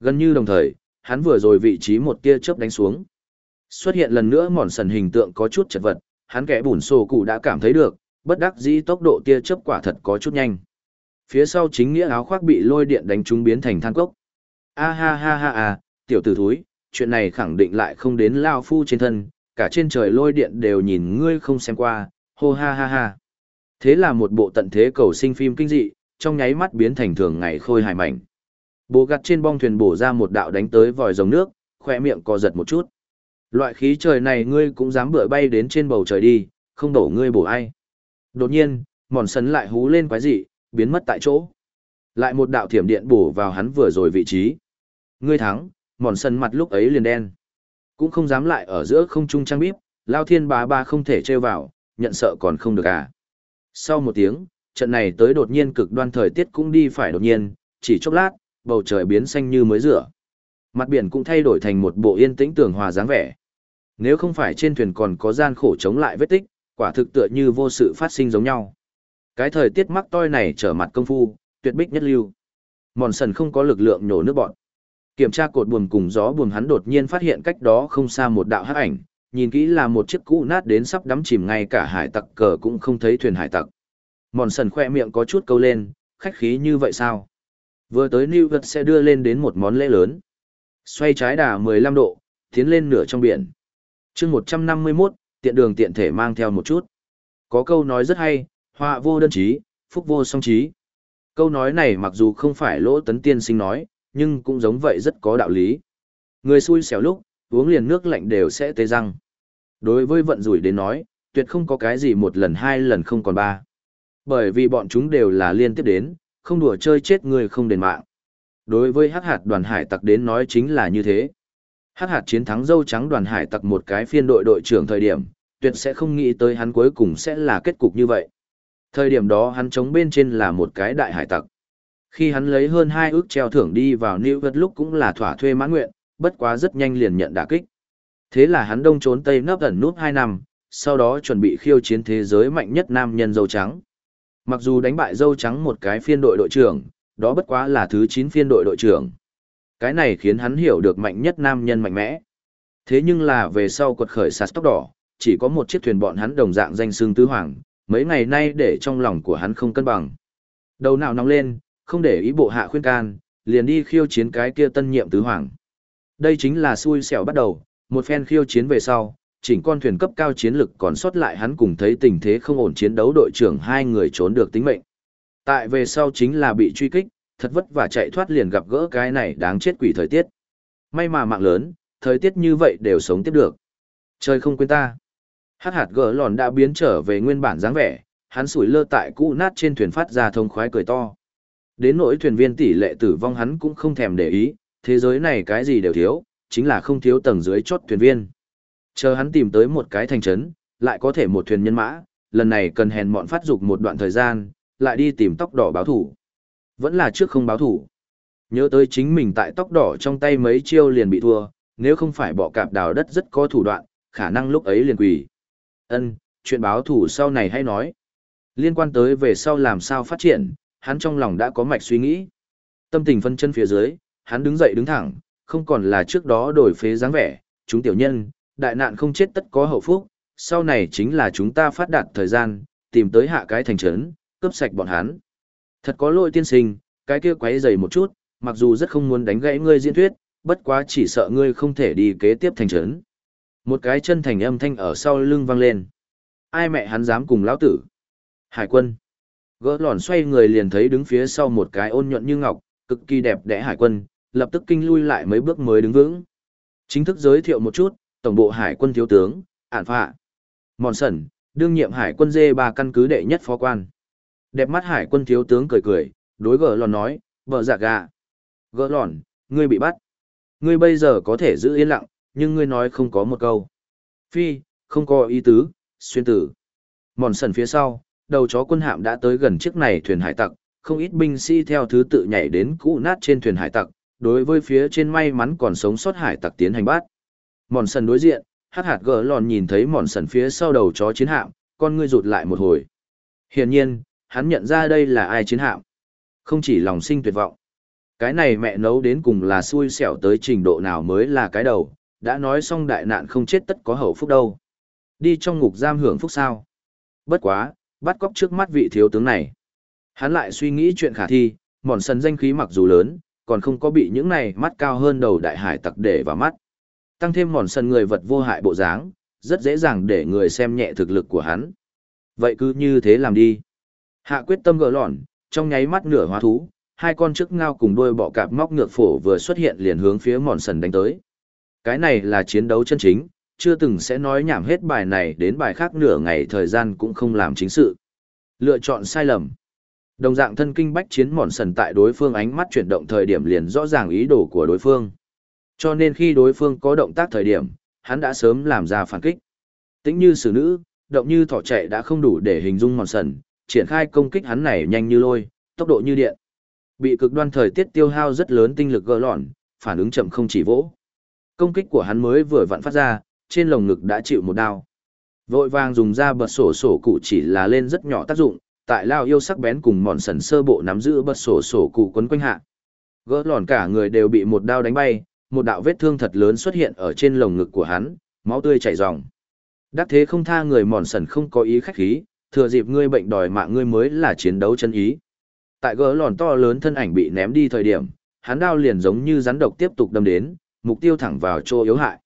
A: Gần như đồng thời, hắn vừa rồi vị trí một tia chớp đánh xuống. Xuất hiện lần nữa mòn sần hình tượng có chút chật vật, hắn kẻ bùn sổ cụ đã cảm thấy được, bất đắc dĩ tốc độ tia chớp quả thật có chút nhanh. Phía sau chính nghĩa áo khoác bị lôi điện đánh trúng biến thành than cốc. A ha ha ha ha, tiểu tử thúi, chuyện này khẳng định lại không đến lao phu trên thân, cả trên trời lôi điện đều nhìn ngươi không xem qua, hô ha ha ha. Thế là một bộ tận thế cầu sinh phim kinh dị, trong nháy mắt biến thành thường ngày khôi hài mảnh. Bố gặt trên bong thuyền bổ ra một đạo đánh tới vòi rồng nước, khoe miệng co giật một chút. Loại khí trời này ngươi cũng dám bựa bay đến trên bầu trời đi, không đổ ngươi bổ ai. Đột nhiên, mòn sấn lại hú lên quái dị, biến mất tại chỗ. Lại một đạo thiểm điện bổ vào hắn vừa rồi vị trí. Ngươi thắng, mòn sân mặt lúc ấy liền đen. Cũng không dám lại ở giữa không trung trang bíp, lao thiên bá ba không thể trêu vào, nhận sợ còn không được à. Sau một tiếng, trận này tới đột nhiên cực đoan thời tiết cũng đi phải đột nhiên, chỉ chốc lát, bầu trời biến xanh như mới rửa. Mặt biển cũng thay đổi thành một bộ yên tĩnh tường hòa dáng vẻ. Nếu không phải trên thuyền còn có gian khổ chống lại vết tích, quả thực tựa như vô sự phát sinh giống nhau. Cái thời tiết mắc toi này trở mặt công phu, tuyệt bích nhất lưu. Mòn sần không có lực lượng nhổ nước bọn. Kiểm tra cột buồm cùng gió buồm hắn đột nhiên phát hiện cách đó không xa một đạo hắc ảnh, nhìn kỹ là một chiếc cũ nát đến sắp đắm chìm ngay cả hải tặc cờ cũng không thấy thuyền hải tặc. Mòn sần khoe miệng có chút câu lên, khách khí như vậy sao? Vừa tới New York sẽ đưa lên đến một món lễ lớn. Xoay trái đà 15 độ, tiến lên nửa trong biển. chương 151, tiện đường tiện thể mang theo một chút. Có câu nói rất hay, họa vô đơn chí, phúc vô song chí. Câu nói này mặc dù không phải lỗ tấn tiên sinh nói, nhưng cũng giống vậy rất có đạo lý. Người xui xẻo lúc, uống liền nước lạnh đều sẽ tê răng. Đối với vận rủi đến nói, tuyệt không có cái gì một lần hai lần không còn ba. Bởi vì bọn chúng đều là liên tiếp đến, không đùa chơi chết người không đền mạng. Đối với hắc hạt đoàn hải tặc đến nói chính là như thế. Hắc hạt chiến thắng dâu trắng đoàn hải tặc một cái phiên đội đội trưởng thời điểm, tuyệt sẽ không nghĩ tới hắn cuối cùng sẽ là kết cục như vậy. Thời điểm đó hắn chống bên trên là một cái đại hải tặc. Khi hắn lấy hơn hai ước treo thưởng đi vào New York lúc cũng là thỏa thuê mãn nguyện, bất quá rất nhanh liền nhận đả kích. Thế là hắn đông trốn tây nấp ẩn nút hai năm, sau đó chuẩn bị khiêu chiến thế giới mạnh nhất nam nhân dâu trắng. Mặc dù đánh bại dâu trắng một cái phiên đội đội trưởng, đó bất quá là thứ 9 phiên đội đội trưởng. Cái này khiến hắn hiểu được mạnh nhất nam nhân mạnh mẽ. Thế nhưng là về sau quật khởi sạt tóc đỏ, chỉ có một chiếc thuyền bọn hắn đồng dạng danh xương tứ hoàng, mấy ngày nay để trong lòng của hắn không cân bằng. Đầu nào nóng lên, không để ý bộ hạ khuyên can, liền đi khiêu chiến cái kia tân nhiệm tứ hoàng. Đây chính là xui xẻo bắt đầu, một phen khiêu chiến về sau, chỉnh con thuyền cấp cao chiến lực còn sót lại hắn cùng thấy tình thế không ổn chiến đấu đội trưởng hai người trốn được tính mệnh. Tại về sau chính là bị truy kích, thật vất vả chạy thoát liền gặp gỡ cái này đáng chết quỷ thời tiết. May mà mạng lớn, thời tiết như vậy đều sống tiếp được. Trời không quên ta. Hát hạt gỡ lòn đã biến trở về nguyên bản dáng vẻ, hắn sủi lơ tại cũ nát trên thuyền phát ra thông khoái cười to. Đến nỗi thuyền viên tỷ lệ tử vong hắn cũng không thèm để ý, thế giới này cái gì đều thiếu, chính là không thiếu tầng dưới chốt thuyền viên. Chờ hắn tìm tới một cái thành trấn, lại có thể một thuyền nhân mã, lần này cần hèn mọn phát dục một đoạn thời gian, lại đi tìm tóc đỏ báo thủ. Vẫn là trước không báo thủ. Nhớ tới chính mình tại tóc đỏ trong tay mấy chiêu liền bị thua, nếu không phải bỏ cạp đào đất rất có thủ đoạn, khả năng lúc ấy liền quỳ. Ân, chuyện báo thủ sau này hay nói. Liên quan tới về sau làm sao phát triển, hắn trong lòng đã có mạch suy nghĩ. Tâm tình phân chân phía dưới, hắn đứng dậy đứng thẳng, không còn là trước đó đổi phế dáng vẻ, chúng tiểu nhân, đại nạn không chết tất có hậu phúc, sau này chính là chúng ta phát đạt thời gian, tìm tới hạ cái thành trấn, cướp sạch bọn hắn. Thật có lỗi tiên sinh, cái kia quấy dày một chút, mặc dù rất không muốn đánh gãy ngươi diễn thuyết, bất quá chỉ sợ ngươi không thể đi kế tiếp thành trấn. Một cái chân thành âm thanh ở sau lưng vang lên. Ai mẹ hắn dám cùng lão tử? Hải quân. Gỡ lòn xoay người liền thấy đứng phía sau một cái ôn nhuận như ngọc, cực kỳ đẹp đẽ hải quân, lập tức kinh lui lại mấy bước mới đứng vững. Chính thức giới thiệu một chút, tổng bộ hải quân thiếu tướng, ản phạ. Mòn sẩn, đương nhiệm hải quân dê ba căn cứ đệ nhất phó quan. Đẹp mắt hải quân thiếu tướng cười cười, đối gỡ lòn nói, vợ giả gà. Gỡ lòn, ngươi bị bắt. Ngươi bây giờ có thể giữ yên lặng, nhưng ngươi nói không có một câu. Phi, không có ý tứ, xuyên tử. Mòn sần phía sau, đầu chó quân hạm đã tới gần chiếc này thuyền hải tặc, không ít binh sĩ theo thứ tự nhảy đến cũ nát trên thuyền hải tặc, đối với phía trên may mắn còn sống sót hải tặc tiến hành bắt. Mòn sần đối diện, hát hạt gỡ lòn nhìn thấy mòn sần phía sau đầu chó chiến hạm, con ngươi rụt lại một hồi. Hiển nhiên, hắn nhận ra đây là ai chiến hạm. Không chỉ lòng sinh tuyệt vọng. Cái này mẹ nấu đến cùng là xui xẻo tới trình độ nào mới là cái đầu, đã nói xong đại nạn không chết tất có hậu phúc đâu. Đi trong ngục giam hưởng phúc sao. Bất quá, bắt cóc trước mắt vị thiếu tướng này. Hắn lại suy nghĩ chuyện khả thi, mòn sần danh khí mặc dù lớn, còn không có bị những này mắt cao hơn đầu đại hải tặc để vào mắt. Tăng thêm mòn sần người vật vô hại bộ dáng, rất dễ dàng để người xem nhẹ thực lực của hắn. Vậy cứ như thế làm đi. Hạ quyết tâm gỡ lọn, trong nháy mắt nửa hóa thú, hai con chức ngao cùng đôi bọ cạp móc ngược phổ vừa xuất hiện liền hướng phía mòn sần đánh tới. Cái này là chiến đấu chân chính, chưa từng sẽ nói nhảm hết bài này đến bài khác nửa ngày thời gian cũng không làm chính sự. Lựa chọn sai lầm. Đồng dạng thân kinh bách chiến mòn sần tại đối phương ánh mắt chuyển động thời điểm liền rõ ràng ý đồ của đối phương. Cho nên khi đối phương có động tác thời điểm, hắn đã sớm làm ra phản kích. Tính như xử nữ, động như thỏ chạy đã không đủ để hình dung mòn sần, triển khai công kích hắn này nhanh như lôi, tốc độ như điện. Bị cực đoan thời tiết tiêu hao rất lớn tinh lực gỡ lọn, phản ứng chậm không chỉ vỗ. Công kích của hắn mới vừa vặn phát ra, trên lồng ngực đã chịu một đao. Vội vàng dùng ra bật sổ sổ cụ chỉ là lên rất nhỏ tác dụng, tại lao yêu sắc bén cùng mòn sần sơ bộ nắm giữ bật sổ sổ cụ quấn quanh hạ. Gỡ lòn cả người đều bị một đao đánh bay, một đạo vết thương thật lớn xuất hiện ở trên lồng ngực của hắn, máu tươi chảy ròng. Đắc thế không tha người mòn sần không có ý khách khí, thừa dịp ngươi bệnh đòi mạng ngươi mới là chiến đấu chân ý. Tại gỡ lòn to lớn thân ảnh bị ném đi thời điểm, hắn đao liền giống như rắn độc tiếp tục đâm đến, mục tiêu thẳng vào chỗ yếu hại.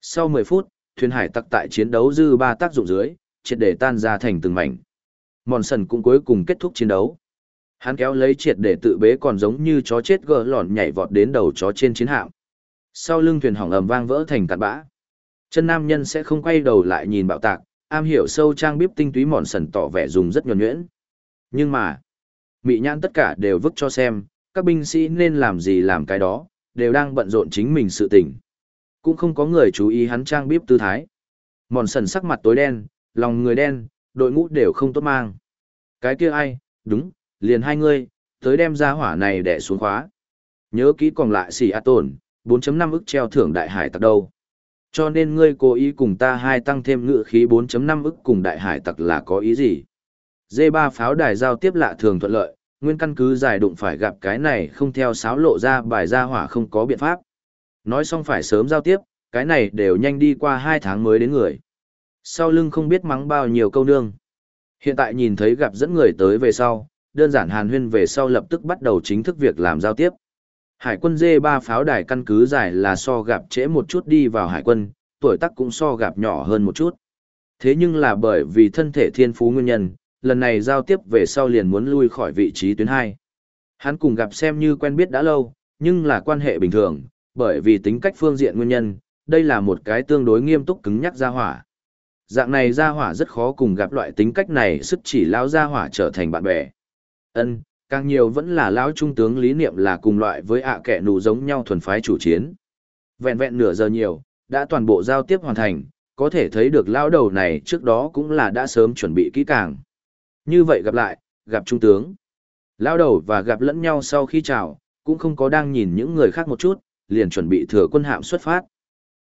A: Sau 10 phút, thuyền hải tặc tại chiến đấu dư ba tác dụng dưới, triệt để tan ra thành từng mảnh. Mòn sần cũng cuối cùng kết thúc chiến đấu. Hắn kéo lấy triệt để tự bế còn giống như chó chết gờ lòn nhảy vọt đến đầu chó trên chiến hạm. Sau lưng thuyền hỏng ầm vang vỡ thành cát bã. Chân nam nhân sẽ không quay đầu lại nhìn bạo tạc, am hiểu sâu trang bíp tinh túy mòn sần tỏ vẻ dùng rất nhuần nhuyễn. Nhưng mà, mị nhãn tất cả đều vứt cho xem, các binh sĩ nên làm gì làm cái đó, đều đang bận rộn chính mình sự tình. Cũng không có người chú ý hắn trang bíp tư thái. Mòn sần sắc mặt tối đen, lòng người đen, đội ngũ đều không tốt mang. Cái kia ai, đúng, liền hai người, tới đem ra hỏa này để xuống khóa. Nhớ kỹ còn lại xỉ a tổn, 4.5 ức treo thưởng đại hải tặc đâu. Cho nên ngươi cố ý cùng ta hai tăng thêm ngựa khí 4.5 ức cùng đại hải tặc là có ý gì? D3 pháo đài giao tiếp lạ thường thuận lợi, nguyên căn cứ giải đụng phải gặp cái này không theo sáo lộ ra bài ra hỏa không có biện pháp. Nói xong phải sớm giao tiếp, cái này đều nhanh đi qua hai tháng mới đến người. Sau lưng không biết mắng bao nhiêu câu nương. Hiện tại nhìn thấy gặp dẫn người tới về sau, đơn giản hàn huyên về sau lập tức bắt đầu chính thức việc làm giao tiếp. Hải quân dê ba pháo đài căn cứ giải là so gặp trễ một chút đi vào hải quân, tuổi tác cũng so gặp nhỏ hơn một chút. Thế nhưng là bởi vì thân thể thiên phú nguyên nhân, lần này giao tiếp về sau liền muốn lui khỏi vị trí tuyến 2. Hắn cùng gặp xem như quen biết đã lâu, nhưng là quan hệ bình thường, bởi vì tính cách phương diện nguyên nhân, đây là một cái tương đối nghiêm túc cứng nhắc gia hỏa. Dạng này gia hỏa rất khó cùng gặp loại tính cách này sức chỉ lao gia hỏa trở thành bạn bè. Ân, càng nhiều vẫn là lão trung tướng lý niệm là cùng loại với ạ kẻ nụ giống nhau thuần phái chủ chiến. Vẹn vẹn nửa giờ nhiều, đã toàn bộ giao tiếp hoàn thành, có thể thấy được lão đầu này trước đó cũng là đã sớm chuẩn bị kỹ càng. Như vậy gặp lại, gặp trung tướng. Lão đầu và gặp lẫn nhau sau khi chào, cũng không có đang nhìn những người khác một chút, liền chuẩn bị thừa quân hạm xuất phát.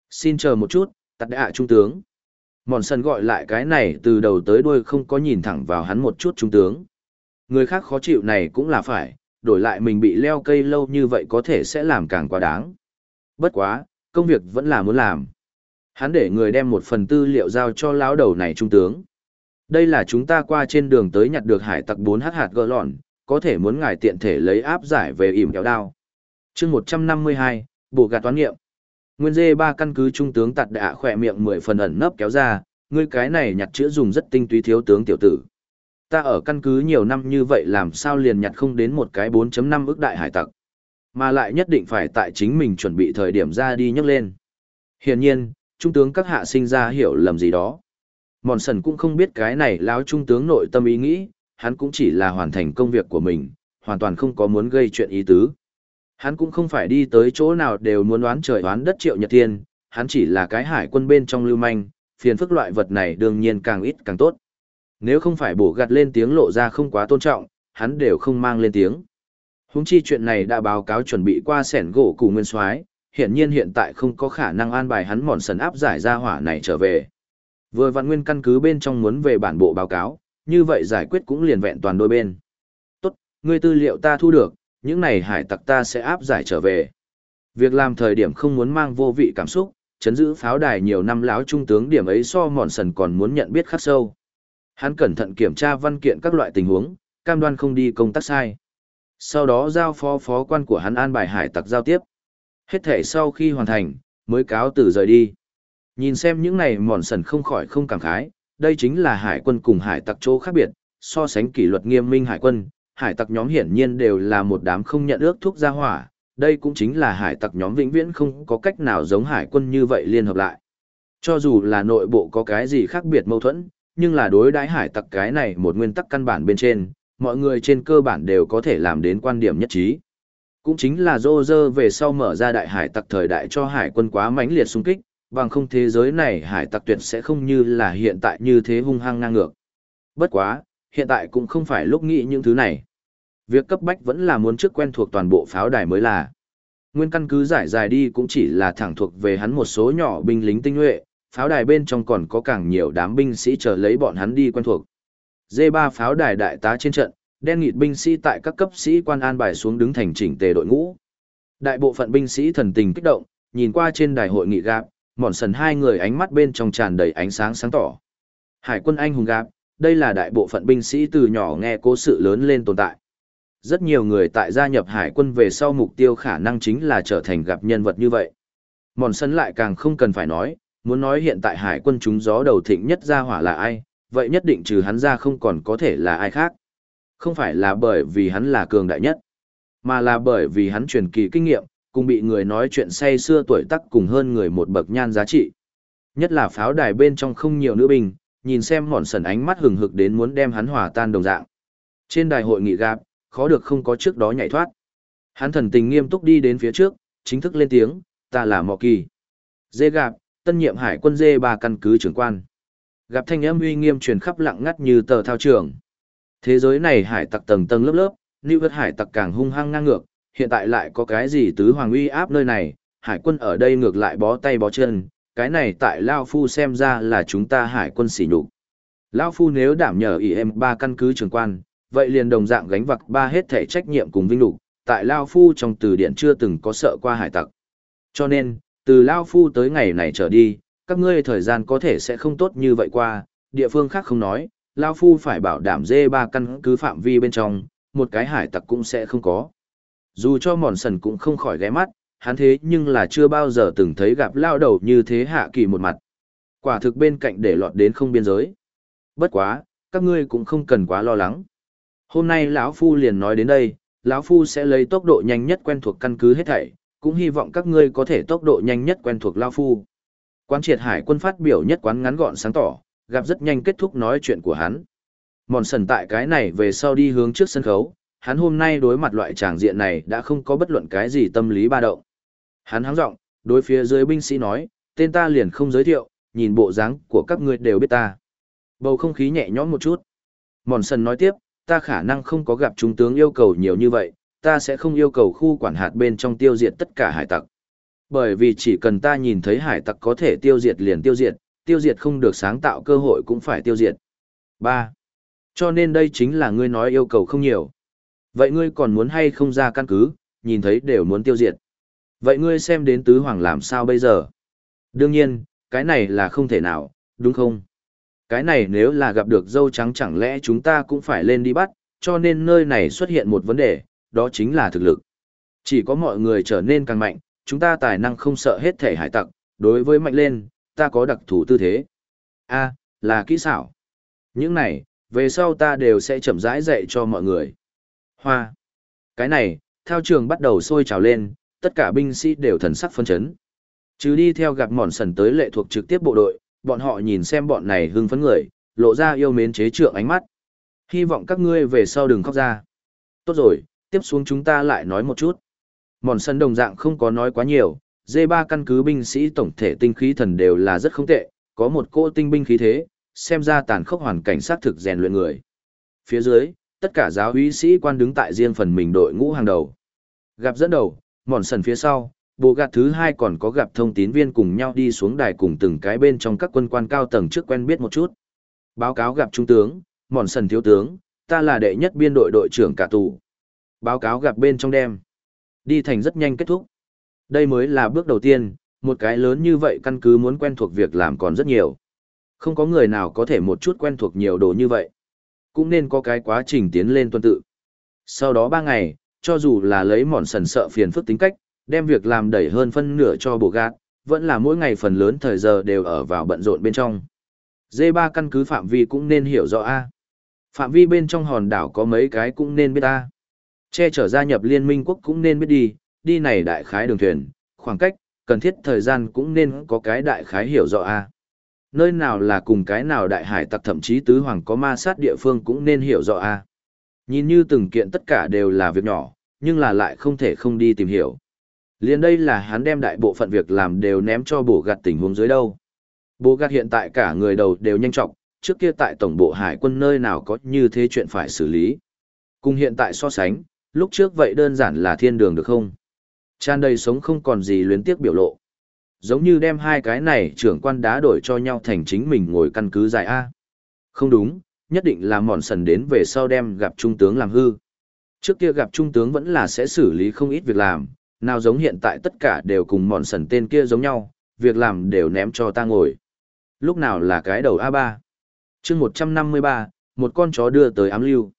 A: Xin chờ một chút, tắt ạ trung tướng. Mòn sân gọi lại cái này từ đầu tới đuôi không có nhìn thẳng vào hắn một chút trung tướng. Người khác khó chịu này cũng là phải, đổi lại mình bị leo cây lâu như vậy có thể sẽ làm càng quá đáng. Bất quá, công việc vẫn là muốn làm. Hắn để người đem một phần tư liệu giao cho lão đầu này trung tướng. Đây là chúng ta qua trên đường tới nhặt được hải tặc 4 h hạt gỡ lọn, có thể muốn ngài tiện thể lấy áp giải về ỉm kéo đao. chương 152, bộ gạt toán nghiệm. Nguyên dê ba căn cứ trung tướng tạt đạ khỏe miệng 10 phần ẩn nấp kéo ra, ngươi cái này nhặt chữa dùng rất tinh túy thiếu tướng tiểu tử. Ta ở căn cứ nhiều năm như vậy làm sao liền nhặt không đến một cái 4.5 ước đại hải tặc. Mà lại nhất định phải tại chính mình chuẩn bị thời điểm ra đi nhấc lên. Hiển nhiên, trung tướng các hạ sinh ra hiểu lầm gì đó. Mòn sần cũng không biết cái này lão trung tướng nội tâm ý nghĩ, hắn cũng chỉ là hoàn thành công việc của mình, hoàn toàn không có muốn gây chuyện ý tứ. Hắn cũng không phải đi tới chỗ nào đều muốn đoán trời đoán đất triệu nhật thiên, hắn chỉ là cái hải quân bên trong lưu manh, phiền phức loại vật này đương nhiên càng ít càng tốt. Nếu không phải bổ gặt lên tiếng lộ ra không quá tôn trọng, hắn đều không mang lên tiếng. Húng chi chuyện này đã báo cáo chuẩn bị qua sẻn gỗ cụ nguyên soái hiện nhiên hiện tại không có khả năng an bài hắn mòn sần áp giải ra hỏa này trở về. Vừa vạn nguyên căn cứ bên trong muốn về bản bộ báo cáo, như vậy giải quyết cũng liền vẹn toàn đôi bên. Tốt, ngươi tư liệu ta thu được, những này hải tặc ta sẽ áp giải trở về. Việc làm thời điểm không muốn mang vô vị cảm xúc, chấn giữ pháo đài nhiều năm láo trung tướng điểm ấy so mòn sần còn muốn nhận biết khắc sâu. Hắn cẩn thận kiểm tra văn kiện các loại tình huống, cam đoan không đi công tác sai. Sau đó giao phó phó quan của hắn an bài hải tặc giao tiếp. Hết thể sau khi hoàn thành, mới cáo từ rời đi. Nhìn xem những này mòn sần không khỏi không cảm khái, đây chính là hải quân cùng hải tặc chỗ khác biệt, so sánh kỷ luật nghiêm minh hải quân, hải tặc nhóm hiển nhiên đều là một đám không nhận ước thuốc gia hỏa, đây cũng chính là hải tặc nhóm vĩnh viễn không có cách nào giống hải quân như vậy liên hợp lại. Cho dù là nội bộ có cái gì khác biệt mâu thuẫn, nhưng là đối đãi hải tặc cái này một nguyên tắc căn bản bên trên, mọi người trên cơ bản đều có thể làm đến quan điểm nhất trí. Cũng chính là dô dơ về sau mở ra đại hải tặc thời đại cho hải quân quá mãnh liệt xung kích, bằng không thế giới này hải tặc tuyệt sẽ không như là hiện tại như thế hung hăng ngang ngược. Bất quá, hiện tại cũng không phải lúc nghĩ những thứ này. Việc cấp bách vẫn là muốn trước quen thuộc toàn bộ pháo đài mới là. Nguyên căn cứ giải dài đi cũng chỉ là thẳng thuộc về hắn một số nhỏ binh lính tinh nhuệ, pháo đài bên trong còn có càng nhiều đám binh sĩ chờ lấy bọn hắn đi quen thuộc. D3 pháo đài đại tá trên trận, đen nghịt binh sĩ tại các cấp sĩ quan an bài xuống đứng thành chỉnh tề đội ngũ. Đại bộ phận binh sĩ thần tình kích động, nhìn qua trên đài hội nghị gặp mòn sần hai người ánh mắt bên trong tràn đầy ánh sáng sáng tỏ. Hải quân anh hùng gạp, đây là đại bộ phận binh sĩ từ nhỏ nghe cố sự lớn lên tồn tại. Rất nhiều người tại gia nhập hải quân về sau mục tiêu khả năng chính là trở thành gặp nhân vật như vậy. Mòn sân lại càng không cần phải nói, muốn nói hiện tại hải quân chúng gió đầu thịnh nhất ra hỏa là ai, vậy nhất định trừ hắn ra không còn có thể là ai khác. Không phải là bởi vì hắn là cường đại nhất, mà là bởi vì hắn truyền kỳ kinh nghiệm, cùng bị người nói chuyện say xưa tuổi tác cùng hơn người một bậc nhan giá trị. Nhất là pháo đài bên trong không nhiều nữ binh, nhìn xem mòn sần ánh mắt hừng hực đến muốn đem hắn hòa tan đồng dạng. Trên đài hội nghị gặp khó được không có trước đó nhảy thoát. Hắn thần tình nghiêm túc đi đến phía trước, chính thức lên tiếng, ta là Mọ Kỳ. Dê gặp tân nhiệm hải quân dê ba căn cứ trưởng quan. Gặp thanh âm uy nghiêm truyền khắp lặng ngắt như tờ thao trường. Thế giới này hải tặc tầng tầng lớp lớp, lưu vật hải tặc càng hung hăng ngang ngược, hiện tại lại có cái gì tứ hoàng uy áp nơi này, hải quân ở đây ngược lại bó tay bó chân, cái này tại Lao Phu xem ra là chúng ta hải quân xỉ nhục. Lao Phu nếu đảm nhờ ý em ba căn cứ trưởng quan, vậy liền đồng dạng gánh vặc ba hết thể trách nhiệm cùng vinh lục, tại Lao Phu trong từ điển chưa từng có sợ qua hải tặc. Cho nên, từ Lao Phu tới ngày này trở đi, các ngươi thời gian có thể sẽ không tốt như vậy qua, địa phương khác không nói, Lao Phu phải bảo đảm dê ba căn cứ phạm vi bên trong, một cái hải tặc cũng sẽ không có. Dù cho mòn sần cũng không khỏi ghé mắt, hắn thế nhưng là chưa bao giờ từng thấy gặp lao đầu như thế hạ kỳ một mặt. Quả thực bên cạnh để lọt đến không biên giới. Bất quá, các ngươi cũng không cần quá lo lắng. Hôm nay lão Phu liền nói đến đây, lão Phu sẽ lấy tốc độ nhanh nhất quen thuộc căn cứ hết thảy, cũng hy vọng các ngươi có thể tốc độ nhanh nhất quen thuộc lão Phu. Quán triệt hải quân phát biểu nhất quán ngắn gọn sáng tỏ, gặp rất nhanh kết thúc nói chuyện của hắn. Mòn sần tại cái này về sau đi hướng trước sân khấu, hắn hôm nay đối mặt loại tràng diện này đã không có bất luận cái gì tâm lý ba động. Hắn hắng giọng, đối phía dưới binh sĩ nói, tên ta liền không giới thiệu, nhìn bộ dáng của các ngươi đều biết ta. Bầu không khí nhẹ nhõm một chút. Mòn sần nói tiếp, ta khả năng không có gặp trung tướng yêu cầu nhiều như vậy, ta sẽ không yêu cầu khu quản hạt bên trong tiêu diệt tất cả hải tặc. Bởi vì chỉ cần ta nhìn thấy hải tặc có thể tiêu diệt liền tiêu diệt, tiêu diệt không được sáng tạo cơ hội cũng phải tiêu diệt. 3. Cho nên đây chính là ngươi nói yêu cầu không nhiều. Vậy ngươi còn muốn hay không ra căn cứ, nhìn thấy đều muốn tiêu diệt. Vậy ngươi xem đến tứ hoàng làm sao bây giờ? Đương nhiên, cái này là không thể nào, đúng không? Cái này nếu là gặp được dâu trắng chẳng lẽ chúng ta cũng phải lên đi bắt, cho nên nơi này xuất hiện một vấn đề, đó chính là thực lực. Chỉ có mọi người trở nên càng mạnh, chúng ta tài năng không sợ hết thể hải tặc, đối với mạnh lên, ta có đặc thù tư thế. A, là kỹ xảo. Những này, về sau ta đều sẽ chậm rãi dạy cho mọi người. Hoa. Cái này, theo trường bắt đầu sôi trào lên, tất cả binh sĩ đều thần sắc phân chấn. Chứ đi theo gặp mòn sần tới lệ thuộc trực tiếp bộ đội, bọn họ nhìn xem bọn này hưng phấn người, lộ ra yêu mến chế trượng ánh mắt. Hy vọng các ngươi về sau đừng khóc ra. Tốt rồi, tiếp xuống chúng ta lại nói một chút. Mòn sân đồng dạng không có nói quá nhiều, D3 căn cứ binh sĩ tổng thể tinh khí thần đều là rất không tệ, có một cô tinh binh khí thế, xem ra tàn khốc hoàn cảnh sát thực rèn luyện người. Phía dưới, tất cả giáo úy sĩ quan đứng tại riêng phần mình đội ngũ hàng đầu. Gặp dẫn đầu, mòn sần phía sau, bộ gạt thứ hai còn có gặp thông tín viên cùng nhau đi xuống đài cùng từng cái bên trong các quân quan cao tầng trước quen biết một chút. Báo cáo gặp trung tướng, mòn sần thiếu tướng, ta là đệ nhất biên đội đội trưởng cả tù. Báo cáo gặp bên trong đêm. Đi thành rất nhanh kết thúc. Đây mới là bước đầu tiên, một cái lớn như vậy căn cứ muốn quen thuộc việc làm còn rất nhiều. Không có người nào có thể một chút quen thuộc nhiều đồ như vậy. Cũng nên có cái quá trình tiến lên tuân tự. Sau đó ba ngày, cho dù là lấy mòn sần sợ phiền phức tính cách, đem việc làm đẩy hơn phân nửa cho bộ gạt, vẫn là mỗi ngày phần lớn thời giờ đều ở vào bận rộn bên trong. D3 căn cứ phạm vi cũng nên hiểu rõ A. Phạm vi bên trong hòn đảo có mấy cái cũng nên biết A. Che chở gia nhập liên minh quốc cũng nên biết đi, đi này đại khái đường thuyền, khoảng cách, cần thiết thời gian cũng nên có cái đại khái hiểu rõ A. Nơi nào là cùng cái nào đại hải tặc thậm chí tứ hoàng có ma sát địa phương cũng nên hiểu rõ A. Nhìn như từng kiện tất cả đều là việc nhỏ, nhưng là lại không thể không đi tìm hiểu. liền đây là hắn đem đại bộ phận việc làm đều ném cho bổ gạt tình huống dưới đâu. Bố gạt hiện tại cả người đầu đều nhanh chóng trước kia tại tổng bộ hải quân nơi nào có như thế chuyện phải xử lý. Cùng hiện tại so sánh, lúc trước vậy đơn giản là thiên đường được không? Tràn đầy sống không còn gì luyến tiếc biểu lộ. Giống như đem hai cái này trưởng quan đá đổi cho nhau thành chính mình ngồi căn cứ dài A. Không đúng, nhất định là mòn sần đến về sau đem gặp trung tướng làm hư. Trước kia gặp trung tướng vẫn là sẽ xử lý không ít việc làm, nào giống hiện tại tất cả đều cùng mòn sần tên kia giống nhau, việc làm đều ném cho ta ngồi. Lúc nào là cái đầu A3? chương 153, một con chó đưa tới ám lưu.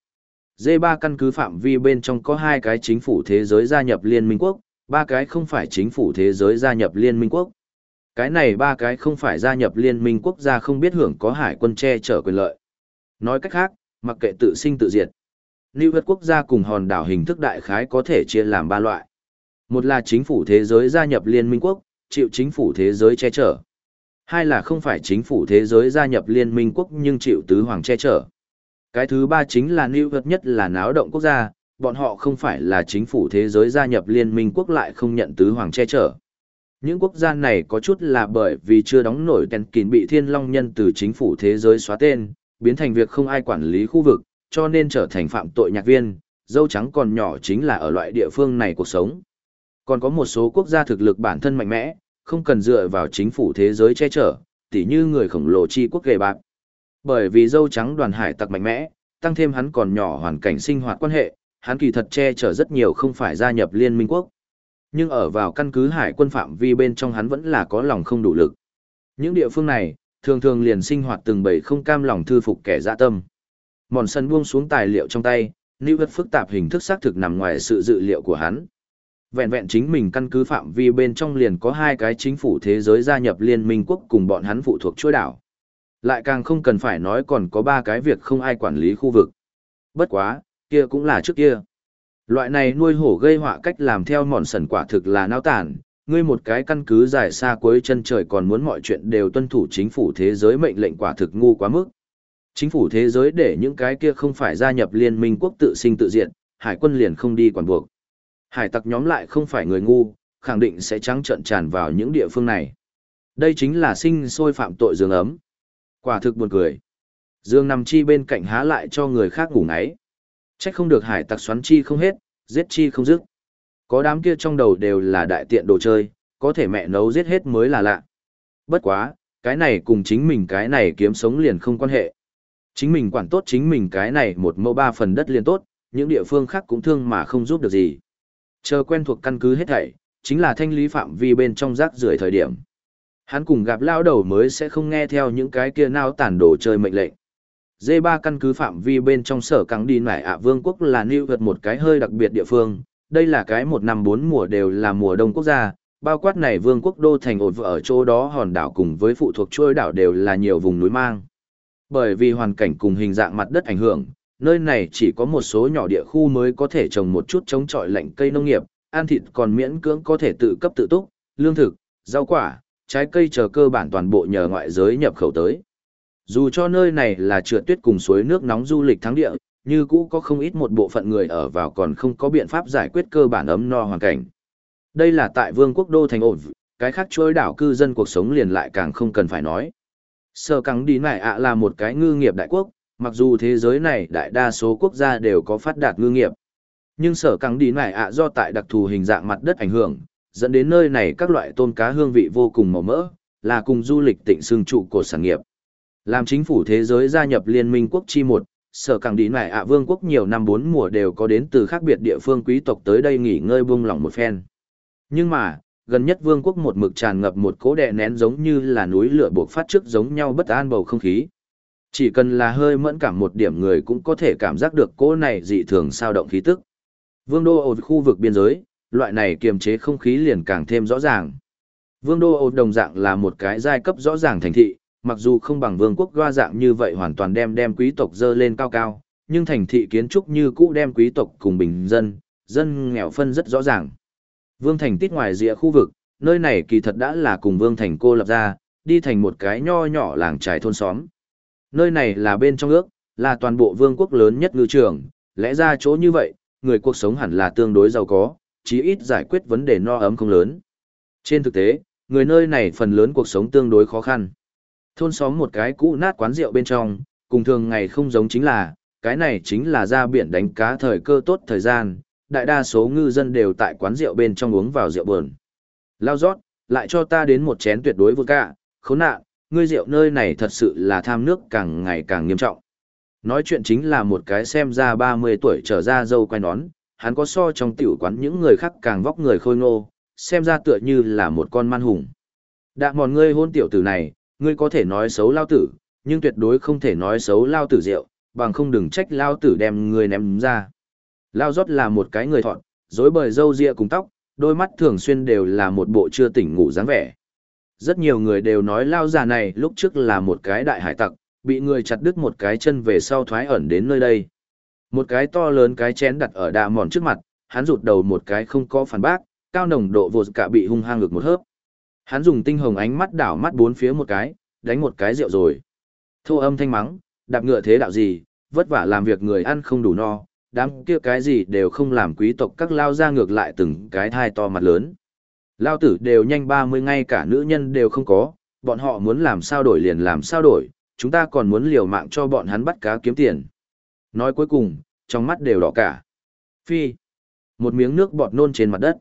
A: D3 căn cứ phạm vi bên trong có hai cái chính phủ thế giới gia nhập Liên minh quốc, ba cái không phải chính phủ thế giới gia nhập Liên minh quốc. Cái này ba cái không phải gia nhập Liên minh quốc gia không biết hưởng có hải quân che chở quyền lợi. Nói cách khác, mặc kệ tự sinh tự diệt. Lưu vật quốc gia cùng hòn đảo hình thức đại khái có thể chia làm ba loại. Một là chính phủ thế giới gia nhập Liên minh quốc, chịu chính phủ thế giới che chở. Hai là không phải chính phủ thế giới gia nhập Liên minh quốc nhưng chịu tứ hoàng che chở. Cái thứ ba chính là lưu vật nhất là náo động quốc gia, bọn họ không phải là chính phủ thế giới gia nhập Liên minh quốc lại không nhận tứ hoàng che chở. Những quốc gia này có chút là bởi vì chưa đóng nổi tên kín bị thiên long nhân từ chính phủ thế giới xóa tên, biến thành việc không ai quản lý khu vực, cho nên trở thành phạm tội nhạc viên, dâu trắng còn nhỏ chính là ở loại địa phương này cuộc sống. Còn có một số quốc gia thực lực bản thân mạnh mẽ, không cần dựa vào chính phủ thế giới che chở, tỉ như người khổng lồ chi quốc gầy bạc. Bởi vì dâu trắng đoàn hải tặc mạnh mẽ, tăng thêm hắn còn nhỏ hoàn cảnh sinh hoạt quan hệ, hắn kỳ thật che chở rất nhiều không phải gia nhập liên minh quốc. Nhưng ở vào căn cứ hải quân phạm vi bên trong hắn vẫn là có lòng không đủ lực. Những địa phương này, thường thường liền sinh hoạt từng bầy không cam lòng thư phục kẻ dạ tâm. Mòn sân buông xuống tài liệu trong tay, lưu vật phức tạp hình thức xác thực nằm ngoài sự dự liệu của hắn. Vẹn vẹn chính mình căn cứ phạm vi bên trong liền có hai cái chính phủ thế giới gia nhập liên minh quốc cùng bọn hắn phụ thuộc chuỗi đảo. Lại càng không cần phải nói còn có ba cái việc không ai quản lý khu vực. Bất quá, kia cũng là trước kia. Loại này nuôi hổ gây họa cách làm theo mòn sần quả thực là nao tản, ngươi một cái căn cứ dài xa cuối chân trời còn muốn mọi chuyện đều tuân thủ chính phủ thế giới mệnh lệnh quả thực ngu quá mức. Chính phủ thế giới để những cái kia không phải gia nhập liên minh quốc tự sinh tự diện, hải quân liền không đi quản buộc. Hải tặc nhóm lại không phải người ngu, khẳng định sẽ trắng trợn tràn vào những địa phương này. Đây chính là sinh sôi phạm tội giường ấm. Quả thực buồn cười. Dương nằm chi bên cạnh há lại cho người khác ngủ ngáy. Trách không được hải tặc xoắn chi không hết, giết chi không dứt. Có đám kia trong đầu đều là đại tiện đồ chơi, có thể mẹ nấu giết hết mới là lạ. Bất quá, cái này cùng chính mình cái này kiếm sống liền không quan hệ. Chính mình quản tốt chính mình cái này một mẫu ba phần đất liền tốt, những địa phương khác cũng thương mà không giúp được gì. Chờ quen thuộc căn cứ hết thảy, chính là thanh lý phạm vi bên trong rác rưởi thời điểm. Hắn cùng gặp lao đầu mới sẽ không nghe theo những cái kia nao tản đồ chơi mệnh lệnh. D3 căn cứ phạm vi bên trong sở căng đi nải ạ vương quốc là lưu vật một cái hơi đặc biệt địa phương, đây là cái một năm bốn mùa đều là mùa đông quốc gia, bao quát này vương quốc đô thành ổn ở chỗ đó hòn đảo cùng với phụ thuộc trôi đảo đều là nhiều vùng núi mang. Bởi vì hoàn cảnh cùng hình dạng mặt đất ảnh hưởng, nơi này chỉ có một số nhỏ địa khu mới có thể trồng một chút chống trọi lạnh cây nông nghiệp, ăn thịt còn miễn cưỡng có thể tự cấp tự túc, lương thực, rau quả, trái cây chờ cơ bản toàn bộ nhờ ngoại giới nhập khẩu tới. Dù cho nơi này là trượt tuyết cùng suối nước nóng du lịch thắng địa, như cũ có không ít một bộ phận người ở vào còn không có biện pháp giải quyết cơ bản ấm no hoàn cảnh. Đây là tại vương quốc đô thành ổn, cái khác trôi đảo cư dân cuộc sống liền lại càng không cần phải nói. Sở cẳng đi nải ạ là một cái ngư nghiệp đại quốc, mặc dù thế giới này đại đa số quốc gia đều có phát đạt ngư nghiệp. Nhưng sở cẳng đi nải ạ do tại đặc thù hình dạng mặt đất ảnh hưởng, dẫn đến nơi này các loại tôm cá hương vị vô cùng màu mỡ, là cùng du lịch tịnh xương trụ của sản nghiệp. Làm chính phủ thế giới gia nhập Liên minh quốc chi một, sở càng đi nải ạ vương quốc nhiều năm bốn mùa đều có đến từ khác biệt địa phương quý tộc tới đây nghỉ ngơi buông lỏng một phen. Nhưng mà, gần nhất vương quốc một mực tràn ngập một cố đè nén giống như là núi lửa buộc phát trước giống nhau bất an bầu không khí. Chỉ cần là hơi mẫn cảm một điểm người cũng có thể cảm giác được cố này dị thường sao động khí tức. Vương đô ở khu vực biên giới, loại này kiềm chế không khí liền càng thêm rõ ràng. Vương đô đồng dạng là một cái giai cấp rõ ràng thành thị, mặc dù không bằng vương quốc goa dạng như vậy hoàn toàn đem đem quý tộc dơ lên cao cao, nhưng thành thị kiến trúc như cũ đem quý tộc cùng bình dân, dân nghèo phân rất rõ ràng. Vương thành tít ngoài rìa khu vực, nơi này kỳ thật đã là cùng vương thành cô lập ra, đi thành một cái nho nhỏ làng trải thôn xóm. Nơi này là bên trong ước, là toàn bộ vương quốc lớn nhất ngư trường, lẽ ra chỗ như vậy, người cuộc sống hẳn là tương đối giàu có, chí ít giải quyết vấn đề no ấm không lớn. Trên thực tế, người nơi này phần lớn cuộc sống tương đối khó khăn. Thôn xóm một cái cũ nát quán rượu bên trong, cùng thường ngày không giống chính là, cái này chính là ra biển đánh cá thời cơ tốt thời gian, đại đa số ngư dân đều tại quán rượu bên trong uống vào rượu buồn. Lao rót, lại cho ta đến một chén tuyệt đối vô cả, khốn nạn, ngươi rượu nơi này thật sự là tham nước càng ngày càng nghiêm trọng. Nói chuyện chính là một cái xem ra 30 tuổi trở ra dâu quay nón, hắn có so trong tiểu quán những người khác càng vóc người khôi ngô, xem ra tựa như là một con man hùng. Đạ mòn ngươi hôn tiểu tử này, ngươi có thể nói xấu lao tử, nhưng tuyệt đối không thể nói xấu lao tử rượu, bằng không đừng trách lao tử đem ngươi ném ra. Lao rót là một cái người thọn, dối bời râu ria cùng tóc, đôi mắt thường xuyên đều là một bộ chưa tỉnh ngủ dáng vẻ. Rất nhiều người đều nói lao già này lúc trước là một cái đại hải tặc, bị người chặt đứt một cái chân về sau thoái ẩn đến nơi đây. Một cái to lớn cái chén đặt ở đà mòn trước mặt, hắn rụt đầu một cái không có phản bác, cao nồng độ vột cả bị hung hăng ngực một hớp. Hắn dùng tinh hồng ánh mắt đảo mắt bốn phía một cái, đánh một cái rượu rồi. Thô âm thanh mắng, đạp ngựa thế đạo gì, vất vả làm việc người ăn không đủ no, đám kia cái gì đều không làm quý tộc các lao ra ngược lại từng cái thai to mặt lớn. Lao tử đều nhanh 30 ngay cả nữ nhân đều không có, bọn họ muốn làm sao đổi liền làm sao đổi, chúng ta còn muốn liều mạng cho bọn hắn bắt cá kiếm tiền. Nói cuối cùng, trong mắt đều đỏ cả. Phi. Một miếng nước bọt nôn trên mặt đất.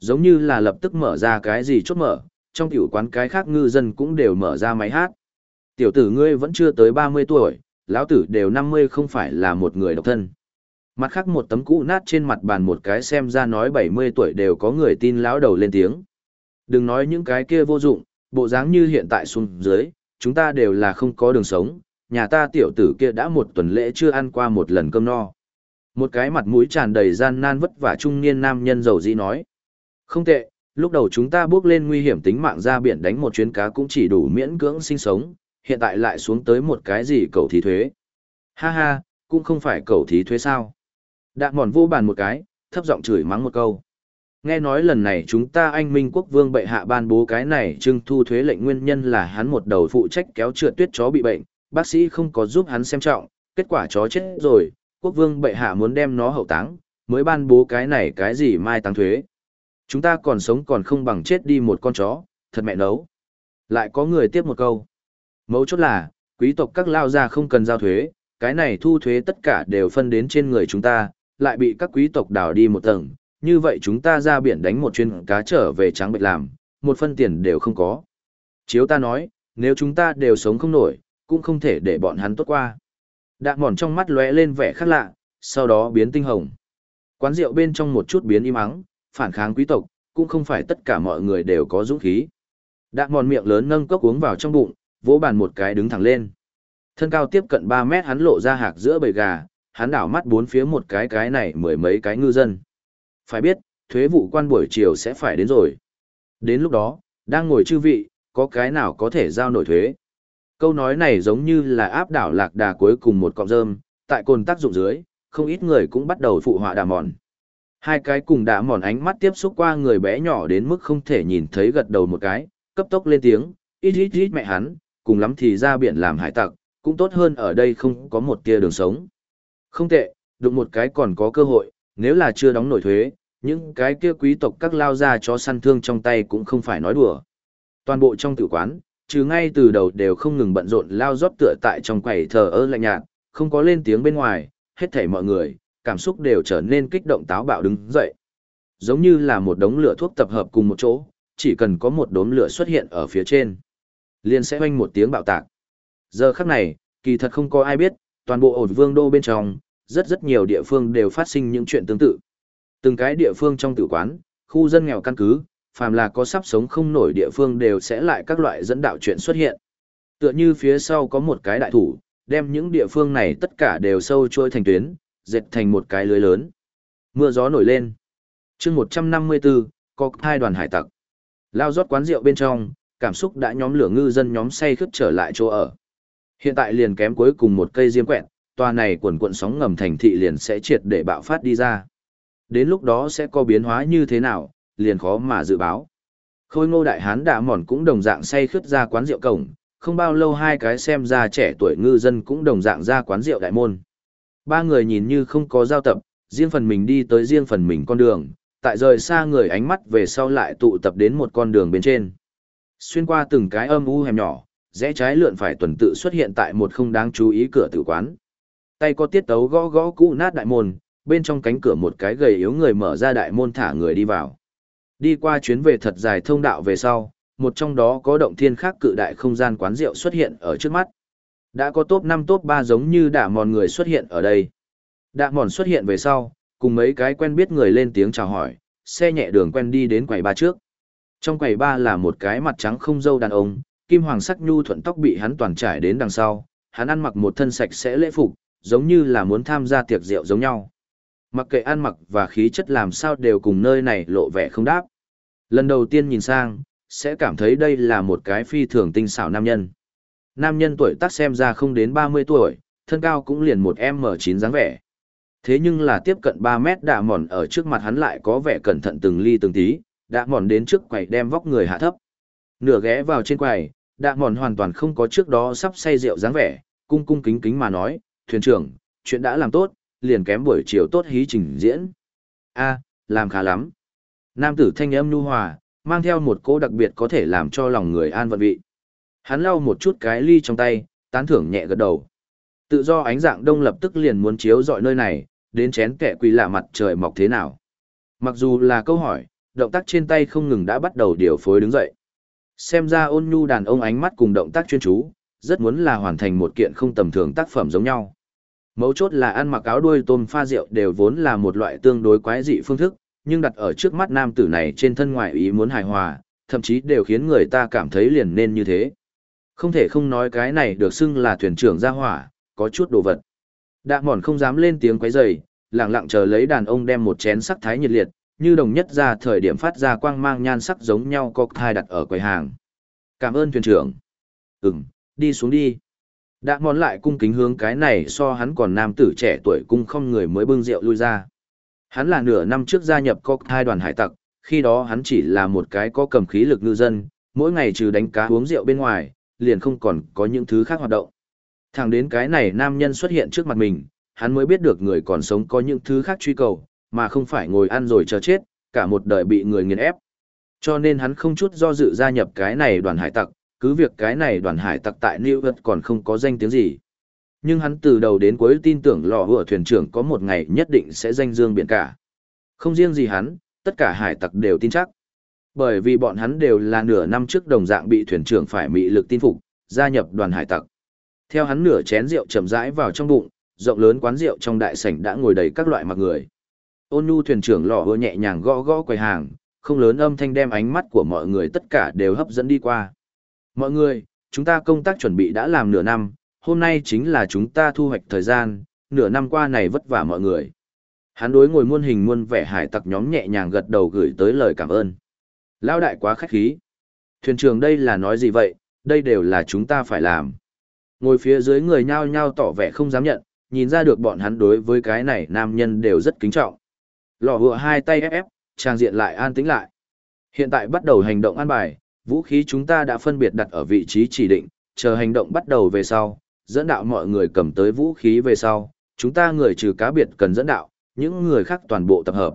A: Giống như là lập tức mở ra cái gì chốt mở, trong tiểu quán cái khác ngư dân cũng đều mở ra máy hát. Tiểu tử ngươi vẫn chưa tới 30 tuổi, lão tử đều 50 không phải là một người độc thân. Mặt khác một tấm cũ nát trên mặt bàn một cái xem ra nói 70 tuổi đều có người tin lão đầu lên tiếng. Đừng nói những cái kia vô dụng, bộ dáng như hiện tại xuống dưới, chúng ta đều là không có đường sống, nhà ta tiểu tử kia đã một tuần lễ chưa ăn qua một lần cơm no. Một cái mặt mũi tràn đầy gian nan vất vả trung niên nam nhân giàu dĩ nói. Không tệ, lúc đầu chúng ta bước lên nguy hiểm tính mạng ra biển đánh một chuyến cá cũng chỉ đủ miễn cưỡng sinh sống, hiện tại lại xuống tới một cái gì cầu thí thuế. Ha ha, cũng không phải cầu thí thuế sao. Đạn mòn vô bàn một cái, thấp giọng chửi mắng một câu. Nghe nói lần này chúng ta anh Minh quốc vương bệ hạ ban bố cái này trưng thu thuế lệnh nguyên nhân là hắn một đầu phụ trách kéo trượt tuyết chó bị bệnh, bác sĩ không có giúp hắn xem trọng, kết quả chó chết rồi, quốc vương bệ hạ muốn đem nó hậu táng, mới ban bố cái này cái gì mai tăng thuế. Chúng ta còn sống còn không bằng chết đi một con chó, thật mẹ nấu. Lại có người tiếp một câu. Mấu chốt là, quý tộc các lao gia không cần giao thuế, cái này thu thuế tất cả đều phân đến trên người chúng ta, lại bị các quý tộc đào đi một tầng, như vậy chúng ta ra biển đánh một chuyên cá trở về trắng bệnh làm, một phân tiền đều không có. Chiếu ta nói, nếu chúng ta đều sống không nổi, cũng không thể để bọn hắn tốt qua. Đạn mòn trong mắt lóe lên vẻ khác lạ, sau đó biến tinh hồng. Quán rượu bên trong một chút biến im ắng, phản kháng quý tộc, cũng không phải tất cả mọi người đều có dũng khí. Đạm mòn miệng lớn nâng cốc uống vào trong bụng, vỗ bàn một cái đứng thẳng lên. Thân cao tiếp cận 3 mét hắn lộ ra hạc giữa bầy gà, hắn đảo mắt bốn phía một cái cái này mười mấy cái ngư dân. Phải biết, thuế vụ quan buổi chiều sẽ phải đến rồi. Đến lúc đó, đang ngồi chư vị, có cái nào có thể giao nổi thuế. Câu nói này giống như là áp đảo lạc đà cuối cùng một cọng rơm, tại cồn tác dụng dưới, không ít người cũng bắt đầu phụ họa đà mòn. Hai cái cùng đã mòn ánh mắt tiếp xúc qua người bé nhỏ đến mức không thể nhìn thấy gật đầu một cái, cấp tốc lên tiếng, ít ít ít mẹ hắn, cùng lắm thì ra biển làm hải tặc, cũng tốt hơn ở đây không có một tia đường sống. Không tệ, đụng một cái còn có cơ hội, nếu là chưa đóng nổi thuế, những cái kia quý tộc các lao ra cho săn thương trong tay cũng không phải nói đùa. Toàn bộ trong tử quán, trừ ngay từ đầu đều không ngừng bận rộn lao rót tựa tại trong quầy thờ ơ lạnh nhạt, không có lên tiếng bên ngoài, hết thảy mọi người, cảm xúc đều trở nên kích động táo bạo đứng dậy. Giống như là một đống lửa thuốc tập hợp cùng một chỗ, chỉ cần có một đốm lửa xuất hiện ở phía trên, liền sẽ hoanh một tiếng bạo tạc. Giờ khắc này, kỳ thật không có ai biết, toàn bộ ổn vương đô bên trong, rất rất nhiều địa phương đều phát sinh những chuyện tương tự. Từng cái địa phương trong tử quán, khu dân nghèo căn cứ, phàm là có sắp sống không nổi địa phương đều sẽ lại các loại dẫn đạo chuyện xuất hiện. Tựa như phía sau có một cái đại thủ, đem những địa phương này tất cả đều sâu trôi thành tuyến, dệt thành một cái lưới lớn. Mưa gió nổi lên. chương 154, có hai đoàn hải tặc. Lao rót quán rượu bên trong, cảm xúc đã nhóm lửa ngư dân nhóm say khướt trở lại chỗ ở. Hiện tại liền kém cuối cùng một cây diêm quẹt, tòa này quần cuộn sóng ngầm thành thị liền sẽ triệt để bạo phát đi ra. Đến lúc đó sẽ có biến hóa như thế nào, liền khó mà dự báo. Khôi ngô đại hán đã mòn cũng đồng dạng say khướt ra quán rượu cổng, không bao lâu hai cái xem ra trẻ tuổi ngư dân cũng đồng dạng ra quán rượu đại môn. Ba người nhìn như không có giao tập, riêng phần mình đi tới riêng phần mình con đường, tại rời xa người ánh mắt về sau lại tụ tập đến một con đường bên trên. Xuyên qua từng cái âm u hẻm nhỏ, rẽ trái lượn phải tuần tự xuất hiện tại một không đáng chú ý cửa tử quán. Tay có tiết tấu gõ gõ cũ nát đại môn, bên trong cánh cửa một cái gầy yếu người mở ra đại môn thả người đi vào. Đi qua chuyến về thật dài thông đạo về sau, một trong đó có động thiên khác cự đại không gian quán rượu xuất hiện ở trước mắt. Đã có top 5 top 3 giống như đạ mòn người xuất hiện ở đây. Đạ mòn xuất hiện về sau, cùng mấy cái quen biết người lên tiếng chào hỏi, xe nhẹ đường quen đi đến quầy ba trước. Trong quầy ba là một cái mặt trắng không dâu đàn ông, kim hoàng sắc nhu thuận tóc bị hắn toàn trải đến đằng sau, hắn ăn mặc một thân sạch sẽ lễ phục, giống như là muốn tham gia tiệc rượu giống nhau. Mặc kệ ăn mặc và khí chất làm sao đều cùng nơi này lộ vẻ không đáp. Lần đầu tiên nhìn sang, sẽ cảm thấy đây là một cái phi thường tinh xảo nam nhân. Nam nhân tuổi tác xem ra không đến 30 tuổi, thân cao cũng liền một M9 dáng vẻ. Thế nhưng là tiếp cận 3 mét đạ mòn ở trước mặt hắn lại có vẻ cẩn thận từng ly từng tí, đạ mòn đến trước quầy đem vóc người hạ thấp. Nửa ghé vào trên quầy, đạ mòn hoàn toàn không có trước đó sắp say rượu dáng vẻ, cung cung kính kính mà nói, thuyền trưởng, chuyện đã làm tốt, liền kém buổi chiều tốt hí trình diễn. a làm khá lắm. Nam tử thanh âm nhu hòa, mang theo một cỗ đặc biệt có thể làm cho lòng người an vận vị. Hắn lau một chút cái ly trong tay, tán thưởng nhẹ gật đầu. Tự do ánh dạng đông lập tức liền muốn chiếu dọi nơi này, đến chén kẻ quỳ lạ mặt trời mọc thế nào. Mặc dù là câu hỏi, động tác trên tay không ngừng đã bắt đầu điều phối đứng dậy. Xem ra ôn nhu đàn ông ánh mắt cùng động tác chuyên chú, rất muốn là hoàn thành một kiện không tầm thường tác phẩm giống nhau. Mấu chốt là ăn mặc áo đuôi tôm pha rượu đều vốn là một loại tương đối quái dị phương thức, nhưng đặt ở trước mắt nam tử này trên thân ngoại ý muốn hài hòa, thậm chí đều khiến người ta cảm thấy liền nên như thế. Không thể không nói cái này được xưng là thuyền trưởng gia hỏa, có chút đồ vật. Đạ mòn không dám lên tiếng quấy rầy, lặng lặng chờ lấy đàn ông đem một chén sắc thái nhiệt liệt, như đồng nhất ra thời điểm phát ra quang mang nhan sắc giống nhau cocktail đặt ở quầy hàng. Cảm ơn thuyền trưởng. Ừm, đi xuống đi. Đạ mòn lại cung kính hướng cái này so hắn còn nam tử trẻ tuổi cung không người mới bưng rượu lui ra. Hắn là nửa năm trước gia nhập cocktail đoàn hải tặc, khi đó hắn chỉ là một cái có cầm khí lực ngư dân, mỗi ngày trừ đánh cá uống rượu bên ngoài, liền không còn có những thứ khác hoạt động. Thẳng đến cái này nam nhân xuất hiện trước mặt mình, hắn mới biết được người còn sống có những thứ khác truy cầu, mà không phải ngồi ăn rồi chờ chết, cả một đời bị người nghiền ép. Cho nên hắn không chút do dự gia nhập cái này đoàn hải tặc, cứ việc cái này đoàn hải tặc tại New York còn không có danh tiếng gì. Nhưng hắn từ đầu đến cuối tin tưởng lò hựa thuyền trưởng có một ngày nhất định sẽ danh dương biển cả. Không riêng gì hắn, tất cả hải tặc đều tin chắc. Bởi vì bọn hắn đều là nửa năm trước đồng dạng bị thuyền trưởng phải mị lực tin phục, gia nhập đoàn hải tặc. Theo hắn nửa chén rượu chậm rãi vào trong bụng, rộng lớn quán rượu trong đại sảnh đã ngồi đầy các loại mặc người. Ôn nhu thuyền trưởng lọ hứa nhẹ nhàng gõ gõ quầy hàng, không lớn âm thanh đem ánh mắt của mọi người tất cả đều hấp dẫn đi qua. Mọi người, chúng ta công tác chuẩn bị đã làm nửa năm, hôm nay chính là chúng ta thu hoạch thời gian, nửa năm qua này vất vả mọi người. Hắn đối ngồi muôn hình muôn vẻ hải tặc nhóm nhẹ nhàng gật đầu gửi tới lời cảm ơn. Lão đại quá khách khí. Thuyền trưởng đây là nói gì vậy, đây đều là chúng ta phải làm. Ngồi phía dưới người nhao nhao tỏ vẻ không dám nhận, nhìn ra được bọn hắn đối với cái này nam nhân đều rất kính trọng. Lò hựa hai tay ép ép, trang diện lại an tĩnh lại. Hiện tại bắt đầu hành động an bài, vũ khí chúng ta đã phân biệt đặt ở vị trí chỉ định, chờ hành động bắt đầu về sau, dẫn đạo mọi người cầm tới vũ khí về sau, chúng ta người trừ cá biệt cần dẫn đạo, những người khác toàn bộ tập hợp.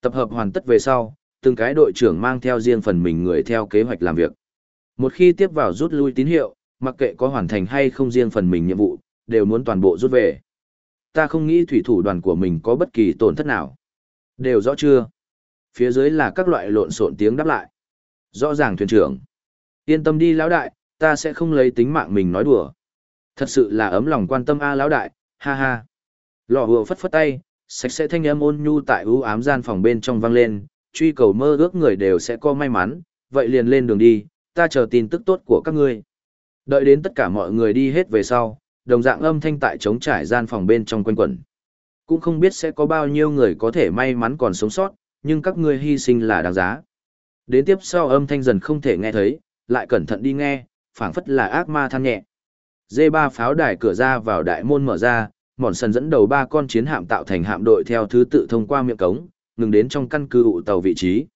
A: Tập hợp hoàn tất về sau, từng cái đội trưởng mang theo riêng phần mình người theo kế hoạch làm việc. Một khi tiếp vào rút lui tín hiệu, mặc kệ có hoàn thành hay không riêng phần mình nhiệm vụ, đều muốn toàn bộ rút về. Ta không nghĩ thủy thủ đoàn của mình có bất kỳ tổn thất nào. Đều rõ chưa? Phía dưới là các loại lộn xộn tiếng đáp lại. Rõ ràng thuyền trưởng. Yên tâm đi lão đại, ta sẽ không lấy tính mạng mình nói đùa. Thật sự là ấm lòng quan tâm a lão đại, ha ha. Lò hùa phất phất tay, sạch sẽ thanh âm ôn nhu tại ưu ám gian phòng bên trong vang lên, truy cầu mơ ước người đều sẽ có may mắn, vậy liền lên đường đi, ta chờ tin tức tốt của các ngươi. Đợi đến tất cả mọi người đi hết về sau, đồng dạng âm thanh tại trống trải gian phòng bên trong quanh quẩn. Cũng không biết sẽ có bao nhiêu người có thể may mắn còn sống sót, nhưng các ngươi hy sinh là đáng giá. Đến tiếp sau âm thanh dần không thể nghe thấy, lại cẩn thận đi nghe, phảng phất là ác ma than nhẹ. D3 pháo đài cửa ra vào đại môn mở ra, mòn sần dẫn đầu ba con chiến hạm tạo thành hạm đội theo thứ tự thông qua miệng cống, ngừng đến trong căn cứ ụ tàu vị trí.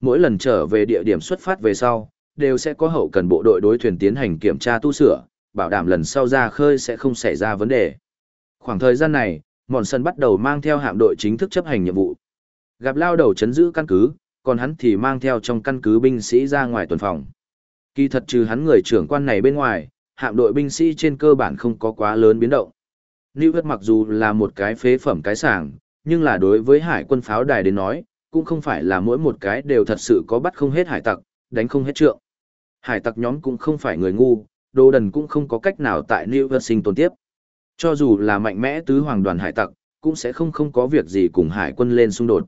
A: Mỗi lần trở về địa điểm xuất phát về sau, đều sẽ có hậu cần bộ đội đối thuyền tiến hành kiểm tra tu sửa, bảo đảm lần sau ra khơi sẽ không xảy ra vấn đề. Khoảng thời gian này, mòn sân bắt đầu mang theo hạm đội chính thức chấp hành nhiệm vụ. Gặp lao đầu chấn giữ căn cứ, còn hắn thì mang theo trong căn cứ binh sĩ ra ngoài tuần phòng. Kỳ thật trừ hắn người trưởng quan này bên ngoài, hạm đội binh sĩ trên cơ bản không có quá lớn biến động. Lưu Hất mặc dù là một cái phế phẩm cái sảng, nhưng là đối với hải quân pháo đài đến nói, cũng không phải là mỗi một cái đều thật sự có bắt không hết hải tặc, đánh không hết trượng. Hải tặc nhóm cũng không phải người ngu, đồ đần cũng không có cách nào tại New York sinh tồn tiếp. Cho dù là mạnh mẽ tứ hoàng đoàn hải tặc, cũng sẽ không không có việc gì cùng hải quân lên xung đột.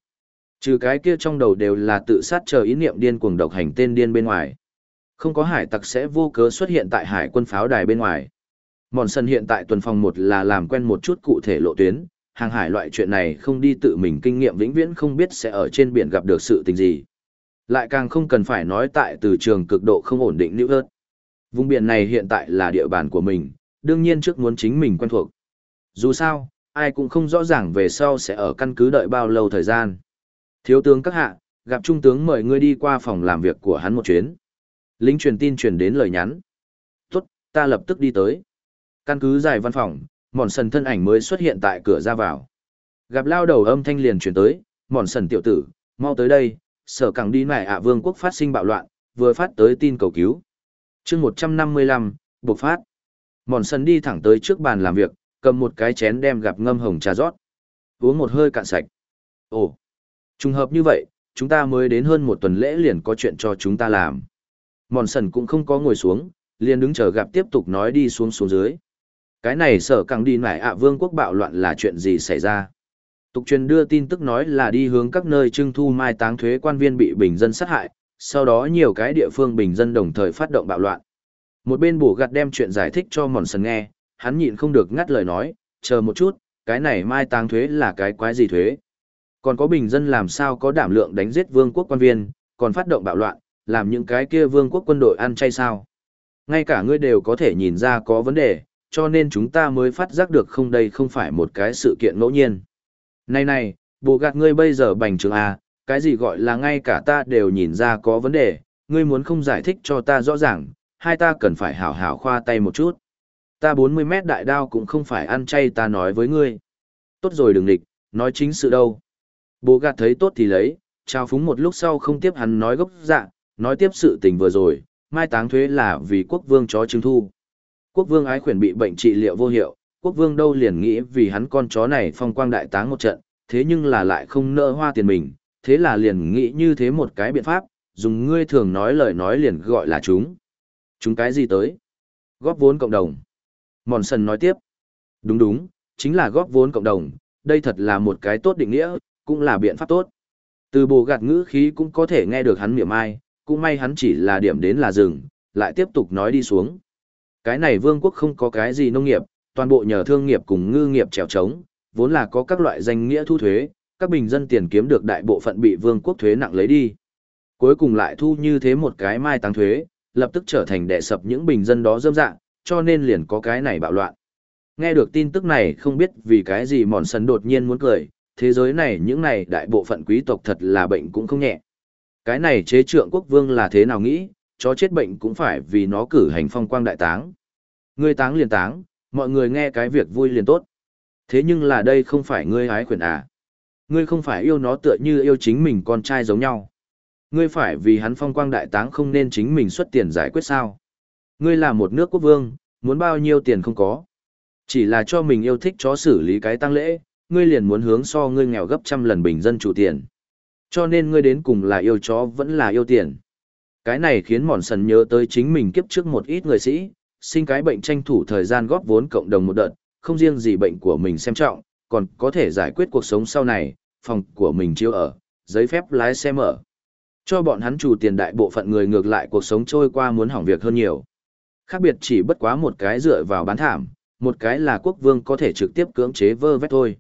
A: Trừ cái kia trong đầu đều là tự sát chờ ý niệm điên cuồng độc hành tên điên bên ngoài. Không có hải tặc sẽ vô cớ xuất hiện tại hải quân pháo đài bên ngoài. Mòn sân hiện tại tuần phòng một là làm quen một chút cụ thể lộ tuyến, hàng hải loại chuyện này không đi tự mình kinh nghiệm vĩnh viễn không biết sẽ ở trên biển gặp được sự tình gì. Lại càng không cần phải nói tại từ trường cực độ không ổn định nữ ớt. Vùng biển này hiện tại là địa bàn của mình, đương nhiên trước muốn chính mình quen thuộc. Dù sao, ai cũng không rõ ràng về sau sẽ ở căn cứ đợi bao lâu thời gian. Thiếu tướng các hạ, gặp trung tướng mời ngươi đi qua phòng làm việc của hắn một chuyến. Lính truyền tin truyền đến lời nhắn. Tốt, ta lập tức đi tới. Căn cứ dài văn phòng, mòn sần thân ảnh mới xuất hiện tại cửa ra vào. Gặp lao đầu âm thanh liền chuyển tới, mòn sần tiểu tử, mau tới đây, sở càng đi mẹ ạ vương quốc phát sinh bạo loạn, vừa phát tới tin cầu cứu. chương một trăm năm mươi lăm bộc phát. Mòn sần đi thẳng tới trước bàn làm việc, cầm một cái chén đem gặp ngâm hồng trà rót. Uống một hơi cạn sạch. Ồ, trùng hợp như vậy, chúng ta mới đến hơn một tuần lễ liền có chuyện cho chúng ta làm. Mòn sần cũng không có ngồi xuống, liền đứng chờ gặp tiếp tục nói đi xuống xuống dưới. Cái này sở càng đi nải ạ vương quốc bạo loạn là chuyện gì xảy ra? Tục truyền đưa tin tức nói là đi hướng các nơi trưng thu mai táng thuế quan viên bị bình dân sát hại, sau đó nhiều cái địa phương bình dân đồng thời phát động bạo loạn. Một bên bổ gặt đem chuyện giải thích cho mòn sần nghe, hắn nhịn không được ngắt lời nói, chờ một chút, cái này mai táng thuế là cái quái gì thuế? Còn có bình dân làm sao có đảm lượng đánh giết vương quốc quan viên, còn phát động bạo loạn, làm những cái kia vương quốc quân đội ăn chay sao? Ngay cả ngươi đều có thể nhìn ra có vấn đề, cho nên chúng ta mới phát giác được không đây không phải một cái sự kiện ngẫu nhiên. Này này, bộ gạt ngươi bây giờ bành trường à, cái gì gọi là ngay cả ta đều nhìn ra có vấn đề, ngươi muốn không giải thích cho ta rõ ràng, hai ta cần phải hảo hảo khoa tay một chút. Ta 40 mét đại đao cũng không phải ăn chay ta nói với ngươi. Tốt rồi đừng địch, nói chính sự đâu. Bố gạt thấy tốt thì lấy, trao phúng một lúc sau không tiếp hắn nói gốc dạ, nói tiếp sự tình vừa rồi, mai táng thuế là vì quốc vương chó trứng thu. Quốc vương ái khuyển bị bệnh trị liệu vô hiệu, quốc vương đâu liền nghĩ vì hắn con chó này phong quang đại táng một trận, thế nhưng là lại không nỡ hoa tiền mình, thế là liền nghĩ như thế một cái biện pháp, dùng ngươi thường nói lời nói liền gọi là chúng. Chúng cái gì tới? Góp vốn cộng đồng. Mòn sần nói tiếp. Đúng đúng, chính là góp vốn cộng đồng, đây thật là một cái tốt định nghĩa, cũng là biện pháp tốt. Từ bồ gạt ngữ khí cũng có thể nghe được hắn miệng ai, cũng may hắn chỉ là điểm đến là rừng, lại tiếp tục nói đi xuống. Cái này vương quốc không có cái gì nông nghiệp, toàn bộ nhờ thương nghiệp cùng ngư nghiệp trèo trống, vốn là có các loại danh nghĩa thu thuế, các bình dân tiền kiếm được đại bộ phận bị vương quốc thuế nặng lấy đi. Cuối cùng lại thu như thế một cái mai tăng thuế, lập tức trở thành đè sập những bình dân đó dâm dạng, cho nên liền có cái này bạo loạn. Nghe được tin tức này không biết vì cái gì mòn sần đột nhiên muốn cười, thế giới này những này đại bộ phận quý tộc thật là bệnh cũng không nhẹ. Cái này chế trượng quốc vương là thế nào nghĩ, chó chết bệnh cũng phải vì nó cử hành phong quang đại táng. Ngươi táng liền táng, mọi người nghe cái việc vui liền tốt. Thế nhưng là đây không phải ngươi hái quyền à. Ngươi không phải yêu nó tựa như yêu chính mình con trai giống nhau. Ngươi phải vì hắn phong quang đại táng không nên chính mình xuất tiền giải quyết sao. Ngươi là một nước quốc vương, muốn bao nhiêu tiền không có. Chỉ là cho mình yêu thích chó xử lý cái tăng lễ, ngươi liền muốn hướng so ngươi nghèo gấp trăm lần bình dân chủ tiền. Cho nên ngươi đến cùng là yêu chó vẫn là yêu tiền. Cái này khiến mòn sần nhớ tới chính mình kiếp trước một ít người sĩ, sinh cái bệnh tranh thủ thời gian góp vốn cộng đồng một đợt, không riêng gì bệnh của mình xem trọng, còn có thể giải quyết cuộc sống sau này, phòng của mình chưa ở, giấy phép lái xe mở. Cho bọn hắn chủ tiền đại bộ phận người ngược lại cuộc sống trôi qua muốn hỏng việc hơn nhiều. Khác biệt chỉ bất quá một cái dựa vào bán thảm, một cái là quốc vương có thể trực tiếp cưỡng chế vơ vét thôi.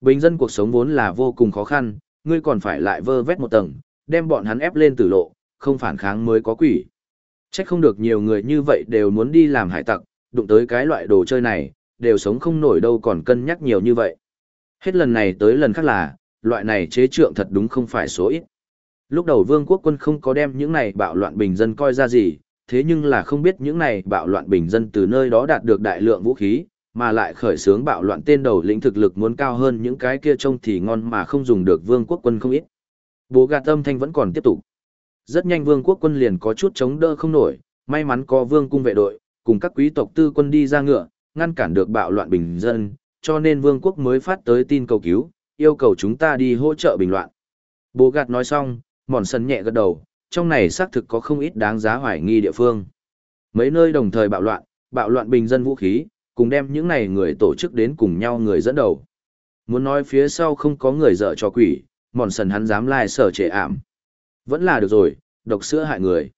A: Bình dân cuộc sống vốn là vô cùng khó khăn, ngươi còn phải lại vơ vét một tầng, đem bọn hắn ép lên tử lộ, không phản kháng mới có quỷ. Chắc không được nhiều người như vậy đều muốn đi làm hải tặc, đụng tới cái loại đồ chơi này, đều sống không nổi đâu còn cân nhắc nhiều như vậy. Hết lần này tới lần khác là, loại này chế trượng thật đúng không phải số ít. Lúc đầu vương quốc quân không có đem những này bạo loạn bình dân coi ra gì, thế nhưng là không biết những này bạo loạn bình dân từ nơi đó đạt được đại lượng vũ khí, mà lại khởi xướng bạo loạn tên đầu lĩnh thực lực muốn cao hơn những cái kia trông thì ngon mà không dùng được vương quốc quân không ít. Bố gạt âm thanh vẫn còn tiếp tục. Rất nhanh vương quốc quân liền có chút chống đỡ không nổi, may mắn có vương cung vệ đội, cùng các quý tộc tư quân đi ra ngựa, ngăn cản được bạo loạn bình dân, cho nên vương quốc mới phát tới tin cầu cứu, yêu cầu chúng ta đi hỗ trợ bình loạn. Bố gạt nói xong, mòn sân nhẹ gật đầu, trong này xác thực có không ít đáng giá hoài nghi địa phương. Mấy nơi đồng thời bạo loạn, bạo loạn bình dân vũ khí, cùng đem những này người tổ chức đến cùng nhau người dẫn đầu. Muốn nói phía sau không có người dở cho quỷ, mòn sần hắn dám lai sở trệ ảm. Vẫn là được rồi, độc sữa hại người.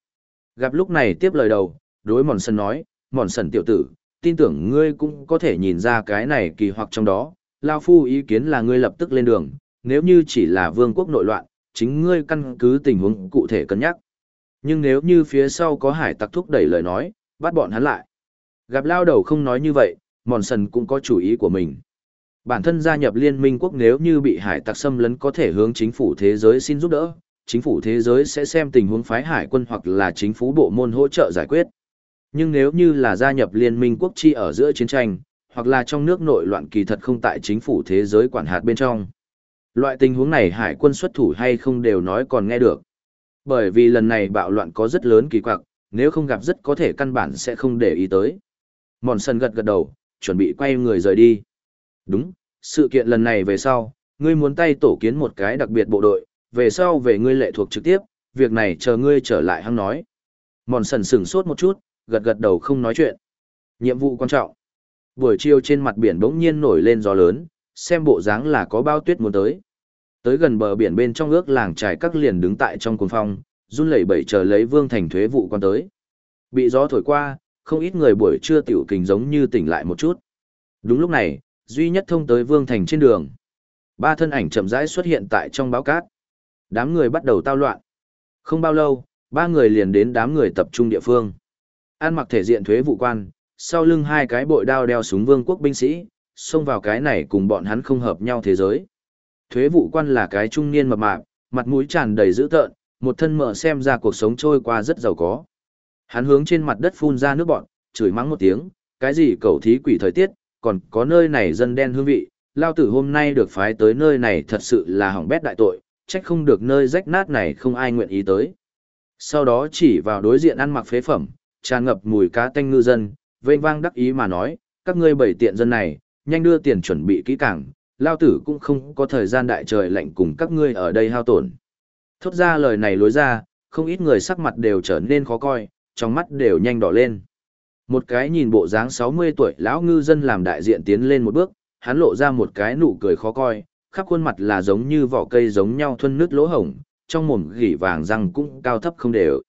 A: Gặp lúc này tiếp lời đầu, đối mòn sần nói, mòn sần tiểu tử, tin tưởng ngươi cũng có thể nhìn ra cái này kỳ hoặc trong đó. Lao phu ý kiến là ngươi lập tức lên đường, nếu như chỉ là vương quốc nội loạn, chính ngươi căn cứ tình huống cụ thể cân nhắc. Nhưng nếu như phía sau có hải tặc thúc đẩy lời nói, bắt bọn hắn lại. Gặp lao đầu không nói như vậy, mòn sần cũng có chủ ý của mình. Bản thân gia nhập liên minh quốc nếu như bị hải tặc xâm lấn có thể hướng chính phủ thế giới xin giúp đỡ, chính phủ thế giới sẽ xem tình huống phái hải quân hoặc là chính phủ bộ môn hỗ trợ giải quyết. Nhưng nếu như là gia nhập liên minh quốc chi ở giữa chiến tranh, hoặc là trong nước nội loạn kỳ thật không tại chính phủ thế giới quản hạt bên trong. Loại tình huống này hải quân xuất thủ hay không đều nói còn nghe được. Bởi vì lần này bạo loạn có rất lớn kỳ quặc, nếu không gặp rất có thể căn bản sẽ không để ý tới. Mòn sân gật gật đầu, chuẩn bị quay người rời đi. Đúng, sự kiện lần này về sau, ngươi muốn tay tổ kiến một cái đặc biệt bộ đội, về sau về ngươi lệ thuộc trực tiếp, việc này chờ ngươi trở lại hăng nói. Mòn sần sửng sốt một chút, gật gật đầu không nói chuyện. Nhiệm vụ quan trọng. Buổi chiều trên mặt biển bỗng nhiên nổi lên gió lớn, xem bộ dáng là có bao tuyết muốn tới. Tới gần bờ biển bên trong ước làng trải các liền đứng tại trong cuồng phong, run lẩy bẩy chờ lấy vương thành thuế vụ quan tới. Bị gió thổi qua, không ít người buổi trưa tiểu kình giống như tỉnh lại một chút. Đúng lúc này, duy nhất thông tới vương thành trên đường. Ba thân ảnh chậm rãi xuất hiện tại trong báo cát. Đám người bắt đầu tao loạn. Không bao lâu, ba người liền đến đám người tập trung địa phương. An mặc thể diện thuế vụ quan, sau lưng hai cái bội đao đeo súng vương quốc binh sĩ, xông vào cái này cùng bọn hắn không hợp nhau thế giới. Thuế vụ quan là cái trung niên mập mạp, mặt mũi tràn đầy dữ tợn, một thân mở xem ra cuộc sống trôi qua rất giàu có. Hắn hướng trên mặt đất phun ra nước bọn, chửi mắng một tiếng, cái gì cầu thí quỷ thời tiết, còn có nơi này dân đen hương vị, lao tử hôm nay được phái tới nơi này thật sự là hỏng bét đại tội, trách không được nơi rách nát này không ai nguyện ý tới. Sau đó chỉ vào đối diện ăn mặc phế phẩm, tràn ngập mùi cá tanh ngư dân, vênh vang đắc ý mà nói, các ngươi bảy tiện dân này, nhanh đưa tiền chuẩn bị kỹ càng, lao tử cũng không có thời gian đại trời lạnh cùng các ngươi ở đây hao tổn. Thốt ra lời này lối ra, không ít người sắc mặt đều trở nên khó coi, trong mắt đều nhanh đỏ lên. Một cái nhìn bộ dáng 60 tuổi lão ngư dân làm đại diện tiến lên một bước, hắn lộ ra một cái nụ cười khó coi, khắp khuôn mặt là giống như vỏ cây giống nhau thuân nước lỗ hổng, trong mồm gỉ vàng răng cũng cao thấp không đều.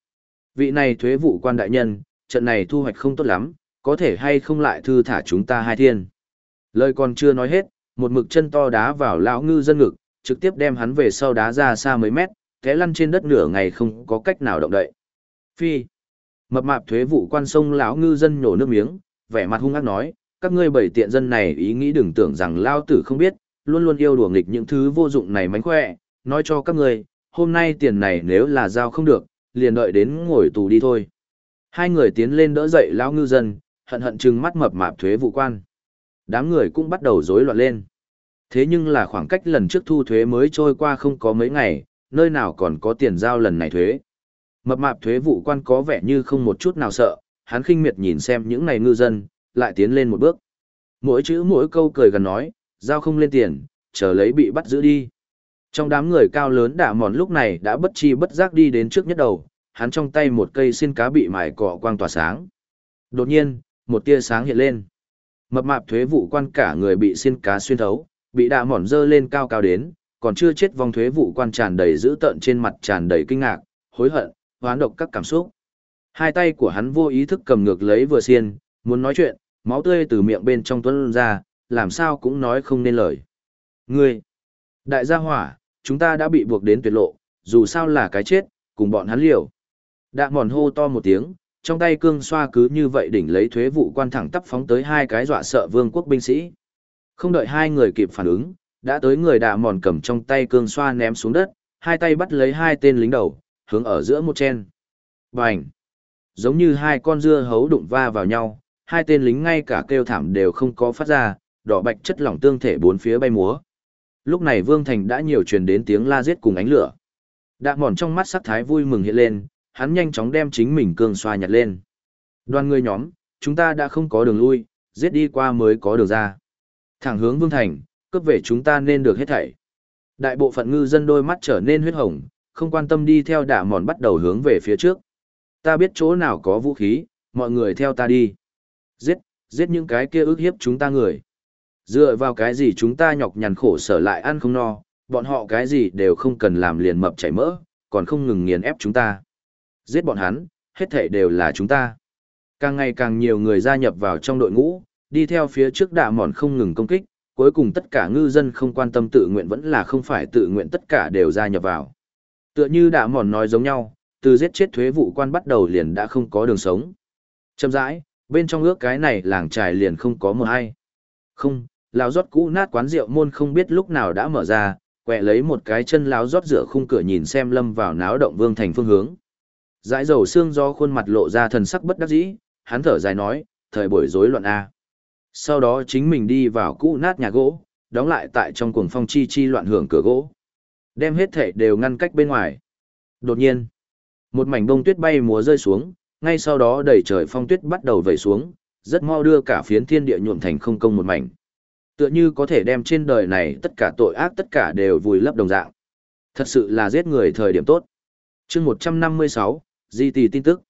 A: Vị này thuế vụ quan đại nhân, trận này thu hoạch không tốt lắm, có thể hay không lại thư thả chúng ta hai thiên. Lời còn chưa nói hết, một mực chân to đá vào lão ngư dân ngực, trực tiếp đem hắn về sau đá ra xa mấy mét, té lăn trên đất nửa ngày không có cách nào động đậy. Phi. Mập mạp thuế vụ quan sông lão ngư dân nhổ nước miếng, vẻ mặt hung ác nói, các ngươi bảy tiện dân này ý nghĩ đừng tưởng rằng lao tử không biết, luôn luôn yêu đùa nghịch những thứ vô dụng này mánh khỏe, nói cho các người hôm nay tiền này nếu là giao không được, liền đợi đến ngồi tù đi thôi. Hai người tiến lên đỡ dậy lão ngư dân, hận hận trừng mắt mập mạp thuế vụ quan. Đám người cũng bắt đầu rối loạn lên. Thế nhưng là khoảng cách lần trước thu thuế mới trôi qua không có mấy ngày, nơi nào còn có tiền giao lần này thuế. Mập mạp thuế vụ quan có vẻ như không một chút nào sợ, hắn khinh miệt nhìn xem những này ngư dân, lại tiến lên một bước. Mỗi chữ mỗi câu cười gần nói, giao không lên tiền, chờ lấy bị bắt giữ đi. Trong đám người cao lớn đạ mòn lúc này đã bất chi bất giác đi đến trước nhất đầu, hắn trong tay một cây xin cá bị mài cọ quang tỏa sáng. Đột nhiên, một tia sáng hiện lên. Mập mạp thuế vụ quan cả người bị xin cá xuyên thấu, bị đạ mòn dơ lên cao cao đến, còn chưa chết vòng thuế vụ quan tràn đầy dữ tợn trên mặt tràn đầy kinh ngạc, hối hận, hoán độc các cảm xúc. Hai tay của hắn vô ý thức cầm ngược lấy vừa xiên, muốn nói chuyện, máu tươi từ miệng bên trong tuôn ra, làm sao cũng nói không nên lời. Ngươi, đại gia hỏa, chúng ta đã bị buộc đến tuyệt lộ, dù sao là cái chết, cùng bọn hắn liều. Đạ mòn hô to một tiếng, trong tay cương xoa cứ như vậy đỉnh lấy thuế vụ quan thẳng tắp phóng tới hai cái dọa sợ vương quốc binh sĩ. Không đợi hai người kịp phản ứng, đã tới người đạ mòn cầm trong tay cương xoa ném xuống đất, hai tay bắt lấy hai tên lính đầu, hướng ở giữa một chen. Bành! Giống như hai con dưa hấu đụng va vào nhau, hai tên lính ngay cả kêu thảm đều không có phát ra, đỏ bạch chất lỏng tương thể bốn phía bay múa. Lúc này Vương Thành đã nhiều truyền đến tiếng la giết cùng ánh lửa. Đạ mòn trong mắt sắc thái vui mừng hiện lên, hắn nhanh chóng đem chính mình cương xoa nhặt lên. Đoàn người nhóm, chúng ta đã không có đường lui, giết đi qua mới có đường ra. Thẳng hướng Vương Thành, cướp về chúng ta nên được hết thảy. Đại bộ phận ngư dân đôi mắt trở nên huyết hồng, không quan tâm đi theo đạ mòn bắt đầu hướng về phía trước. Ta biết chỗ nào có vũ khí, mọi người theo ta đi. Giết, giết những cái kia ức hiếp chúng ta người. Dựa vào cái gì chúng ta nhọc nhằn khổ sở lại ăn không no, bọn họ cái gì đều không cần làm liền mập chảy mỡ, còn không ngừng nghiền ép chúng ta. Giết bọn hắn, hết thảy đều là chúng ta. Càng ngày càng nhiều người gia nhập vào trong đội ngũ, đi theo phía trước đạ mòn không ngừng công kích, cuối cùng tất cả ngư dân không quan tâm tự nguyện vẫn là không phải tự nguyện tất cả đều gia nhập vào. Tựa như đạ mòn nói giống nhau, từ giết chết thuế vụ quan bắt đầu liền đã không có đường sống. Chậm rãi, bên trong ước cái này làng trài liền không có một ai. Không, lão rót cũ nát quán rượu môn không biết lúc nào đã mở ra, quẹ lấy một cái chân lão rót rửa khung cửa nhìn xem lâm vào náo động vương thành phương hướng. Dãi dầu xương do khuôn mặt lộ ra thần sắc bất đắc dĩ, hắn thở dài nói, thời buổi rối loạn A. Sau đó chính mình đi vào cũ nát nhà gỗ, đóng lại tại trong cuồng phong chi chi loạn hưởng cửa gỗ. Đem hết thể đều ngăn cách bên ngoài. Đột nhiên, một mảnh bông tuyết bay múa rơi xuống, ngay sau đó đầy trời phong tuyết bắt đầu vẩy xuống, rất mau đưa cả phiến thiên địa nhuộm thành không công một mảnh. Tựa như có thể đem trên đời này tất cả tội ác tất cả đều vùi lấp đồng dạng. Thật sự là giết người thời điểm tốt. chương 156, Di tì tin tức.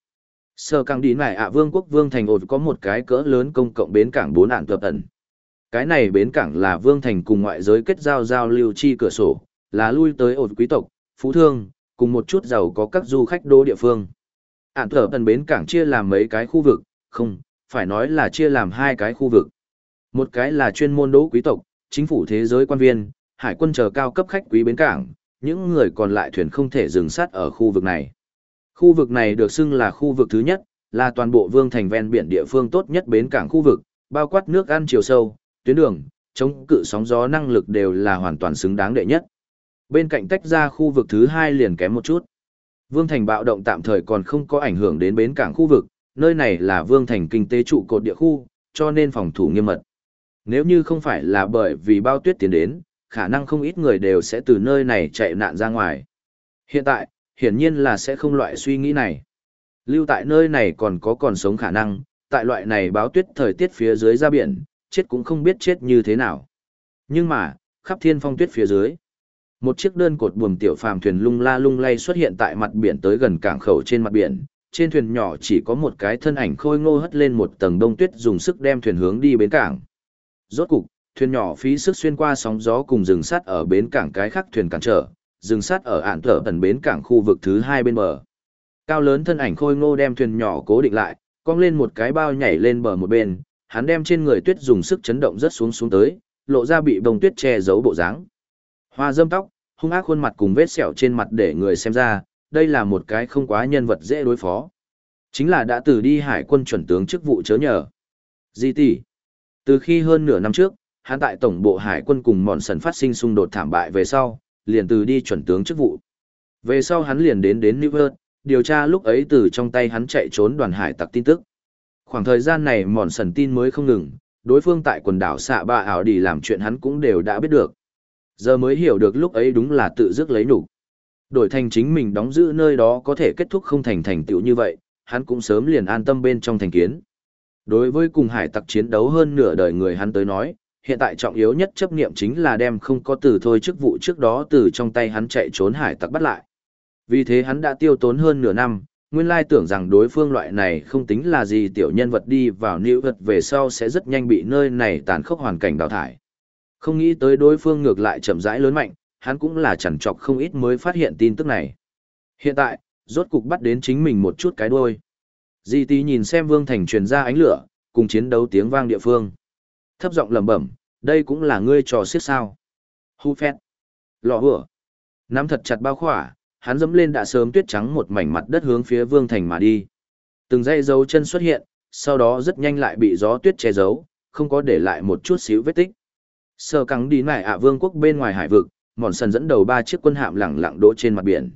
A: Sở càng đi này ạ vương quốc vương thành ột có một cái cỡ lớn công cộng bến cảng bốn ản tập ẩn. Cái này bến cảng là vương thành cùng ngoại giới kết giao giao lưu chi cửa sổ, là lui tới ột quý tộc, phú thương, cùng một chút giàu có các du khách đô địa phương. Ản thở tần bến cảng chia làm mấy cái khu vực, không, phải nói là chia làm hai cái khu vực. Một cái là chuyên môn đỗ quý tộc, chính phủ thế giới quan viên, hải quân chờ cao cấp khách quý bến cảng, những người còn lại thuyền không thể dừng sát ở khu vực này. Khu vực này được xưng là khu vực thứ nhất, là toàn bộ vương thành ven biển địa phương tốt nhất bến cảng khu vực, bao quát nước ăn chiều sâu, tuyến đường, chống cự sóng gió năng lực đều là hoàn toàn xứng đáng đệ nhất. Bên cạnh tách ra khu vực thứ hai liền kém một chút. Vương thành bạo động tạm thời còn không có ảnh hưởng đến bến cảng khu vực, nơi này là vương thành kinh tế trụ cột địa khu, cho nên phòng thủ nghiêm mật. Nếu như không phải là bởi vì bao tuyết tiến đến, khả năng không ít người đều sẽ từ nơi này chạy nạn ra ngoài. Hiện tại, hiển nhiên là sẽ không loại suy nghĩ này. Lưu tại nơi này còn có còn sống khả năng, tại loại này báo tuyết thời tiết phía dưới ra biển, chết cũng không biết chết như thế nào. Nhưng mà, khắp thiên phong tuyết phía dưới, một chiếc đơn cột buồm tiểu phàm thuyền lung la lung lay xuất hiện tại mặt biển tới gần cảng khẩu trên mặt biển. Trên thuyền nhỏ chỉ có một cái thân ảnh khôi ngô hất lên một tầng đông tuyết dùng sức đem thuyền hướng đi bến cảng. Rốt cục, thuyền nhỏ phí sức xuyên qua sóng gió cùng rừng sắt ở bến cảng cái khác thuyền cản trở, dừng sát ở ạn thở tần bến cảng khu vực thứ hai bên bờ. Cao lớn thân ảnh khôi ngô đem thuyền nhỏ cố định lại, cong lên một cái bao nhảy lên bờ một bên, hắn đem trên người tuyết dùng sức chấn động rất xuống xuống tới, lộ ra bị bông tuyết che giấu bộ dáng. Hoa dâm tóc, hung ác khuôn mặt cùng vết sẹo trên mặt để người xem ra, đây là một cái không quá nhân vật dễ đối phó. Chính là đã từ đi hải quân chuẩn tướng chức vụ chớ nhờ. Di tỷ. Từ khi hơn nửa năm trước, hắn tại tổng bộ hải quân cùng mòn sần phát sinh xung đột thảm bại về sau, liền từ đi chuẩn tướng chức vụ. Về sau hắn liền đến đến New York, điều tra lúc ấy từ trong tay hắn chạy trốn đoàn hải tặc tin tức. Khoảng thời gian này mòn sần tin mới không ngừng, đối phương tại quần đảo xạ ba ảo đi làm chuyện hắn cũng đều đã biết được. Giờ mới hiểu được lúc ấy đúng là tự dứt lấy đủ. Đổi thành chính mình đóng giữ nơi đó có thể kết thúc không thành thành tựu như vậy, hắn cũng sớm liền an tâm bên trong thành kiến. Đối với cùng hải tặc chiến đấu hơn nửa đời người hắn tới nói, hiện tại trọng yếu nhất chấp niệm chính là đem không có từ thôi chức vụ trước đó từ trong tay hắn chạy trốn hải tặc bắt lại. Vì thế hắn đã tiêu tốn hơn nửa năm, nguyên lai tưởng rằng đối phương loại này không tính là gì tiểu nhân vật đi vào nữ vật về sau sẽ rất nhanh bị nơi này tàn khốc hoàn cảnh đào thải. Không nghĩ tới đối phương ngược lại chậm rãi lớn mạnh, hắn cũng là chẳng chọc không ít mới phát hiện tin tức này. Hiện tại, rốt cục bắt đến chính mình một chút cái đuôi. Di tí nhìn xem Vương Thành truyền ra ánh lửa, cùng chiến đấu tiếng vang địa phương. Thấp giọng lẩm bẩm, đây cũng là ngươi trò xiết sao. Hu phét. Lọ hửa. Nắm thật chặt bao khỏa, hắn dẫm lên đã sớm tuyết trắng một mảnh mặt đất hướng phía Vương Thành mà đi. Từng dây dấu chân xuất hiện, sau đó rất nhanh lại bị gió tuyết che giấu, không có để lại một chút xíu vết tích. Sơ cắn đi nải ạ vương quốc bên ngoài hải vực, mòn sần dẫn đầu ba chiếc quân hạm lẳng lặng đỗ trên mặt biển.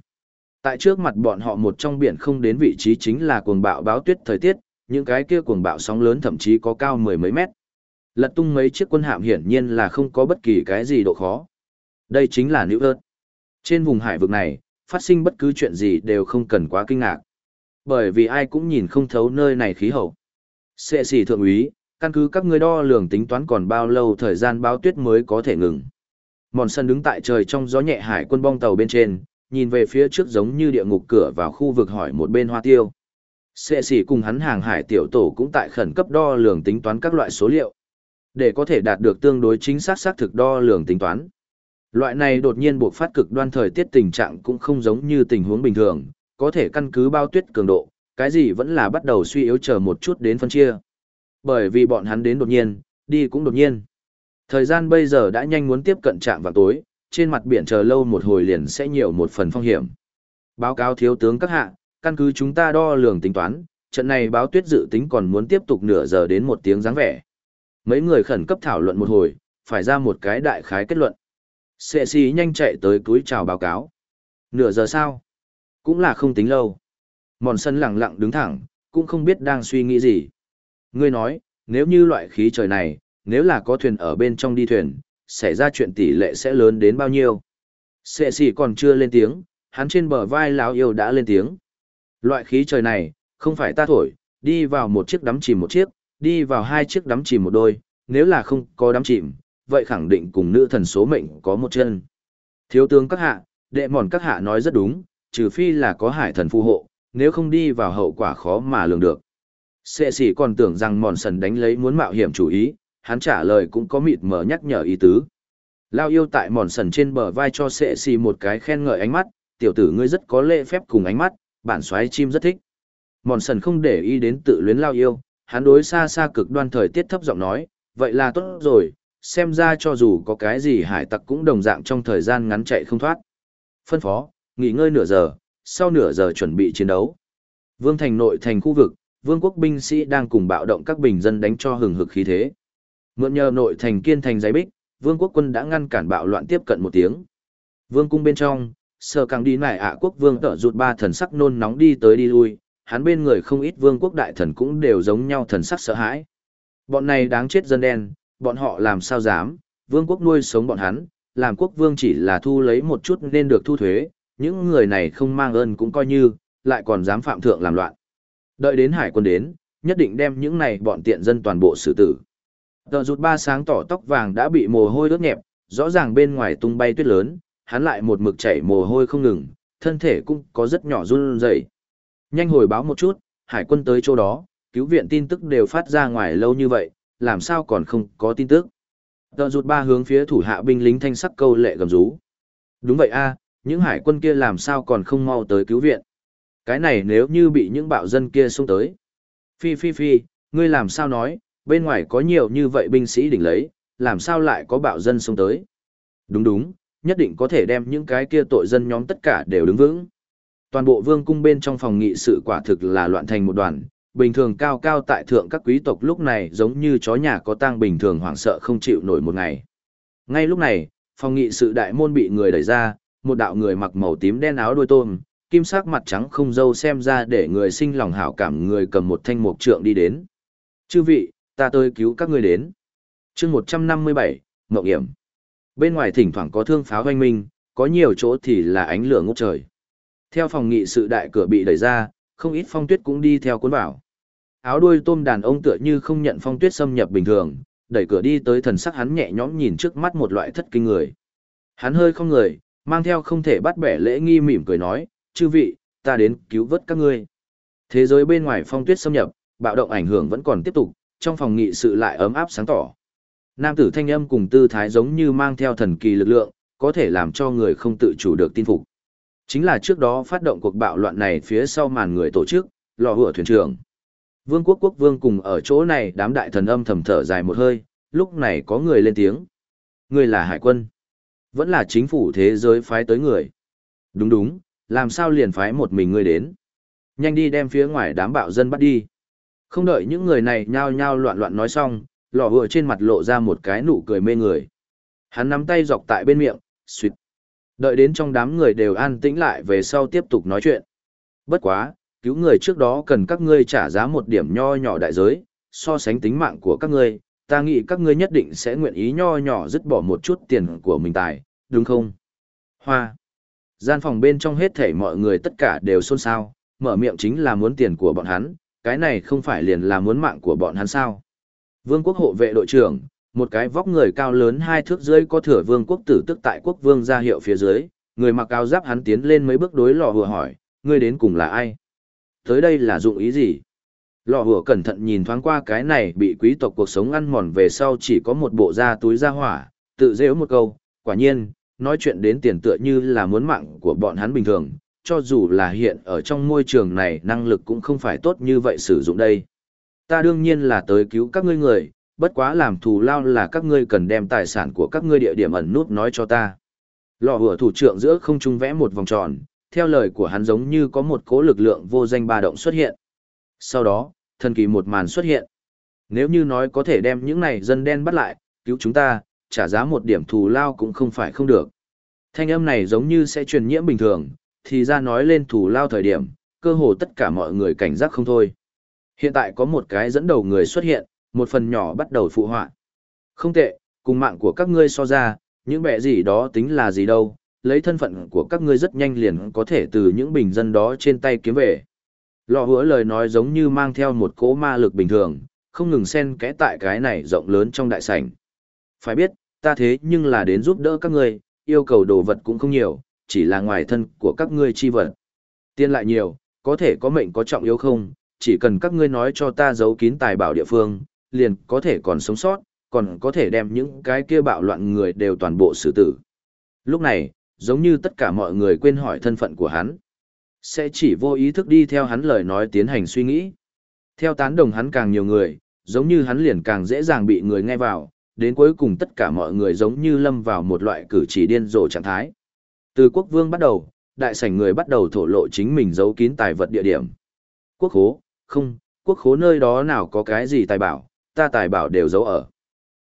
A: Tại trước mặt bọn họ một trong biển không đến vị trí chính là cuồng bạo báo tuyết thời tiết, những cái kia cuồng bạo sóng lớn thậm chí có cao mười mấy mét. Lật tung mấy chiếc quân hạm hiển nhiên là không có bất kỳ cái gì độ khó. Đây chính là nữ ớt. Trên vùng hải vực này, phát sinh bất cứ chuyện gì đều không cần quá kinh ngạc. Bởi vì ai cũng nhìn không thấu nơi này khí hậu. Sệ sĩ thượng úy, căn cứ các ngươi đo lường tính toán còn bao lâu thời gian báo tuyết mới có thể ngừng. Mòn sân đứng tại trời trong gió nhẹ hải quân bong tàu bên trên, nhìn về phía trước giống như địa ngục cửa vào khu vực hỏi một bên hoa tiêu. Sệ xỉ cùng hắn hàng hải tiểu tổ cũng tại khẩn cấp đo lường tính toán các loại số liệu. Để có thể đạt được tương đối chính xác xác thực đo lường tính toán. Loại này đột nhiên buộc phát cực đoan thời tiết tình trạng cũng không giống như tình huống bình thường, có thể căn cứ bao tuyết cường độ, cái gì vẫn là bắt đầu suy yếu chờ một chút đến phân chia. Bởi vì bọn hắn đến đột nhiên, đi cũng đột nhiên. Thời gian bây giờ đã nhanh muốn tiếp cận trạm vào tối, trên mặt biển chờ lâu một hồi liền sẽ nhiều một phần phong hiểm. Báo cáo thiếu tướng các hạ, căn cứ chúng ta đo lường tính toán, trận này báo tuyết dự tính còn muốn tiếp tục nửa giờ đến một tiếng dáng vẻ. Mấy người khẩn cấp thảo luận một hồi, phải ra một cái đại khái kết luận. Sệ xì nhanh chạy tới túi chào báo cáo. Nửa giờ sau? Cũng là không tính lâu. Mòn sân lặng lặng đứng thẳng, cũng không biết đang suy nghĩ gì. Ngươi nói, nếu như loại khí trời này, nếu là có thuyền ở bên trong đi thuyền, xảy ra chuyện tỷ lệ sẽ lớn đến bao nhiêu? Sệ xì còn chưa lên tiếng, hắn trên bờ vai lão yêu đã lên tiếng. Loại khí trời này, không phải ta thổi, đi vào một chiếc đắm chìm một chiếc, đi vào hai chiếc đắm chìm một đôi, nếu là không có đắm chìm, vậy khẳng định cùng nữ thần số mệnh có một chân. Thiếu tướng các hạ, đệ mòn các hạ nói rất đúng, trừ phi là có hải thần phù hộ, nếu không đi vào hậu quả khó mà lường được. Sệ sĩ còn tưởng rằng mòn sần đánh lấy muốn mạo hiểm chủ ý, hắn trả lời cũng có mịt mờ nhắc nhở ý tứ. Lao yêu tại mòn sần trên bờ vai cho sệ xì một cái khen ngợi ánh mắt, tiểu tử ngươi rất có lễ phép cùng ánh mắt, bản xoáy chim rất thích. Mòn sần không để ý đến tự luyến lao yêu, hắn đối xa xa cực đoan thời tiết thấp giọng nói, vậy là tốt rồi, xem ra cho dù có cái gì hải tặc cũng đồng dạng trong thời gian ngắn chạy không thoát. Phân phó, nghỉ ngơi nửa giờ, sau nửa giờ chuẩn bị chiến đấu. Vương thành nội thành khu vực, vương quốc binh sĩ đang cùng bạo động các bình dân đánh cho hừng hực khí thế. Mượn nhờ nội thành kiên thành giấy bích, vương quốc quân đã ngăn cản bạo loạn tiếp cận một tiếng. Vương cung bên trong, sở càng đi nải ạ quốc vương tở rụt ba thần sắc nôn nóng đi tới đi lui, hắn bên người không ít vương quốc đại thần cũng đều giống nhau thần sắc sợ hãi. Bọn này đáng chết dân đen, bọn họ làm sao dám, vương quốc nuôi sống bọn hắn, làm quốc vương chỉ là thu lấy một chút nên được thu thuế, những người này không mang ơn cũng coi như, lại còn dám phạm thượng làm loạn. Đợi đến hải quân đến, nhất định đem những này bọn tiện dân toàn bộ xử tử. Tờ rụt ba sáng tỏ tóc vàng đã bị mồ hôi đốt nhẹp, rõ ràng bên ngoài tung bay tuyết lớn, hắn lại một mực chảy mồ hôi không ngừng, thân thể cũng có rất nhỏ run rẩy. Nhanh hồi báo một chút, hải quân tới chỗ đó, cứu viện tin tức đều phát ra ngoài lâu như vậy, làm sao còn không có tin tức. Tờ rụt ba hướng phía thủ hạ binh lính thanh sắc câu lệ gầm rú. Đúng vậy a, những hải quân kia làm sao còn không mau tới cứu viện. Cái này nếu như bị những bạo dân kia xông tới. Phi phi phi, ngươi làm sao nói, bên ngoài có nhiều như vậy binh sĩ đỉnh lấy, làm sao lại có bạo dân xông tới. Đúng đúng, nhất định có thể đem những cái kia tội dân nhóm tất cả đều đứng vững. Toàn bộ vương cung bên trong phòng nghị sự quả thực là loạn thành một đoàn, bình thường cao cao tại thượng các quý tộc lúc này giống như chó nhà có tang bình thường hoảng sợ không chịu nổi một ngày. Ngay lúc này, phòng nghị sự đại môn bị người đẩy ra, một đạo người mặc màu tím đen áo đuôi tôm, kim sắc mặt trắng không dâu xem ra để người sinh lòng hảo cảm người cầm một thanh mục trượng đi đến. Chư vị, ta tới cứu các ngươi đến. chương 157, Mộng Yểm. Bên ngoài thỉnh thoảng có thương pháo hoanh minh, có nhiều chỗ thì là ánh lửa ngút trời. Theo phòng nghị sự đại cửa bị đẩy ra, không ít phong tuyết cũng đi theo cuốn vào. Áo đuôi tôm đàn ông tựa như không nhận phong tuyết xâm nhập bình thường, đẩy cửa đi tới thần sắc hắn nhẹ nhõm nhìn trước mắt một loại thất kinh người. Hắn hơi không người, mang theo không thể bắt bẻ lễ nghi mỉm cười nói, chư vị, ta đến cứu vớt các ngươi. Thế giới bên ngoài phong tuyết xâm nhập, bạo động ảnh hưởng vẫn còn tiếp tục, trong phòng nghị sự lại ấm áp sáng tỏ. Nam tử thanh âm cùng tư thái giống như mang theo thần kỳ lực lượng, có thể làm cho người không tự chủ được tin phục. Chính là trước đó phát động cuộc bạo loạn này phía sau màn người tổ chức, lò hửa thuyền trưởng. Vương quốc quốc vương cùng ở chỗ này đám đại thần âm thầm thở dài một hơi, lúc này có người lên tiếng. Người là hải quân. Vẫn là chính phủ thế giới phái tới người. Đúng đúng, làm sao liền phái một mình ngươi đến. Nhanh đi đem phía ngoài đám bạo dân bắt đi. Không đợi những người này nhao nhao loạn loạn nói xong, lò hựa trên mặt lộ ra một cái nụ cười mê người. Hắn nắm tay dọc tại bên miệng, suýt. Đợi đến trong đám người đều an tĩnh lại về sau tiếp tục nói chuyện. Bất quá, cứu người trước đó cần các ngươi trả giá một điểm nho nhỏ đại giới, so sánh tính mạng của các ngươi, ta nghĩ các ngươi nhất định sẽ nguyện ý nho nhỏ dứt bỏ một chút tiền của mình tài, đúng không? Hoa. Gian phòng bên trong hết thảy mọi người tất cả đều xôn xao, mở miệng chính là muốn tiền của bọn hắn, cái này không phải liền là muốn mạng của bọn hắn sao? Vương quốc hộ vệ đội trưởng, một cái vóc người cao lớn hai thước dưới có thừa vương quốc tử tức tại quốc vương ra hiệu phía dưới, người mặc áo giáp hắn tiến lên mấy bước đối lò hùa hỏi, ngươi đến cùng là ai? Tới đây là dụng ý gì? Lò hùa cẩn thận nhìn thoáng qua cái này bị quý tộc cuộc sống ăn mòn về sau chỉ có một bộ da túi da hỏa, tự dễ một câu, quả nhiên, nói chuyện đến tiền tựa như là muốn mạng của bọn hắn bình thường, cho dù là hiện ở trong môi trường này năng lực cũng không phải tốt như vậy sử dụng đây. Ta đương nhiên là tới cứu các ngươi người, bất quá làm thù lao là các ngươi cần đem tài sản của các ngươi địa điểm ẩn nút nói cho ta. Lò hửa thủ trưởng giữa không trung vẽ một vòng tròn, theo lời của hắn giống như có một cố lực lượng vô danh ba động xuất hiện. Sau đó, thần kỳ một màn xuất hiện. Nếu như nói có thể đem những này dân đen bắt lại, cứu chúng ta, trả giá một điểm thù lao cũng không phải không được. Thanh âm này giống như sẽ truyền nhiễm bình thường, thì ra nói lên thủ lao thời điểm, cơ hồ tất cả mọi người cảnh giác không thôi. Hiện tại có một cái dẫn đầu người xuất hiện, một phần nhỏ bắt đầu phụ họa. Không tệ, cùng mạng của các ngươi so ra, những bẻ gì đó tính là gì đâu, lấy thân phận của các ngươi rất nhanh liền có thể từ những bình dân đó trên tay kiếm về. Lò hứa lời nói giống như mang theo một cỗ ma lực bình thường, không ngừng xen kẽ tại cái này rộng lớn trong đại sảnh. Phải biết, ta thế nhưng là đến giúp đỡ các ngươi, yêu cầu đồ vật cũng không nhiều, chỉ là ngoài thân của các ngươi chi vật. Tiên lại nhiều, có thể có mệnh có trọng yếu không, chỉ cần các ngươi nói cho ta giấu kín tài bảo địa phương, liền có thể còn sống sót, còn có thể đem những cái kia bạo loạn người đều toàn bộ xử tử. Lúc này, giống như tất cả mọi người quên hỏi thân phận của hắn. Sẽ chỉ vô ý thức đi theo hắn lời nói tiến hành suy nghĩ. Theo tán đồng hắn càng nhiều người, giống như hắn liền càng dễ dàng bị người nghe vào, đến cuối cùng tất cả mọi người giống như lâm vào một loại cử chỉ điên rồ trạng thái. Từ quốc vương bắt đầu, đại sảnh người bắt đầu thổ lộ chính mình giấu kín tài vật địa điểm. Quốc khố, không, quốc khố nơi đó nào có cái gì tài bảo, ta tài bảo đều giấu ở.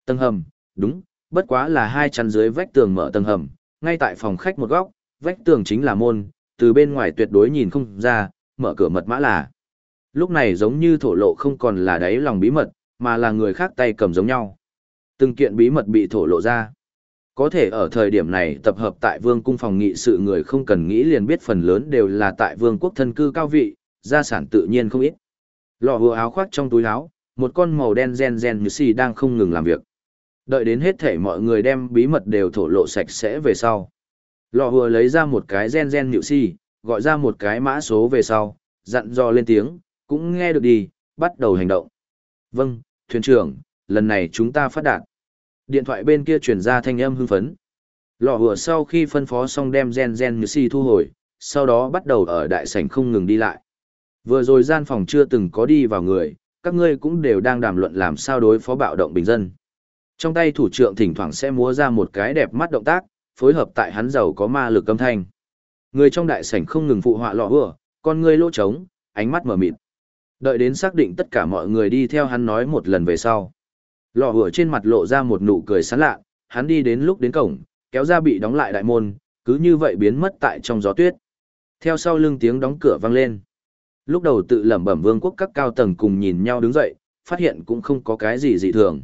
A: Tầng hầm, đúng, bất quá là hai chăn dưới vách tường mở tầng hầm, ngay tại phòng khách một góc, vách tường chính là môn, từ bên ngoài tuyệt đối nhìn không ra, mở cửa mật mã là. Lúc này giống như thổ lộ không còn là đáy lòng bí mật, mà là người khác tay cầm giống nhau. Từng kiện bí mật bị thổ lộ ra. Có thể ở thời điểm này tập hợp tại vương cung phòng nghị sự người không cần nghĩ liền biết phần lớn đều là tại vương quốc thân cư cao vị, gia sản tự nhiên không ít. Lò hùa áo khoác trong túi áo, một con màu đen gen gen như xì đang không ngừng làm việc. Đợi đến hết thể mọi người đem bí mật đều thổ lộ sạch sẽ về sau. Lò hùa lấy ra một cái gen gen nhự xì, gọi ra một cái mã số về sau, dặn dò lên tiếng, cũng nghe được đi, bắt đầu hành động. Vâng, thuyền trưởng, lần này chúng ta phát đạt. Điện thoại bên kia truyền ra thanh âm hưng phấn. Lò hùa sau khi phân phó xong đem gen gen như si thu hồi, sau đó bắt đầu ở đại sảnh không ngừng đi lại. Vừa rồi gian phòng chưa từng có đi vào người, các ngươi cũng đều đang đàm luận làm sao đối phó bạo động bình dân. Trong tay thủ trưởng thỉnh thoảng sẽ múa ra một cái đẹp mắt động tác, phối hợp tại hắn giàu có ma lực âm thanh. Người trong đại sảnh không ngừng phụ họa lọ hùa, con ngươi lỗ trống, ánh mắt mở mịt. Đợi đến xác định tất cả mọi người đi theo hắn nói một lần về sau. Lò hửa trên mặt lộ ra một nụ cười sán lạ, hắn đi đến lúc đến cổng, kéo ra bị đóng lại đại môn, cứ như vậy biến mất tại trong gió tuyết. Theo sau lưng tiếng đóng cửa vang lên. Lúc đầu tự lẩm bẩm vương quốc các cao tầng cùng nhìn nhau đứng dậy, phát hiện cũng không có cái gì dị thường.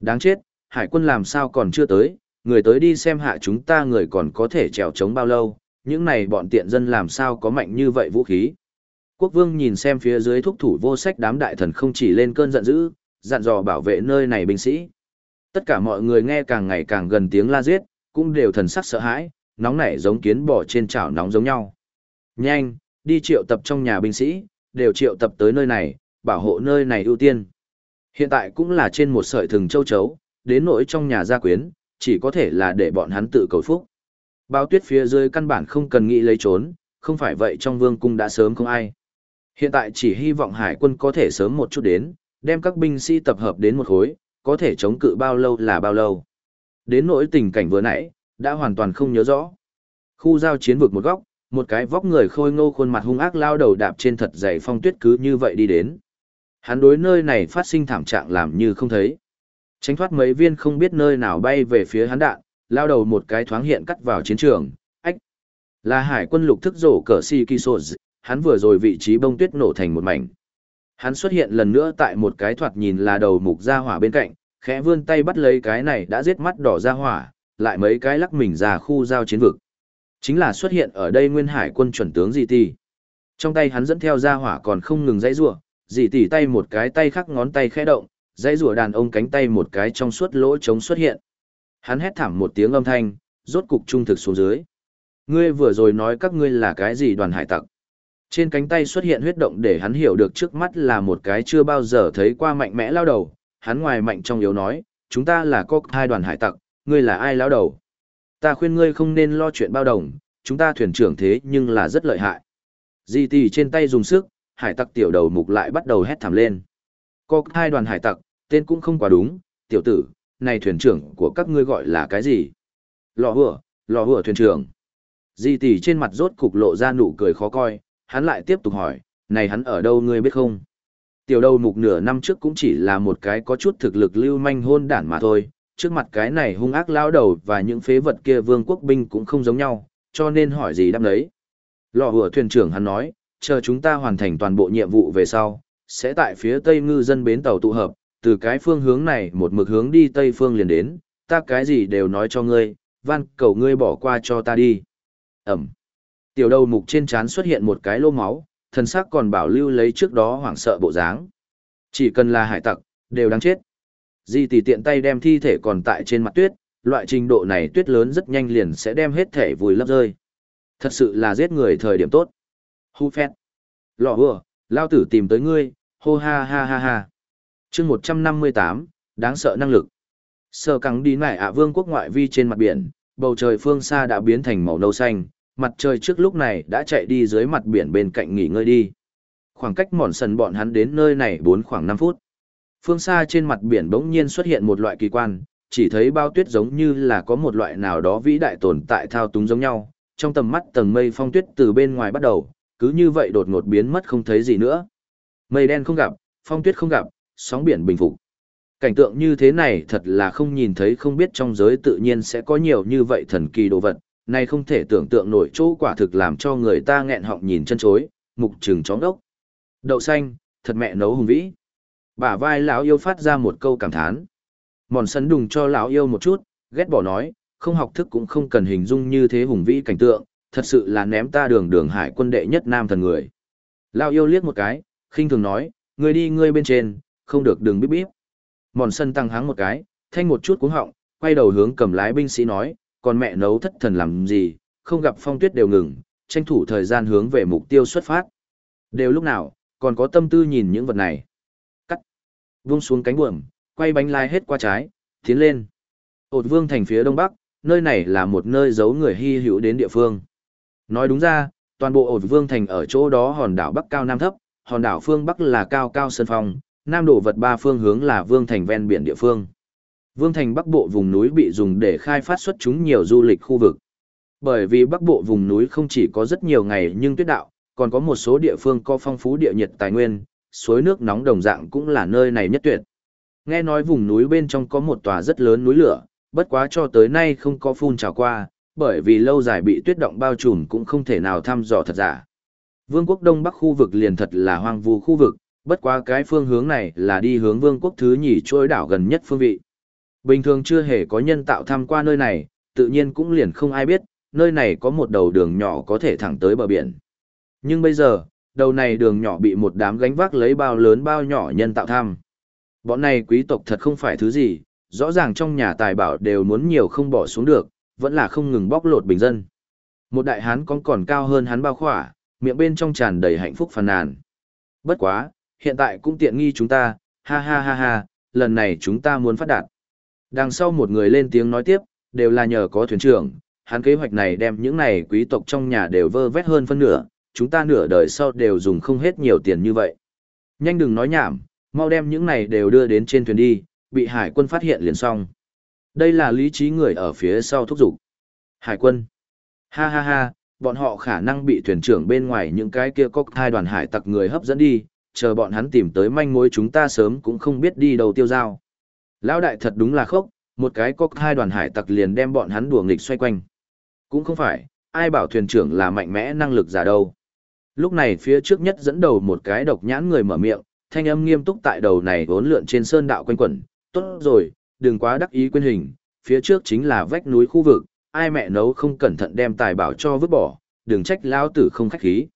A: Đáng chết, hải quân làm sao còn chưa tới, người tới đi xem hạ chúng ta người còn có thể trèo trống bao lâu, những này bọn tiện dân làm sao có mạnh như vậy vũ khí. Quốc vương nhìn xem phía dưới thúc thủ vô sách đám đại thần không chỉ lên cơn giận dữ, dặn dò bảo vệ nơi này binh sĩ. Tất cả mọi người nghe càng ngày càng gần tiếng la giết, cũng đều thần sắc sợ hãi, nóng nảy giống kiến bò trên chảo nóng giống nhau. Nhanh, đi triệu tập trong nhà binh sĩ, đều triệu tập tới nơi này, bảo hộ nơi này ưu tiên. Hiện tại cũng là trên một sợi thừng châu chấu, đến nỗi trong nhà gia quyến, chỉ có thể là để bọn hắn tự cầu phúc. Bao tuyết phía dưới căn bản không cần nghĩ lấy trốn, không phải vậy trong vương cung đã sớm không ai. Hiện tại chỉ hy vọng hải quân có thể sớm một chút đến, đem các binh sĩ tập hợp đến một khối, có thể chống cự bao lâu là bao lâu. Đến nỗi tình cảnh vừa nãy, đã hoàn toàn không nhớ rõ. Khu giao chiến vực một góc, một cái vóc người khôi ngô khuôn mặt hung ác lao đầu đạp trên thật dày phong tuyết cứ như vậy đi đến. Hắn đối nơi này phát sinh thảm trạng làm như không thấy. Tránh thoát mấy viên không biết nơi nào bay về phía hắn đạn, lao đầu một cái thoáng hiện cắt vào chiến trường, ách. Là hải quân lục thức rổ cờ si kỳ sô hắn vừa rồi vị trí bông tuyết nổ thành một mảnh. Hắn xuất hiện lần nữa tại một cái thoạt nhìn là đầu mục ra hỏa bên cạnh, khẽ vươn tay bắt lấy cái này đã giết mắt đỏ ra hỏa, lại mấy cái lắc mình ra khu giao chiến vực. Chính là xuất hiện ở đây nguyên hải quân chuẩn tướng gì Tỷ. Trong tay hắn dẫn theo ra hỏa còn không ngừng dãy rủa, Di Tỷ tay một cái tay khác ngón tay khẽ động, dãy rủa đàn ông cánh tay một cái trong suốt lỗ trống xuất hiện. Hắn hét thảm một tiếng âm thanh, rốt cục trung thực xuống dưới. Ngươi vừa rồi nói các ngươi là cái gì đoàn hải tặc? Trên cánh tay xuất hiện huyết động để hắn hiểu được trước mắt là một cái chưa bao giờ thấy qua mạnh mẽ lao đầu, hắn ngoài mạnh trong yếu nói, chúng ta là có hai đoàn hải tặc, ngươi là ai lao đầu? Ta khuyên ngươi không nên lo chuyện bao đồng, chúng ta thuyền trưởng thế nhưng là rất lợi hại. Di tì trên tay dùng sức, hải tặc tiểu đầu mục lại bắt đầu hét thảm lên. Có hai đoàn hải tặc, tên cũng không quá đúng, tiểu tử, này thuyền trưởng của các ngươi gọi là cái gì? Lò hửa, lò hửa thuyền trưởng. Di tì trên mặt rốt cục lộ ra nụ cười khó coi, hắn lại tiếp tục hỏi, này hắn ở đâu ngươi biết không? Tiểu đầu mục nửa năm trước cũng chỉ là một cái có chút thực lực lưu manh hôn đản mà thôi, trước mặt cái này hung ác lao đầu và những phế vật kia vương quốc binh cũng không giống nhau, cho nên hỏi gì đáp đấy. Lò hùa thuyền trưởng hắn nói, chờ chúng ta hoàn thành toàn bộ nhiệm vụ về sau, sẽ tại phía tây ngư dân bến tàu tụ hợp, từ cái phương hướng này một mực hướng đi tây phương liền đến, ta cái gì đều nói cho ngươi, van cầu ngươi bỏ qua cho ta đi. Ẩm. Tiểu đầu mục trên trán xuất hiện một cái lô máu, thần sắc còn bảo lưu lấy trước đó hoảng sợ bộ dáng. Chỉ cần là hải tặc, đều đáng chết. Di tỷ tiện tay đem thi thể còn tại trên mặt tuyết, loại trình độ này tuyết lớn rất nhanh liền sẽ đem hết thể vùi lấp rơi. Thật sự là giết người thời điểm tốt. Hu phét. Lọ vừa, lao tử tìm tới ngươi, hô ha ha ha ha. chương 158, đáng sợ năng lực. Sơ căng đi nải ạ vương quốc ngoại vi trên mặt biển, bầu trời phương xa đã biến thành màu nâu xanh, mặt trời trước lúc này đã chạy đi dưới mặt biển bên cạnh nghỉ ngơi đi. Khoảng cách mòn sần bọn hắn đến nơi này bốn khoảng 5 phút. Phương xa trên mặt biển bỗng nhiên xuất hiện một loại kỳ quan, chỉ thấy bao tuyết giống như là có một loại nào đó vĩ đại tồn tại thao túng giống nhau, trong tầm mắt tầng mây phong tuyết từ bên ngoài bắt đầu, cứ như vậy đột ngột biến mất không thấy gì nữa. Mây đen không gặp, phong tuyết không gặp, sóng biển bình phục. Cảnh tượng như thế này thật là không nhìn thấy không biết trong giới tự nhiên sẽ có nhiều như vậy thần kỳ đồ vật, này không thể tưởng tượng nổi chỗ quả thực làm cho người ta nghẹn họng nhìn chân chối, mục trừng chóng đốc. Đậu xanh, thật mẹ nấu hùng vĩ. Bả vai lão yêu phát ra một câu cảm thán. Mòn sân đùng cho lão yêu một chút, ghét bỏ nói, không học thức cũng không cần hình dung như thế hùng vĩ cảnh tượng, thật sự là ném ta đường đường hải quân đệ nhất nam thần người. Lão yêu liếc một cái, khinh thường nói, người đi ngươi bên trên, không được đừng bíp bíp. Mòn sân tăng háng một cái, thanh một chút cuống họng, quay đầu hướng cầm lái binh sĩ nói, còn mẹ nấu thất thần làm gì, không gặp phong tuyết đều ngừng, tranh thủ thời gian hướng về mục tiêu xuất phát. Đều lúc nào, còn có tâm tư nhìn những vật này. Cắt. Vung xuống cánh buồm, quay bánh lái hết qua trái, tiến lên. Ột vương thành phía đông bắc, nơi này là một nơi giấu người hy hữu đến địa phương. Nói đúng ra, toàn bộ ột vương thành ở chỗ đó hòn đảo bắc cao nam thấp, hòn đảo phương bắc là cao cao sơn phong, nam đổ vật ba phương hướng là vương thành ven biển địa phương. Vương thành bắc bộ vùng núi bị dùng để khai phát xuất chúng nhiều du lịch khu vực. Bởi vì bắc bộ vùng núi không chỉ có rất nhiều ngày nhưng tuyết đạo, còn có một số địa phương có phong phú địa nhiệt tài nguyên, suối nước nóng đồng dạng cũng là nơi này nhất tuyệt. Nghe nói vùng núi bên trong có một tòa rất lớn núi lửa, bất quá cho tới nay không có phun trào qua, bởi vì lâu dài bị tuyết động bao trùm cũng không thể nào thăm dò thật giả. Vương quốc Đông Bắc khu vực liền thật là hoang vu khu vực, bất quá cái phương hướng này là đi hướng vương quốc thứ nhì trôi đảo gần nhất phương vị. Bình thường chưa hề có nhân tạo tham qua nơi này, tự nhiên cũng liền không ai biết, nơi này có một đầu đường nhỏ có thể thẳng tới bờ biển. Nhưng bây giờ, đầu này đường nhỏ bị một đám gánh vác lấy bao lớn bao nhỏ nhân tạo tham. Bọn này quý tộc thật không phải thứ gì, rõ ràng trong nhà tài bảo đều muốn nhiều không bỏ xuống được, vẫn là không ngừng bóc lột bình dân. Một đại hán con còn cao hơn hắn bao khỏa, miệng bên trong tràn đầy hạnh phúc phàn nàn. Bất quá, hiện tại cũng tiện nghi chúng ta, ha ha ha ha, lần này chúng ta muốn phát đạt. Đằng sau một người lên tiếng nói tiếp, đều là nhờ có thuyền trưởng, hắn kế hoạch này đem những này quý tộc trong nhà đều vơ vét hơn phân nửa, chúng ta nửa đời sau đều dùng không hết nhiều tiền như vậy. Nhanh đừng nói nhảm, mau đem những này đều đưa đến trên thuyền đi, bị hải quân phát hiện liền xong. Đây là lý trí người ở phía sau thúc giục. Hải quân. Ha ha ha, bọn họ khả năng bị thuyền trưởng bên ngoài những cái kia cóc hai đoàn hải tặc người hấp dẫn đi, chờ bọn hắn tìm tới manh mối chúng ta sớm cũng không biết đi đâu tiêu giao. Lão đại thật đúng là khốc, một cái có hai đoàn hải tặc liền đem bọn hắn đùa nghịch xoay quanh. Cũng không phải, ai bảo thuyền trưởng là mạnh mẽ năng lực giả đâu. Lúc này phía trước nhất dẫn đầu một cái độc nhãn người mở miệng, thanh âm nghiêm túc tại đầu này vốn lượn trên sơn đạo quanh quẩn. Tốt rồi, đừng quá đắc ý quên hình, phía trước chính là vách núi khu vực, ai mẹ nấu không cẩn thận đem tài bảo cho vứt bỏ, đừng trách Lão tử không khách khí.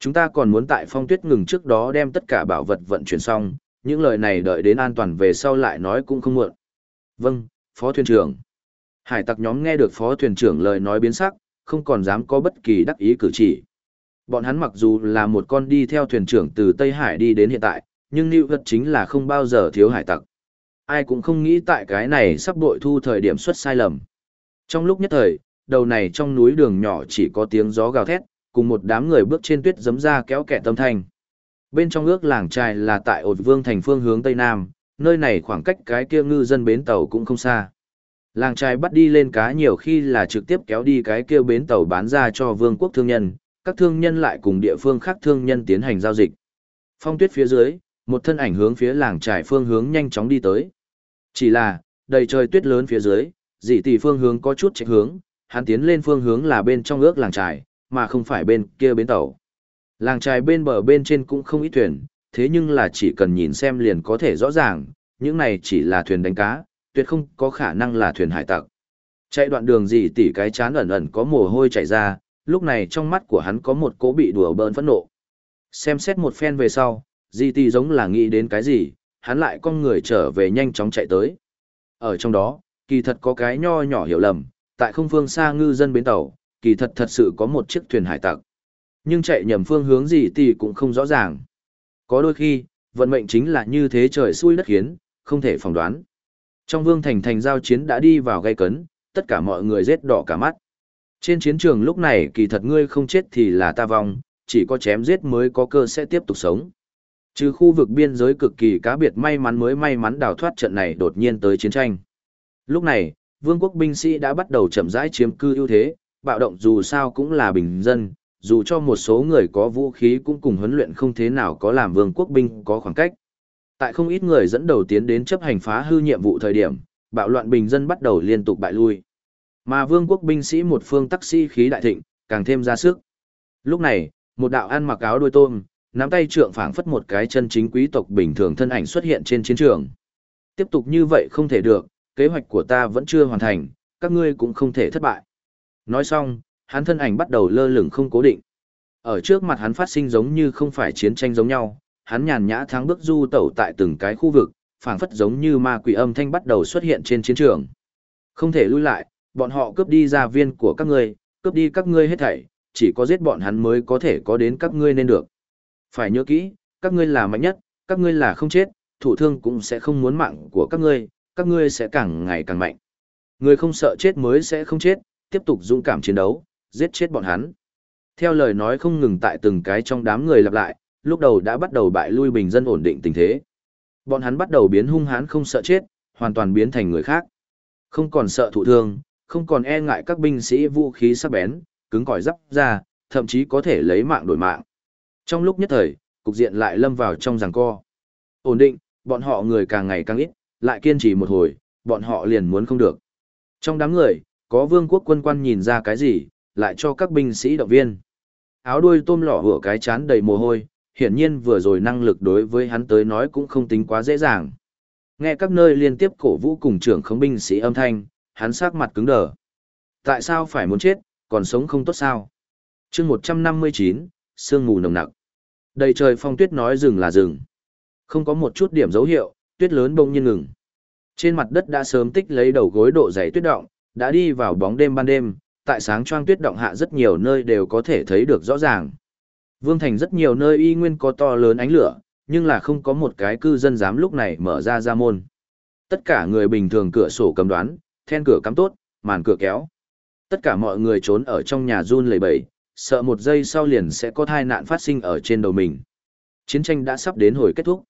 A: Chúng ta còn muốn tại phong tuyết ngừng trước đó đem tất cả bảo vật vận chuyển xong, những lời này đợi đến an toàn về sau lại nói cũng không muộn. Vâng, Phó Thuyền trưởng. Hải tặc nhóm nghe được Phó Thuyền trưởng lời nói biến sắc, không còn dám có bất kỳ đắc ý cử chỉ. Bọn hắn mặc dù là một con đi theo thuyền trưởng từ Tây Hải đi đến hiện tại, nhưng lưu vật chính là không bao giờ thiếu hải tặc. Ai cũng không nghĩ tại cái này sắp bội thu thời điểm xuất sai lầm. Trong lúc nhất thời, đầu này trong núi đường nhỏ chỉ có tiếng gió gào thét, cùng một đám người bước trên tuyết giấm ra kéo kẻ tâm thanh. Bên trong ước làng trài là tại ột vương thành phương hướng Tây Nam, nơi này khoảng cách cái kia ngư dân bến tàu cũng không xa. Làng trài bắt đi lên cá nhiều khi là trực tiếp kéo đi cái kia bến tàu bán ra cho vương quốc thương nhân, các thương nhân lại cùng địa phương khác thương nhân tiến hành giao dịch. Phong tuyết phía dưới, một thân ảnh hướng phía làng trài phương hướng nhanh chóng đi tới. Chỉ là, đầy trời tuyết lớn phía dưới, dị tỷ phương hướng có chút chạy hướng, hắn tiến lên phương hướng là bên trong ước làng trài, mà không phải bên kia bến tàu. Làng trài bên bờ bên trên cũng không ít thuyền, thế nhưng là chỉ cần nhìn xem liền có thể rõ ràng, những này chỉ là thuyền đánh cá, tuyệt không có khả năng là thuyền hải tặc. Chạy đoạn đường gì tỉ cái chán ẩn ẩn có mồ hôi chảy ra, lúc này trong mắt của hắn có một cố bị đùa bỡn phẫn nộ. Xem xét một phen về sau, di tỉ giống là nghĩ đến cái gì, hắn lại con người trở về nhanh chóng chạy tới. Ở trong đó, kỳ thật có cái nho nhỏ hiểu lầm, tại không phương xa ngư dân bến tàu, kỳ thật thật sự có một chiếc thuyền hải tặc. Nhưng chạy nhầm phương hướng gì thì cũng không rõ ràng. Có đôi khi, vận mệnh chính là như thế trời xui đất khiến, không thể phỏng đoán. Trong vương thành thành giao chiến đã đi vào gây cấn, tất cả mọi người rết đỏ cả mắt. Trên chiến trường lúc này kỳ thật ngươi không chết thì là ta vong, chỉ có chém giết mới có cơ sẽ tiếp tục sống. Trừ khu vực biên giới cực kỳ cá biệt may mắn mới may mắn đào thoát trận này đột nhiên tới chiến tranh. Lúc này, vương quốc binh sĩ đã bắt đầu chậm rãi chiếm cư ưu thế, bạo động dù sao cũng là bình dân, dù cho một số người có vũ khí cũng cùng huấn luyện không thế nào có làm vương quốc binh có khoảng cách. Tại không ít người dẫn đầu tiến đến chấp hành phá hư nhiệm vụ thời điểm, bạo loạn bình dân bắt đầu liên tục bại lui. Mà vương quốc binh sĩ một phương tắc sĩ khí đại thịnh, càng thêm ra sức. Lúc này, một đạo ăn mặc áo đuôi tôm, nắm tay trượng phảng phất một cái chân chính quý tộc bình thường thân ảnh xuất hiện trên chiến trường. Tiếp tục như vậy không thể được, kế hoạch của ta vẫn chưa hoàn thành, các ngươi cũng không thể thất bại. Nói xong, hắn thân ảnh bắt đầu lơ lửng không cố định. Ở trước mặt hắn phát sinh giống như không phải chiến tranh giống nhau, hắn nhàn nhã thắng bước du tẩu tại từng cái khu vực, phảng phất giống như ma quỷ âm thanh bắt đầu xuất hiện trên chiến trường. Không thể lui lại, bọn họ cướp đi gia viên của các ngươi, cướp đi các ngươi hết thảy, chỉ có giết bọn hắn mới có thể có đến các ngươi nên được. Phải nhớ kỹ, các ngươi là mạnh nhất, các ngươi là không chết, thủ thương cũng sẽ không muốn mạng của các ngươi, các ngươi sẽ càng ngày càng mạnh. Người không sợ chết mới sẽ không chết, tiếp tục dũng cảm chiến đấu, giết chết bọn hắn. Theo lời nói không ngừng tại từng cái trong đám người lặp lại, lúc đầu đã bắt đầu bại lui bình dân ổn định tình thế. Bọn hắn bắt đầu biến hung hãn không sợ chết, hoàn toàn biến thành người khác. Không còn sợ thụ thương, không còn e ngại các binh sĩ vũ khí sắc bén, cứng cỏi giáp ra, thậm chí có thể lấy mạng đổi mạng. Trong lúc nhất thời, cục diện lại lâm vào trong giằng co. Ổn định, bọn họ người càng ngày càng ít, lại kiên trì một hồi, bọn họ liền muốn không được. Trong đám người, có vương quốc quân quan nhìn ra cái gì, lại cho các binh sĩ động viên. Áo đuôi tôm lỏ hửa cái chán đầy mồ hôi, hiển nhiên vừa rồi năng lực đối với hắn tới nói cũng không tính quá dễ dàng. Nghe các nơi liên tiếp cổ vũ cùng trưởng khống binh sĩ âm thanh, hắn sắc mặt cứng đờ. Tại sao phải muốn chết, còn sống không tốt sao? chương 159, sương mù nồng nặc. Đầy trời phong tuyết nói rừng là rừng. Không có một chút điểm dấu hiệu, tuyết lớn bỗng nhiên ngừng. Trên mặt đất đã sớm tích lấy đầu gối độ dày tuyết động, đã đi vào bóng đêm ban đêm, tại sáng choang tuyết động hạ rất nhiều nơi đều có thể thấy được rõ ràng. Vương thành rất nhiều nơi y nguyên có to lớn ánh lửa, nhưng là không có một cái cư dân dám lúc này mở ra ra môn. Tất cả người bình thường cửa sổ cầm đoán, then cửa cắm tốt, màn cửa kéo. Tất cả mọi người trốn ở trong nhà run lẩy bẩy, sợ một giây sau liền sẽ có tai nạn phát sinh ở trên đầu mình. Chiến tranh đã sắp đến hồi kết thúc.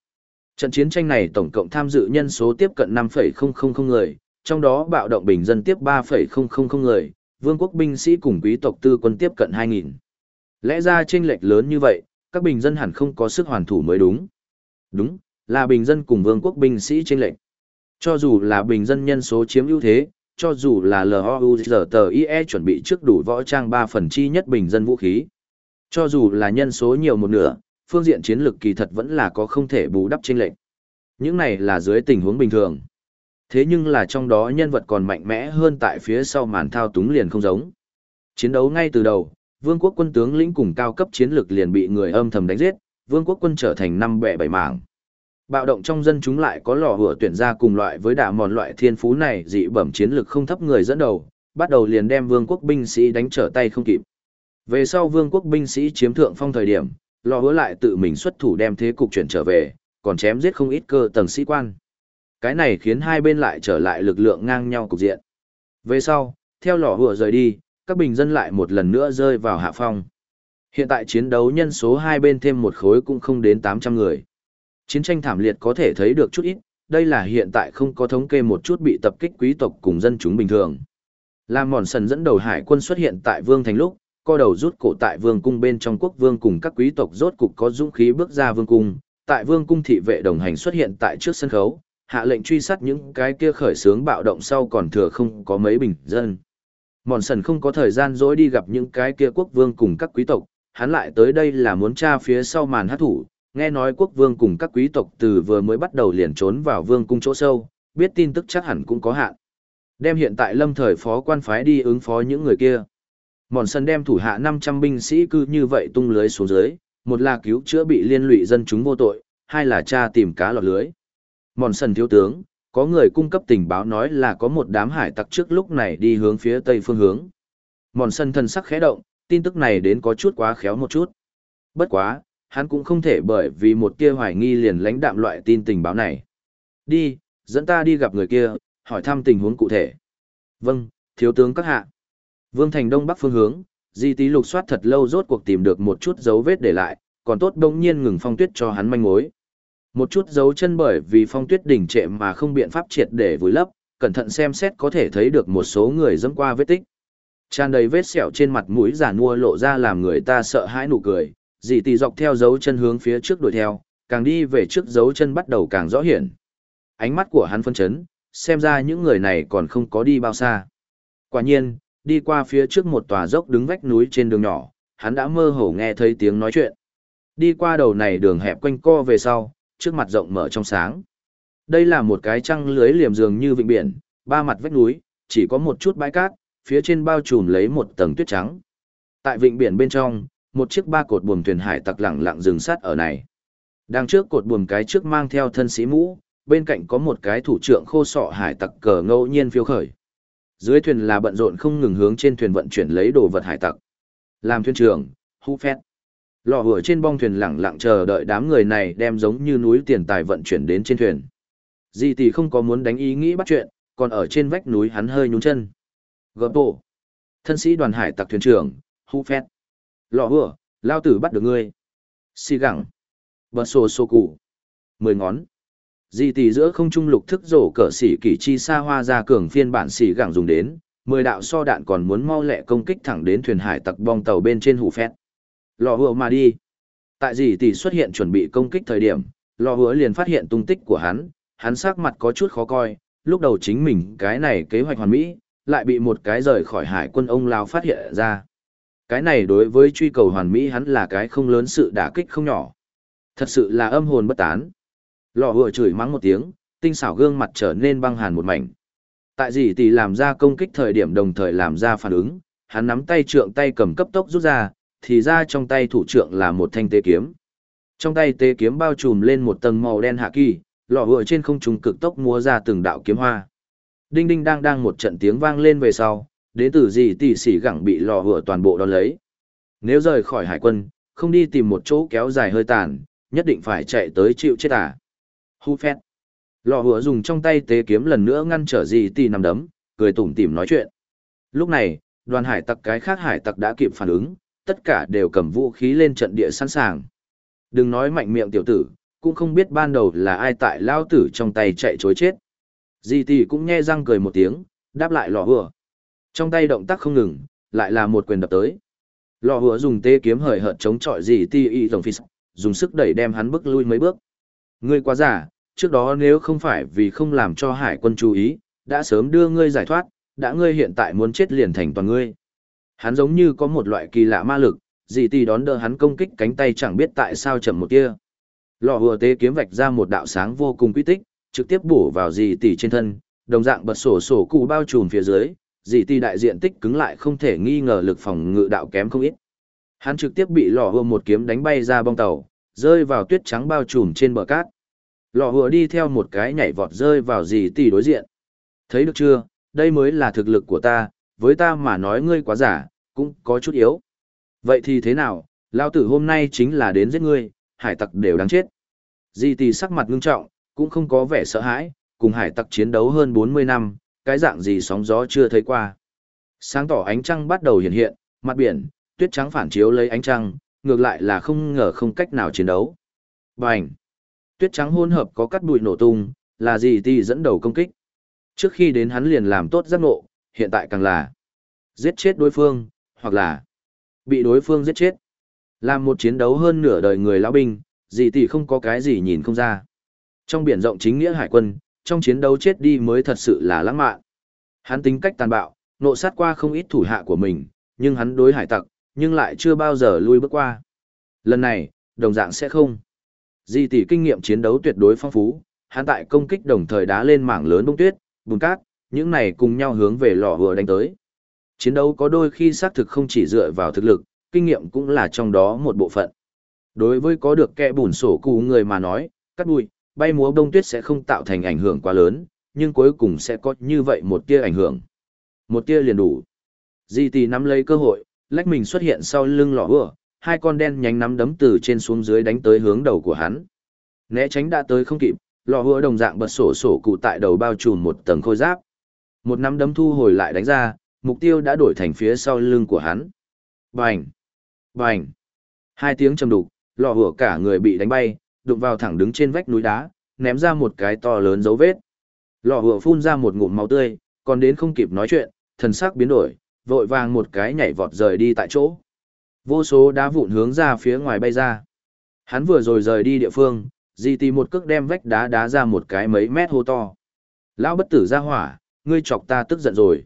A: Trận chiến tranh này tổng cộng tham dự nhân số tiếp cận 5,000 người, trong đó bạo động bình dân tiếp 3,000 người, vương quốc binh sĩ cùng quý tộc tư quân tiếp cận 2.000. Lẽ ra chênh lệch lớn như vậy, các bình dân hẳn không có sức hoàn thủ mới đúng. Đúng, là bình dân cùng vương quốc binh sĩ chênh lệch. Cho dù là bình dân nhân số chiếm ưu thế, cho dù là LOUZTIE chuẩn bị trước đủ võ trang 3 phần chi nhất bình dân vũ khí. Cho dù là nhân số nhiều một nửa, phương diện chiến lược kỳ thật vẫn là có không thể bù đắp chênh lệch. Những này là dưới tình huống bình thường. Thế nhưng là trong đó nhân vật còn mạnh mẽ hơn tại phía sau màn thao túng liền không giống. Chiến đấu ngay từ đầu, vương quốc quân tướng lĩnh cùng cao cấp chiến lược liền bị người âm thầm đánh giết, vương quốc quân trở thành năm bẻ bảy mảng. Bạo động trong dân chúng lại có lò hửa tuyển ra cùng loại với đả mòn loại thiên phú này dị bẩm chiến lược không thấp người dẫn đầu, bắt đầu liền đem vương quốc binh sĩ đánh trở tay không kịp. Về sau vương quốc binh sĩ chiếm thượng phong thời điểm, lò hứa lại tự mình xuất thủ đem thế cục chuyển trở về, còn chém giết không ít cơ tầng sĩ quan. Cái này khiến hai bên lại trở lại lực lượng ngang nhau cục diện. Về sau, theo lò hùa rời đi, các bình dân lại một lần nữa rơi vào hạ phong. Hiện tại chiến đấu nhân số hai bên thêm một khối cũng không đến 800 người. Chiến tranh thảm liệt có thể thấy được chút ít, đây là hiện tại không có thống kê một chút bị tập kích quý tộc cùng dân chúng bình thường. Lam mòn sần dẫn đầu hải quân xuất hiện tại vương thành lúc, co đầu rút cổ tại vương cung bên trong quốc vương cùng các quý tộc rốt cục có dũng khí bước ra vương cung, tại vương cung thị vệ đồng hành xuất hiện tại trước sân khấu, hạ lệnh truy sát những cái kia khởi sướng bạo động sau còn thừa không có mấy bình dân. Mòn sần không có thời gian dối đi gặp những cái kia quốc vương cùng các quý tộc, hắn lại tới đây là muốn tra phía sau màn hát thủ, nghe nói quốc vương cùng các quý tộc từ vừa mới bắt đầu liền trốn vào vương cung chỗ sâu, biết tin tức chắc hẳn cũng có hạn. Đem hiện tại lâm thời phó quan phái đi ứng phó những người kia. Mòn sân đem thủ hạ 500 binh sĩ cứ như vậy tung lưới xuống dưới, một là cứu chữa bị liên lụy dân chúng vô tội, hai là tra tìm cá lọt lưới. Mòn sần thiếu tướng, có người cung cấp tình báo nói là có một đám hải tặc trước lúc này đi hướng phía tây phương hướng. Mòn sân thân sắc khẽ động, tin tức này đến có chút quá khéo một chút. Bất quá, hắn cũng không thể bởi vì một tia hoài nghi liền lãnh đạm loại tin tình báo này. Đi, dẫn ta đi gặp người kia, hỏi thăm tình huống cụ thể. Vâng, thiếu tướng các hạ. Vương Thành Đông Bắc phương hướng, Di Tý lục soát thật lâu rốt cuộc tìm được một chút dấu vết để lại, còn tốt đông nhiên ngừng phong tuyết cho hắn manh mối. Một chút dấu chân bởi vì phong tuyết đỉnh trệ mà không biện pháp triệt để vùi lấp, cẩn thận xem xét có thể thấy được một số người dẫm qua vết tích. Tràn đầy vết sẹo trên mặt mũi giả nua lộ ra làm người ta sợ hãi nụ cười, dì tì dọc theo dấu chân hướng phía trước đuổi theo, càng đi về trước dấu chân bắt đầu càng rõ hiển. Ánh mắt của hắn phân chấn, xem ra những người này còn không có đi bao xa. Quả nhiên, đi qua phía trước một tòa dốc đứng vách núi trên đường nhỏ, hắn đã mơ hồ nghe thấy tiếng nói chuyện. Đi qua đầu này đường hẹp quanh co về sau, trước mặt rộng mở trong sáng. Đây là một cái trăng lưới liềm dường như vịnh biển, ba mặt vách núi, chỉ có một chút bãi cát, phía trên bao trùm lấy một tầng tuyết trắng. Tại vịnh biển bên trong, một chiếc ba cột buồm thuyền hải tặc lẳng lặng dừng sát ở này. Đang trước cột buồm cái trước mang theo thân sĩ mũ, bên cạnh có một cái thủ trưởng khô sọ hải tặc cờ ngẫu nhiên phiêu khởi. Dưới thuyền là bận rộn không ngừng hướng trên thuyền vận chuyển lấy đồ vật hải tặc. Làm thuyền trưởng, Hu phét. Lò hửa trên bong thuyền lẳng lặng chờ đợi đám người này đem giống như núi tiền tài vận chuyển đến trên thuyền. Di tỷ không có muốn đánh ý nghĩ bắt chuyện, còn ở trên vách núi hắn hơi nhún chân. Gợp bộ. Thân sĩ đoàn hải tặc thuyền trưởng, hú phét. Lò hửa, lao tử bắt được ngươi. Xì gẳng. Bật sổ sổ cụ. Mười ngón. Di tỷ giữa không trung lục thức rổ cỡ xỉ kỷ chi xa hoa ra cường phiên bản xỉ gẳng dùng đến, mười đạo so đạn còn muốn mau lẹ công kích thẳng đến thuyền hải tặc bong tàu bên trên hủ phét. Lò hùa mà đi. Tại gì tỷ xuất hiện chuẩn bị công kích thời điểm, lò hứa liền phát hiện tung tích của hắn, hắn sắc mặt có chút khó coi, lúc đầu chính mình cái này kế hoạch hoàn mỹ, lại bị một cái rời khỏi hải quân ông lao phát hiện ra. Cái này đối với truy cầu hoàn mỹ hắn là cái không lớn sự đả kích không nhỏ. Thật sự là âm hồn bất tán. Lò hứa chửi mắng một tiếng, tinh xảo gương mặt trở nên băng hàn một mảnh. Tại gì tỷ làm ra công kích thời điểm đồng thời làm ra phản ứng, hắn nắm tay trượng tay cầm cấp tốc rút ra, thì ra trong tay thủ trưởng là một thanh tế kiếm. Trong tay tế kiếm bao trùm lên một tầng màu đen hạ kỳ, lọ vừa trên không trung cực tốc múa ra từng đạo kiếm hoa. Đinh đinh đang đang một trận tiếng vang lên về sau, đến từ gì tỷ sĩ gẳng bị lò vừa toàn bộ đón lấy. Nếu rời khỏi hải quân, không đi tìm một chỗ kéo dài hơi tàn, nhất định phải chạy tới chịu chết à. Hu phét. Lò vừa dùng trong tay tế kiếm lần nữa ngăn trở gì tỷ nằm đấm, cười tủm tỉm nói chuyện. Lúc này, đoàn hải tặc cái khác hải tặc đã kịp phản ứng, tất cả đều cầm vũ khí lên trận địa sẵn sàng. Đừng nói mạnh miệng tiểu tử, cũng không biết ban đầu là ai tại lao tử trong tay chạy chối chết. Di tỷ cũng nghe răng cười một tiếng, đáp lại lò hùa. Trong tay động tác không ngừng, lại là một quyền đập tới. Lò hùa dùng tê kiếm hời hợt chống chọi Di tỷ y tổng phi dùng sức đẩy đem hắn bước lui mấy bước. Ngươi quá giả, trước đó nếu không phải vì không làm cho hải quân chú ý, đã sớm đưa ngươi giải thoát, đã ngươi hiện tại muốn chết liền thành toàn ngươi. Hắn giống như có một loại kỳ lạ ma lực, dị tỷ đón đỡ hắn công kích cánh tay chẳng biết tại sao chậm một tia. Lò hùa tế kiếm vạch ra một đạo sáng vô cùng quy tích, trực tiếp bổ vào dị tỷ trên thân, đồng dạng bật sổ sổ cụ bao trùm phía dưới, dị tỷ đại diện tích cứng lại không thể nghi ngờ lực phòng ngự đạo kém không ít. Hắn trực tiếp bị lò hùa một kiếm đánh bay ra bong tàu, rơi vào tuyết trắng bao trùm trên bờ cát. Lò hùa đi theo một cái nhảy vọt rơi vào dị tỷ đối diện. Thấy được chưa, đây mới là thực lực của ta, với ta mà nói ngươi quá giả, cũng có chút yếu. Vậy thì thế nào, lao tử hôm nay chính là đến giết ngươi, hải tặc đều đáng chết. Di tì sắc mặt ngưng trọng, cũng không có vẻ sợ hãi, cùng hải tặc chiến đấu hơn 40 năm, cái dạng gì sóng gió chưa thấy qua. Sáng tỏ ánh trăng bắt đầu hiện hiện, mặt biển, tuyết trắng phản chiếu lấy ánh trăng, ngược lại là không ngờ không cách nào chiến đấu. Bành! Tuyết trắng hỗn hợp có cắt bụi nổ tung, là gì tì dẫn đầu công kích. Trước khi đến hắn liền làm tốt giác ngộ, hiện tại càng là giết chết đối phương, hoặc là bị đối phương giết chết. Làm một chiến đấu hơn nửa đời người lão binh, gì tỷ không có cái gì nhìn không ra. Trong biển rộng chính nghĩa hải quân, trong chiến đấu chết đi mới thật sự là lãng mạn. Hắn tính cách tàn bạo, nộ sát qua không ít thủ hạ của mình, nhưng hắn đối hải tặc, nhưng lại chưa bao giờ lui bước qua. Lần này, đồng dạng sẽ không. Di tỷ kinh nghiệm chiến đấu tuyệt đối phong phú, hắn tại công kích đồng thời đá lên mảng lớn bông tuyết, bùn cát, những này cùng nhau hướng về lò vừa đánh tới. Chiến đấu có đôi khi xác thực không chỉ dựa vào thực lực, kinh nghiệm cũng là trong đó một bộ phận. Đối với có được kẻ bùn sổ cụ người mà nói, cắt bụi, bay múa bông tuyết sẽ không tạo thành ảnh hưởng quá lớn, nhưng cuối cùng sẽ có như vậy một tia ảnh hưởng. Một tia liền đủ. Di tì nắm lấy cơ hội, lách mình xuất hiện sau lưng lò vừa, hai con đen nhánh nắm đấm từ trên xuống dưới đánh tới hướng đầu của hắn. Né tránh đã tới không kịp, lò vừa đồng dạng bật sổ sổ cụ tại đầu bao trùm một tầng khôi giáp. Một nắm đấm thu hồi lại đánh ra, mục tiêu đã đổi thành phía sau lưng của hắn. Bành! Bành! Hai tiếng trầm đục, lò hửa cả người bị đánh bay, đụng vào thẳng đứng trên vách núi đá, ném ra một cái to lớn dấu vết. Lò hửa phun ra một ngụm máu tươi, còn đến không kịp nói chuyện, thần sắc biến đổi, vội vàng một cái nhảy vọt rời đi tại chỗ. Vô số đá vụn hướng ra phía ngoài bay ra. Hắn vừa rồi rời đi địa phương, di tì một cước đem vách đá đá ra một cái mấy mét hô to. Lão bất tử ra hỏa, ngươi chọc ta tức giận rồi.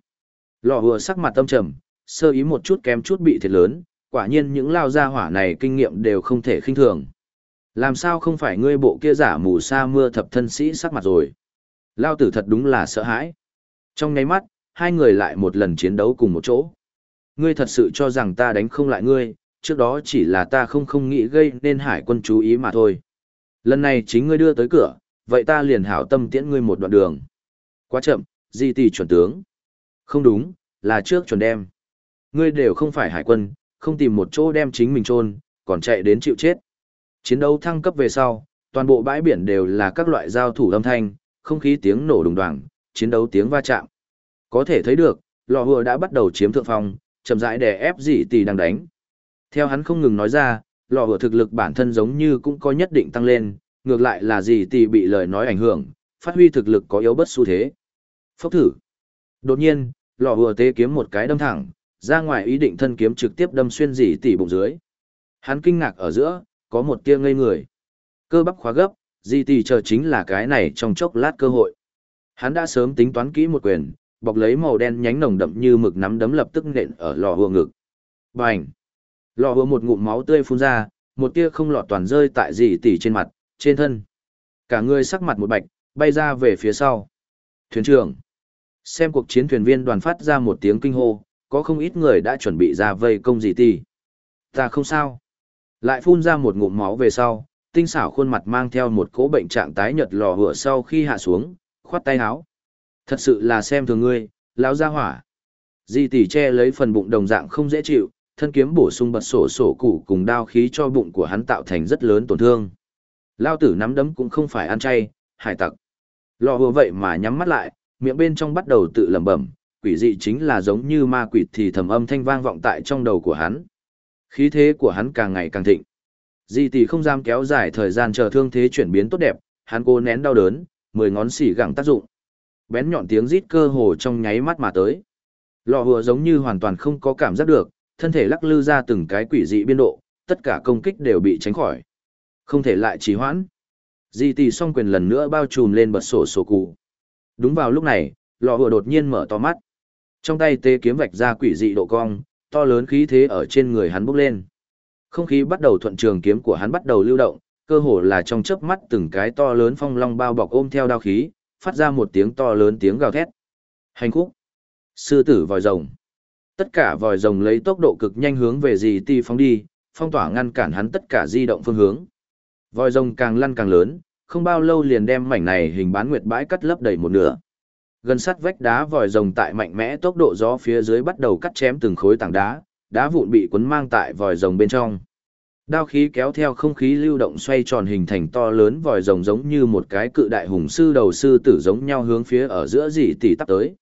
A: Lò hùa sắc mặt tâm trầm, sơ ý một chút kém chút bị thiệt lớn, quả nhiên những lao gia hỏa này kinh nghiệm đều không thể khinh thường. Làm sao không phải ngươi bộ kia giả mù sa mưa thập thân sĩ sắc mặt rồi. Lao tử thật đúng là sợ hãi. Trong nháy mắt, hai người lại một lần chiến đấu cùng một chỗ. Ngươi thật sự cho rằng ta đánh không lại ngươi, trước đó chỉ là ta không không nghĩ gây nên hải quân chú ý mà thôi. Lần này chính ngươi đưa tới cửa, vậy ta liền hảo tâm tiễn ngươi một đoạn đường. Quá chậm, di tỷ chuẩn tướng. Không đúng, là trước chuẩn đem. Ngươi đều không phải hải quân, không tìm một chỗ đem chính mình chôn, còn chạy đến chịu chết. Chiến đấu thăng cấp về sau, toàn bộ bãi biển đều là các loại giao thủ âm thanh, không khí tiếng nổ đùng đoàng, chiến đấu tiếng va chạm. Có thể thấy được, lò hùa đã bắt đầu chiếm thượng phong, chậm rãi đè ép dị tỷ đang đánh. Theo hắn không ngừng nói ra, lò hùa thực lực bản thân giống như cũng có nhất định tăng lên, ngược lại là dị tỷ bị lời nói ảnh hưởng, phát huy thực lực có yếu bất xu thế. Phốc thử. Đột nhiên, lò hùa tế kiếm một cái đâm thẳng, ra ngoài ý định thân kiếm trực tiếp đâm xuyên dì tỷ bụng dưới. Hắn kinh ngạc ở giữa, có một tia ngây người. Cơ bắp khóa gấp, dì tỷ chờ chính là cái này trong chốc lát cơ hội. Hắn đã sớm tính toán kỹ một quyền, bọc lấy màu đen nhánh nồng đậm như mực nắm đấm lập tức nện ở lò hùa ngực. Bành! Lò hùa một ngụm máu tươi phun ra, một tia không lọt toàn rơi tại dì tỷ trên mặt, trên thân. Cả người sắc mặt một bạch, bay ra về phía sau. Thuyền trưởng. Xem cuộc chiến thuyền viên đoàn phát ra một tiếng kinh hô, có không ít người đã chuẩn bị ra vây công gì tì. Ta không sao. Lại phun ra một ngụm máu về sau, tinh xảo khuôn mặt mang theo một cỗ bệnh trạng tái nhợt lò hửa sau khi hạ xuống, khoát tay áo. Thật sự là xem thường ngươi, lão gia hỏa. Di tỷ che lấy phần bụng đồng dạng không dễ chịu, thân kiếm bổ sung bật sổ sổ củ cùng đao khí cho bụng của hắn tạo thành rất lớn tổn thương. Lao tử nắm đấm cũng không phải ăn chay, hải tặc. Lò hùa vậy mà nhắm mắt lại, miệng bên trong bắt đầu tự lẩm bẩm, quỷ dị chính là giống như ma quỷ thì thầm âm thanh vang vọng tại trong đầu của hắn. Khí thế của hắn càng ngày càng thịnh. Di tỷ không dám kéo dài thời gian chờ thương thế chuyển biến tốt đẹp, hắn cố nén đau đớn, mười ngón xỉ gẳng tác dụng. Bén nhọn tiếng rít cơ hồ trong nháy mắt mà tới. Lọ hùa giống như hoàn toàn không có cảm giác được, thân thể lắc lư ra từng cái quỷ dị biên độ, tất cả công kích đều bị tránh khỏi. Không thể lại trì hoãn. Di tỷ song quyền lần nữa bao trùm lên bật sổ sổ cụ. Đúng vào lúc này, lò hùa đột nhiên mở to mắt. Trong tay tê kiếm vạch ra quỷ dị độ cong, to lớn khí thế ở trên người hắn bốc lên. Không khí bắt đầu thuận trường kiếm của hắn bắt đầu lưu động, cơ hồ là trong chớp mắt từng cái to lớn phong long bao bọc ôm theo đao khí, phát ra một tiếng to lớn tiếng gào thét. Hành khúc. Sư tử vòi rồng. Tất cả vòi rồng lấy tốc độ cực nhanh hướng về dì ti phóng đi, phong tỏa ngăn cản hắn tất cả di động phương hướng. Vòi rồng càng lăn càng lớn, không bao lâu liền đem mảnh này hình bán nguyệt bãi cắt lấp đầy một nửa. Gần sát vách đá vòi rồng tại mạnh mẽ tốc độ gió phía dưới bắt đầu cắt chém từng khối tảng đá, đá vụn bị cuốn mang tại vòi rồng bên trong. Đao khí kéo theo không khí lưu động xoay tròn hình thành to lớn vòi rồng giống như một cái cự đại hùng sư đầu sư tử giống nhau hướng phía ở giữa dị tỷ tắp tới.